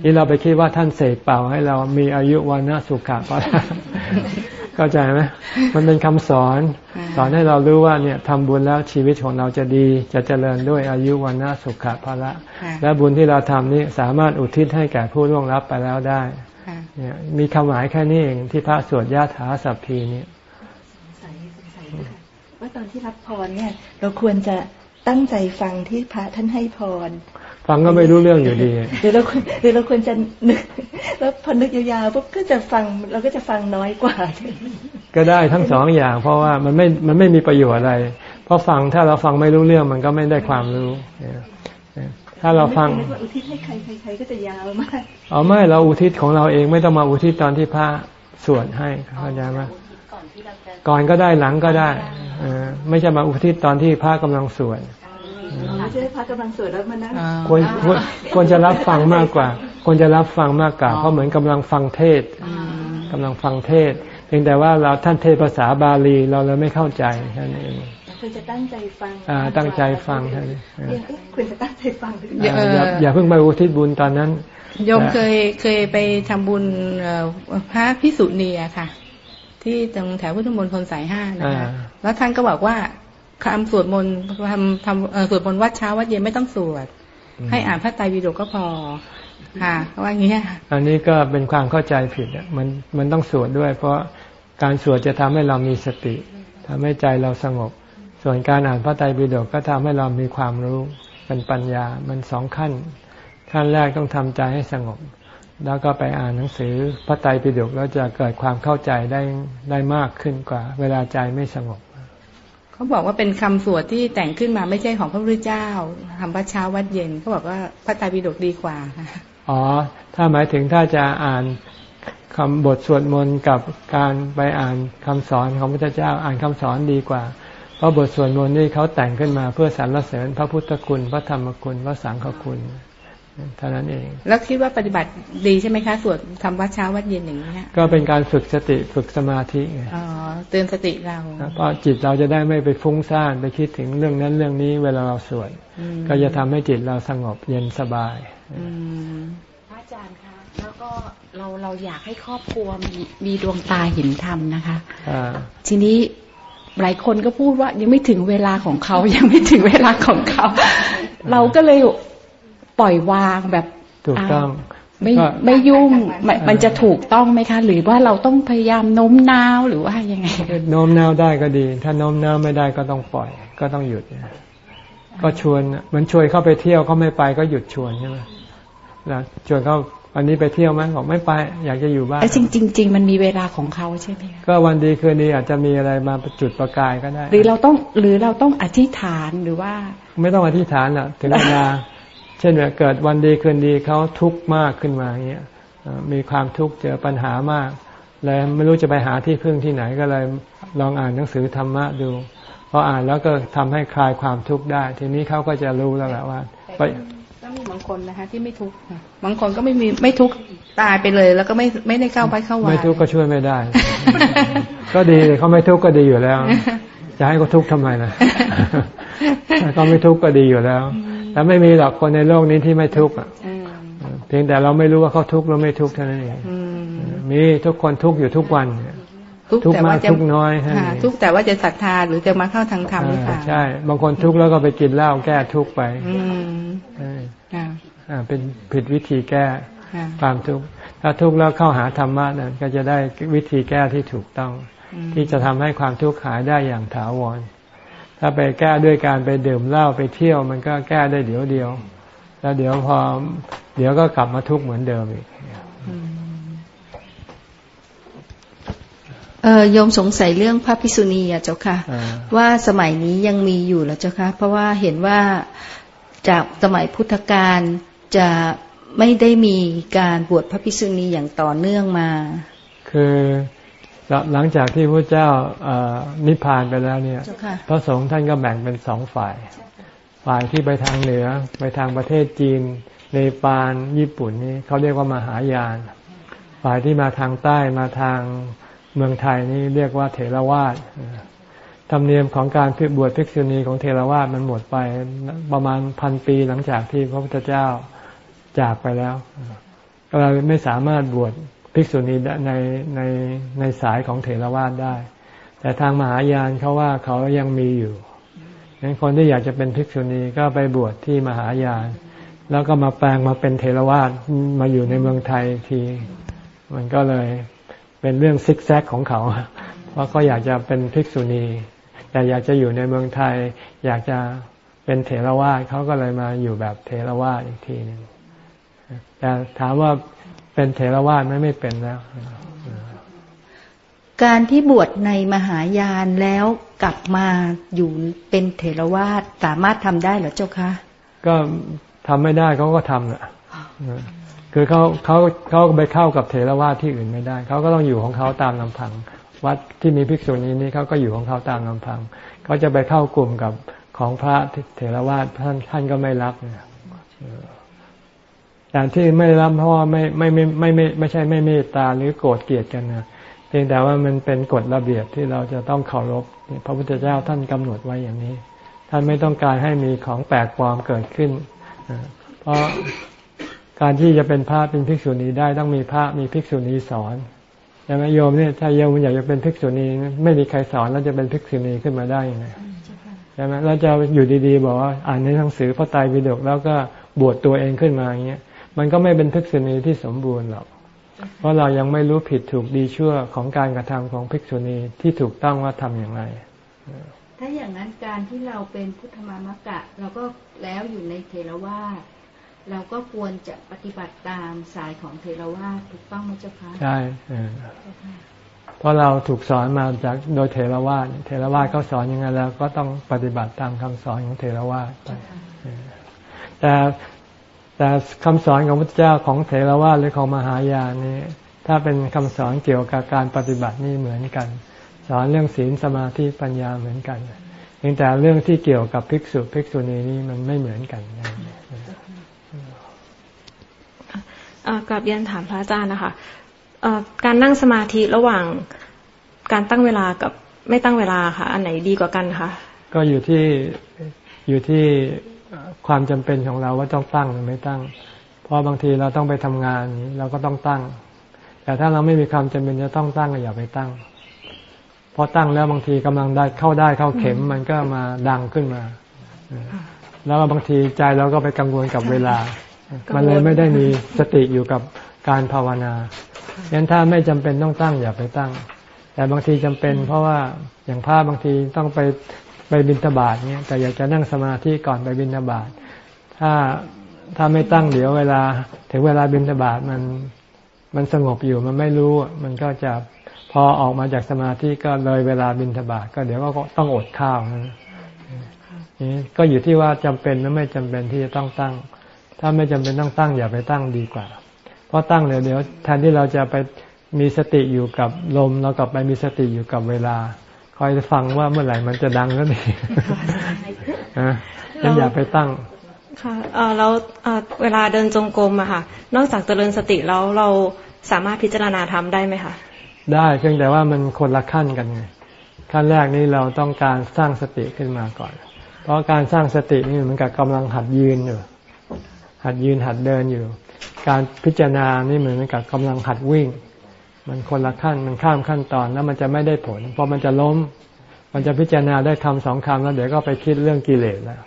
Speaker 1: ที่เราไปคิดว่าท่านเสกเป่าให้เรามีอายุวันนาสุขะภาระเข้าใจไหมมันเป็นคำสอน สอนให้เรารู้ว่าเนี่ยทำบุญแล้วชีวิตของเราจะดีจะเจริญด้วยอายุวันนาสุขะภาระและบุญที่เราทำนี้สามารถอุทิศให้แก่ผู้ล่วงลับไปแล้วได้เนี่ยมีคำหมายแค่นี้เองที่พระสวดญาถาสัพพีเนี่ย
Speaker 7: ว่าตอนที่รับพรเนี่ย เราควรจะตั้งใจฟังที่พระท่านให้พร
Speaker 1: ฟังก็ไม่รู้เรื่องอยู่ดี
Speaker 7: หรือเราหรือเราควรจะนึกแล้วพอนึกยาวๆปุ๊บก็จะฟังเราก็จะฟังน้อยกว่า
Speaker 1: ก็ได้ทั้งสองอย่าง เพราะว่ามันไม่มันไม่มีประโยชน์อะไร เพราะฟังถ้าเราฟังไม่รู้เรื่องมันก็ไม่ได้ความรู้ถ้าเราฟัง
Speaker 7: อุทิศให้ใครใครก็จะยาวมาก
Speaker 1: อ๋อไม่เราอุทิศของเราเองไม่ต้องมาอุทิศตอนที่พระสวดให้เข้าใจไหมก่อนก็ได้หลังก็ได้ไม่ใช่มาอุทิศตอนที่พระกำลังสวด
Speaker 7: ไม่ใช่พระกำลังสวดแล้วมานั่ง
Speaker 1: ควรควรจะรับฟังมากกว่า ควรจะรับฟังมากกว่า เพราะเหมือนกำลังฟังเทศกำลังฟังเทศเพียงแต่ว่าเราท่านเทศภาษาบาลีเราเลยไม่เข้าใจแค่นั้นเอง
Speaker 7: ควรจะตั้งใจฟัง
Speaker 1: อ่าตั้งใจฟังเท่านี้
Speaker 7: ควรจะตั้งใจฟัง
Speaker 1: อย่าอย่าเพิ่งไปอุทิศบุญตอนนั้น
Speaker 9: โยมเคยเคยไปทำบุญพระพิสุณีอะค่ะ ที่ตรงแถวพุทธมณฑลสายห้านะคะแล้วท่านก็บอกว่า คำสวดมนต์ทำทำสวดมนต์วัดเช้าวัดเย็นไม่ต้องสวด ให้อ่านพระไตรปิฎกก็พอค่ะว่าอย่างนี้
Speaker 1: อันนี้ก็เป็นความเข้าใจผิดมันมันต้องสวดด้วย เพราะการสวดจะทำให้เรามีสติทำให้ใจเราสงบ ส่วนการอ่านพระไตรปิฎกก็ทำให้เรามีความรู้เป็นปัญญามันสองขั้น ขั้นแรกต้องทำใจให้สงบ แล้วก็ไปอ่านหนังสือพระไตรปิฎกแล้วจะเกิดความเข้าใจได้ได้มากขึ้นกว่า เวลาใจไม่สงบ
Speaker 9: เขาบอกว่าเป็นคำสวดที่แต่งขึ้นมาไม่ใช่ของพระพุทธเจ้าทำพระเช้าวัดเย็นเขาบอกว่าพระไตรปิฎกดีกว่า
Speaker 1: อ๋อ ถ้าหมายถึงถ้าจะอ่านคำบทสวดมนต์กับการไปอ่านคำสอนของพระพุทธเจ้าอ่านคำสอนดีกว่า เพราะบทสวดมนต์นี่เขาแต่งขึ้นมาเพื่อสรรเสริญพระพุทธคุณ พระธรรมคุณ พระสังฆคุณ เท่านั้นเอง
Speaker 9: แล้วคิดว่าปฏิบัติดีใช่ไหมคะสวดทำวัดเช้าวัดเย็นอย่างนี้
Speaker 1: ก็เป็นการฝึกสติฝึกสมาธิไง
Speaker 9: อ๋อเตือนสติเรา
Speaker 1: เพราะจิตเราจะได้ไม่ไปฟุ้งซ่านไปคิดถึงเรื่องนั้นเรื่องนี้เวลาเราสวดก็จะทำให้จิตเราสงบเย็นสบาย
Speaker 6: พระอาจารย์คะ
Speaker 8: แล้วก็เราเราอยากให้ครอบครัวมีมีดวงตาเห็นธรรมนะคะทีนี้หลายคนก็พูดว่ายังไม่ถึงเวลาของเขายังไม่ถึงเวลาของเขา เราก็เลย ปล่อยวางแบบ
Speaker 1: ถูกต้อง
Speaker 8: ไม่ไม่ยุ่งมันจะถูกต้องไหมคะ หรือว่าเราต้องพยายามโน้มน้าวหรือว่ายังไง
Speaker 1: โน้มน้าวได้ก็ดี ถ้าโน้มน้าวไม่ได้ก็ต้องปล่อย ก็ต้องหยุดก็ชวนมันชวนเข้าไปเที่ยวเขาไม่ไปก็หยุดชวนใช่ไหมแล้วชวนเขาวันนี้ไปเที่ยวไหมบอกไม่ไปอยากจะอยู่บ้าน
Speaker 8: จริงจริงมันมีเวลาของเขาใช่ไหม
Speaker 1: ก็วันดีคืนดีอาจจะมีอะไรมาจุดประกายก็ได้
Speaker 8: หรือเราต้องหรือเราต้องอธิษฐานหรือว่า
Speaker 1: ไม่ต้องอธิษฐานอะ ถึงเวลา เช่นเกิดวันดีคืนดีเขาทุกข์มากขึ้นมาเงี้ยมีความทุกข์เจอปัญหามากเลยไม่รู้จะไปหาที่พึ่งที่ไหนก็เลยลองอ่านหนังสือธรรมะดูพออ่านแล้วก็ทำให้คลายความทุกข์ได้ ทีนี้เขาก็จะรู้แล้วแหละว่า
Speaker 9: ก็มีบางคนนะคะ ที่ไม่ทุกข์บางคนก็ไม่มีไม่ทุกข์ตายไปเลย แล้วก็ไม่ไม่ได้เข้าไปเข้าวั
Speaker 1: นไม่ทุกข์ก็ช่วยไม่ได้ ก็ดีเขาไม่ทุกข์ก็ดีอยู่แล้ว จะให้เขาทุกข์ทำไมนะเขาไม่ทุกข์ก็ดีอยู่แล้วแต่ไม่มีหรอกคนในโลกนี้ที่ไม่ทุกข์เพียงแต่เราไม่รู้ว่าเขาทุกข์หรือไม่ทุกข์เท่านั้นเองมีทุกคนทุกข์อยู่ทุกวันทุกข์มากทุกข์น้อย
Speaker 9: ทุกข์แต่ว่าจะศรัทธาหรือจะมาเข้าทางธรรมหรือเปล่า
Speaker 1: ใช่ บางคนทุกข์แล้วก็ไปกินเหล้าแก้ทุกข์ไปเป็นผิดวิธีแก้ความทุกข์ถ้าทุกข์แล้วเข้าหาธรรมะนั้นก็จะได้วิธีแก้ที่ถูกต้อง ที่จะทำให้ความทุกข์หายได้อย่างถาวร ถ้าไปแก้ด้วยการไปดื่มเหล้าไปเที่ยวมันก็แก้ได้เดี๋ยวเดียว แล้วเดี๋ยวพอเดี๋ยวก็กลับมาทุกข์เหมือนเดิมอีก
Speaker 11: เออโยมสงสัยเรื่องพระพิษุณีอะเจ้าค่ะ ว่าสมัยนี้ยังมีอยู่แล้วเจ้าค่ะ เพราะว่าเห็นว่าจากสมัยพุทธกาลจะไม่ได้มีการบวชพระพิษุณีอย่างต่อเนื่องมา
Speaker 1: คือ หลังจากที่พระเจ้านิพพานไปแล้วเนี่ยพระสงฆ์ท่านก็แบ่งเป็นสองฝ่าย ฝ่ายที่ไปทางเหนือ ไปทางประเทศจีนเนปาลญี่ปุ่นนี่เขาเรียกว่ามหายาน ฝ่ายที่มาทางใต้มาทางเมืองไทยนี่เรียกว่าเถรวาทธรรมเนียมของการพิบวชภิกษุณีของเทรวาสมันหมดไปประมาณพันปีหลังจากที่พระพุทธเจ้าจากไปแล้ว ก็เลยไม่สามารถบวช ภิกษุณีในในในสายของเถรวาทได้ แต่ทางมหายานเขาว่าเขายังมีอยู่งั้นคนที่อยากจะเป็นภิกษุณีก็ไปบวชที่มหายาน แล้วก็มาแปลงมาเป็นเทรวาสมาอยู่ในเมืองไทยที มันก็เลยเป็นเรื่องซิกแซกของเขา เพราะเขาอยากจะเป็นภิกษุณี แต่อยากจะอยู่ในเมืองไทย อยากจะเป็นเถรวาทเขาก็เลยมาอยู่แบบเถรวาทอีกทีหนึ่งแต่ถามว่า เป็นเถรวาทไหมไม่เป็นแล้ว
Speaker 11: การที่บวชในมหายานแล้วกลับมาอยู่เป็นเถรวาทสามารถทำได้หรือเจ้าคะ
Speaker 1: ก็ทำไม่ได้เขาก็ทำแหละคือเขาเขาเขาไปเข้ากับเถรวาทที่อื่นไม่ได้ เขาก็ต้องอยู่ของเขาตามลำพัง วัดที่มีภิกษุนี้นี่เขาก็อยู่ของเขาตามลำพัง เขาจะไปเข้ากลุ่มกับของพระเถรวาทท่านท่านก็ไม่รับเนี่ย แต่ที่ไม่รับเพราะว่าไม่ไม่ไม่ไม่ไม่ไม่ใช่ไม่เมตตาหรือโกรธเกลียดกันนะเพียงแต่ว่ามันเป็นกฎระเบียบที่เราจะต้องเคารพพระพุทธเจ้าท่านกำหนดไว้อย่างนี้ ท่านไม่ต้องการให้มีของแปลกปลอมเกิดขึ้น เพราะการที่จะเป็นพระเป็นภิกษุณีได้ต้องมีพระมีภิกษุณีสอนใช่ไหมโยมเนี่ยถ้าโยมอยากจะเป็นภิกษุณีไม่มีใครสอนแล้วจะเป็นภิกษุณีขึ้นมาได้ยังไงใช่ไหมเราจะอยู่ดีๆ บอกว่าอ่านในหนังสือพระไตรปิฎกแล้วก็บวชตัวเองขึ้นมาอย่างเงี้ย มันก็ไม่เป็นภิกษุณีที่สมบูรณ์หรอก เพราะเรายังไม่รู้ผิดถูกดีชั่วของการกระทำของภิกษุณีที่ถูกต้องว่าทำอย่างไร
Speaker 11: ถ้าอย่างนั้นการที่เราเป็นพุทธมามกะ เราก็แล้วอยู่ในเทรวาสเราก็ควรจะปฏิบัติตามสายของเทรวาสถูกต้องไหมเจ้าคะ
Speaker 1: ใช่เพราะเราถูกสอนมาจากโดยเทรวาสเทรวาสเขาสอนยังไงแล้วก็ต้องปฏิบัติตามคำสอนของเทรวาสไปแต่ แต่คำสอนของพระเจ้าของเถรวาทหรือของมหายานนี้ ถ้าเป็นคำสอนเกี่ยวกับการปฏิบัตินี่เหมือนกัน สอนเรื่องศีลสมาธิปัญญาเหมือนกันเพียงแต่เรื่องที่เกี่ยวกับภิกษุภิกษุณีนี้มันไม่เหมือนกัน
Speaker 10: กลับเรียนถามพระอาจารย์นะคะการนั่งสมาธิระหว่างการตั้งเวลากับไม่ตั้งเวลาค่ะ อันไหนดีกว่ากันคะ
Speaker 1: ก็อยู่ที่อยู่ที่ ความจำเป็นของเราว่าต้องตั้งหรือไม่ตั้ง เพราะบางทีเราต้องไปทำงานเราก็ต้องตั้ง แต่ถ้าเราไม่มีความจำเป็นจะต้องตั้งก็อย่าไปตั้ง เพราะตั้งแล้วบางทีกำลังได้เข้าได้เข้าเข็มมันก็มาดังขึ้นมา แล้วบางทีใจเราก็ไปกังวลกับเวลา มันเลยไม่ได้มีสติอยู่กับการภาวนายันถ้าไม่จำเป็นต้องตั้งอย่าไปตั้ง แต่บางทีจำเป็น เพราะว่าอย่างพระบางทีต้องไป ไปบิณฑบาตเนี่ยแต่อยากจะนั่งสมาธิก่อนไปบิณฑบาตถ้าถ้าไม่ตั้งเดี๋ยวเวลา ถึงเวลาบิณฑบาตมันมันสงบอยู่มันไม่รู้มันก็จะพอออกมาจากสมาธิก็เลยเวลาบิณฑบาตก็เดี๋ยวก็ต้องอดข้าวนะนี่ก็อยู่ที่ว่าจำเป็นหรือไม่จำเป็นที่จะต้องตั้ง ถ้าไม่จำเป็นต้องตั้งอย่าไปตั้งดีกว่า เพราะตั้งเดี๋ยวเดี๋ยวแทนที่เราจะไปมีสติอยู่กับลมเรากลับไปมีสติอยู่กับเวลา คอยฟังว่าเมื่อไหร่มันจะดังก็ดีนะนั่นอย่าไปตั้ง
Speaker 12: ค่ะแล้วเวลาเดินจงกรมอะค่ะ นอกจากเจริญสติแล้วเราสามารถพิจารณาทำได้ไหมคะ
Speaker 1: ได้เพียงแต่ว่ามันคนละขั้นกันไงขั้นแรกนี้เราต้องการสร้างสติขึ้นมาก่อน เพราะการสร้างสตินี่เหมือนกับกำลังหัดยืนอยู่ หัดยืนหัดเดินอยู่ การพิจารณานี่เหมือนกับกำลังหัดวิ่ง มันคนละขั้นมันข้ามขั้นตอนแล้วมันจะไม่ได้ผลเพราะมันจะล้ม มันจะพิจารณาได้คำสองคำแล้วเดี๋ยวก็ไปคิดเรื่องกิเลสแล้ว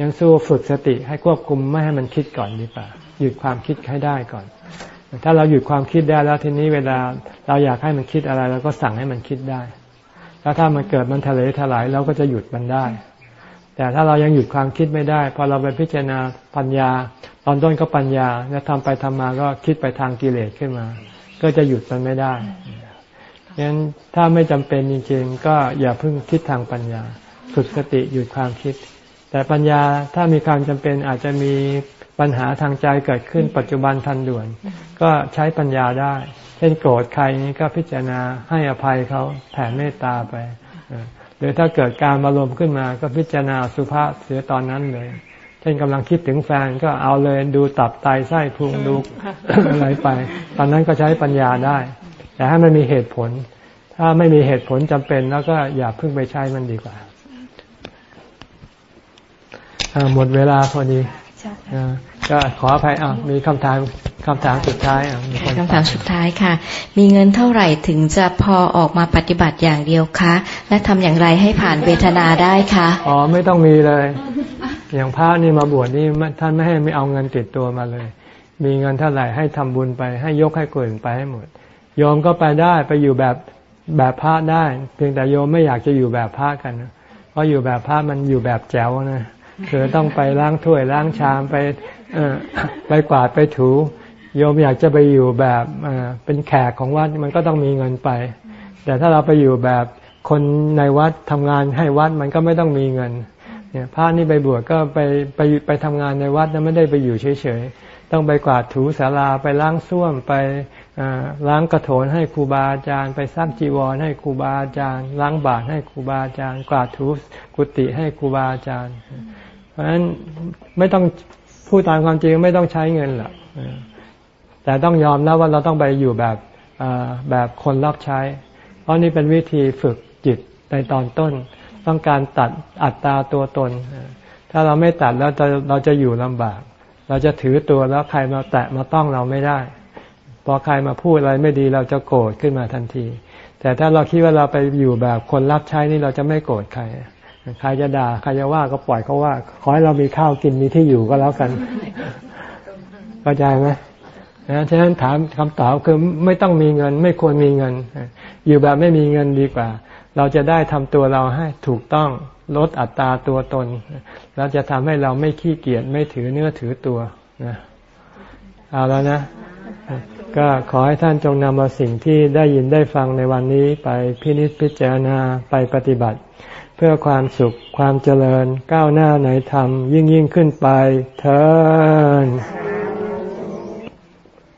Speaker 1: ยังสู้ฝึกสติให้ควบคุมไม่ให้มันคิดก่อนดีกว่าหยุดความคิดให้ได้ก่อน ถ้าเราหยุดความคิดได้แล้วทีนี้เวลาเราอยากให้มันคิดอะไรเราก็สั่งให้มันคิดได้ แล้วถ้ามันเกิดมันทะเลถลายเราก็จะหยุดมันได้ แต่ถ้าเรายังหยุดความคิดไม่ได้พอเราไปพิจารณาปัญญา ตอนต้นก็ปัญญาแล้วทำไปทำมาก็คิดไปทางกิเลสขึ้นมา ก็จะหยุดมันไม่ได้งั้นถ้าไม่จำเป็นจริงๆ ก็อย่าเพิ่งคิดทางปัญญา ฝึกสติหยุดความคิด แต่ปัญญาถ้ามีความจำเป็นอาจจะมีปัญหาทางใจเกิดขึ้นปัจจุบันทันด่วน ก็ใช้ปัญญาได้ เช่นโกรธใครนี้ก็พิจารณาให้อภัยเขาแผ่เมตตาไปหรือถ้าเกิดการมารวมขึ้นมาก็พิจารณาสุภาษเสียตอนนั้นเลยเช่นกำลังคิดถึงแฟนก็เอาเลยดูตับไตไส้พุงดูอะไรไป ตอนนั้นก็ใช้ปัญญาได้ แต่ให้มันมีเหตุผล ถ้าไม่มีเหตุผลจำเป็น แล้วก็อย่าเพิ่งไปใช้มันดีกว่าหมดเวลาพอดีก็ขออภัยอะมีคำถามคำถามสุดท้ายอะ
Speaker 2: คำถามสุดท้ายค่ะ มีเงินเท่าไหร่ถึงจะพอออกมาปฏิบัติอย่างเดียวคะ และทำอย่างไรให้ผ่านเวทนาได้คะ
Speaker 1: อ๋อไม่ต้องมีเลย อย่างพระนี่มาบวชนี่ท่านไม่ให้ไม่เอาเงินติดตัวมาเลย มีเงินเท่าไหร่ให้ทำบุญไป ให้ยกให้กลุ่นไปให้หมดโยมก็ไปได้ไปอยู่แบบแบบพระได้ เพียงแต่โยมไม่อยากจะอยู่แบบพระกันเพราะอยู่แบบพระมันอยู่แบบแจ๋วนะคือต้องไปล้างถ้วยล้างชามไปไปกวาดไปถู โยมอยากจะไปอยู่แบบเป็นแขกของวัดมันก็ต้องมีเงินไป แต่ถ้าเราไปอยู่แบบคนในวัดทำงานให้วัดมันก็ไม่ต้องมีเงิน เนี่ยพระนี่ไปบวชก็ไปไปไปทำงานในวัดนะไม่ได้ไปอยู่เฉยๆ ต้องไปกวาดถูศาลาไปล้างส้วมไปล้างกระโถนให้ครูบาอาจารย์ ไปซักจีวรให้ครูบาอาจารย์ ล้างบาตรให้ครูบาอาจารย์ กวาดถูกุฏิให้ครูบาอาจารย์ เพราะฉะนั้นไม่ต้องพูดตามความจริงไม่ต้องใช้เงินหรอกแต่ต้องยอมนะว่าเราต้องไปอยู่แบบแบบคนรับใช้ เพราะนี่เป็นวิธีฝึกจิตในตอนต้น ต้องการตัดอัตตาตัวตน ถ้าเราไม่ตัดแล้วเราเราจะอยู่ลำบาก เราจะถือตัวแล้วใครมาแตะมาต้องเราไม่ได้ พอใครมาพูดอะไรไม่ดีเราจะโกรธขึ้นมาทันที แต่ถ้าเราคิดว่าเราไปอยู่แบบคนรับใช้นี่เราจะไม่โกรธใคร ใครจะด่าใครจะว่าก็ปล่อยเขาว่า ขอให้เรามีข้าวกินมีที่อยู่ก็แล้วกันเข้าใจไหมนะฉะนั้นถามคำตอบคือไม่ต้องมีเงิน ไม่ควรมีเงิน อยู่แบบไม่มีเงินดีกว่า เราจะได้ทำตัวเราให้ถูกต้องลดอัตราตัวตน แล้วจะทำให้เราไม่ขี้เกียจไม่ถือเนื้อถือตัวนะเอาแล้วนะ ก็ขอให้ท่านจงนำเอาสิ่งที่ได้ยินได้ฟังในวันนี้ไปพินิจพิจารณาไปปฏิบัติ เพื่อความสุขความเจริญก้าวหน้าในธรรมยิ่งยิ่งขึ้นไปเถิด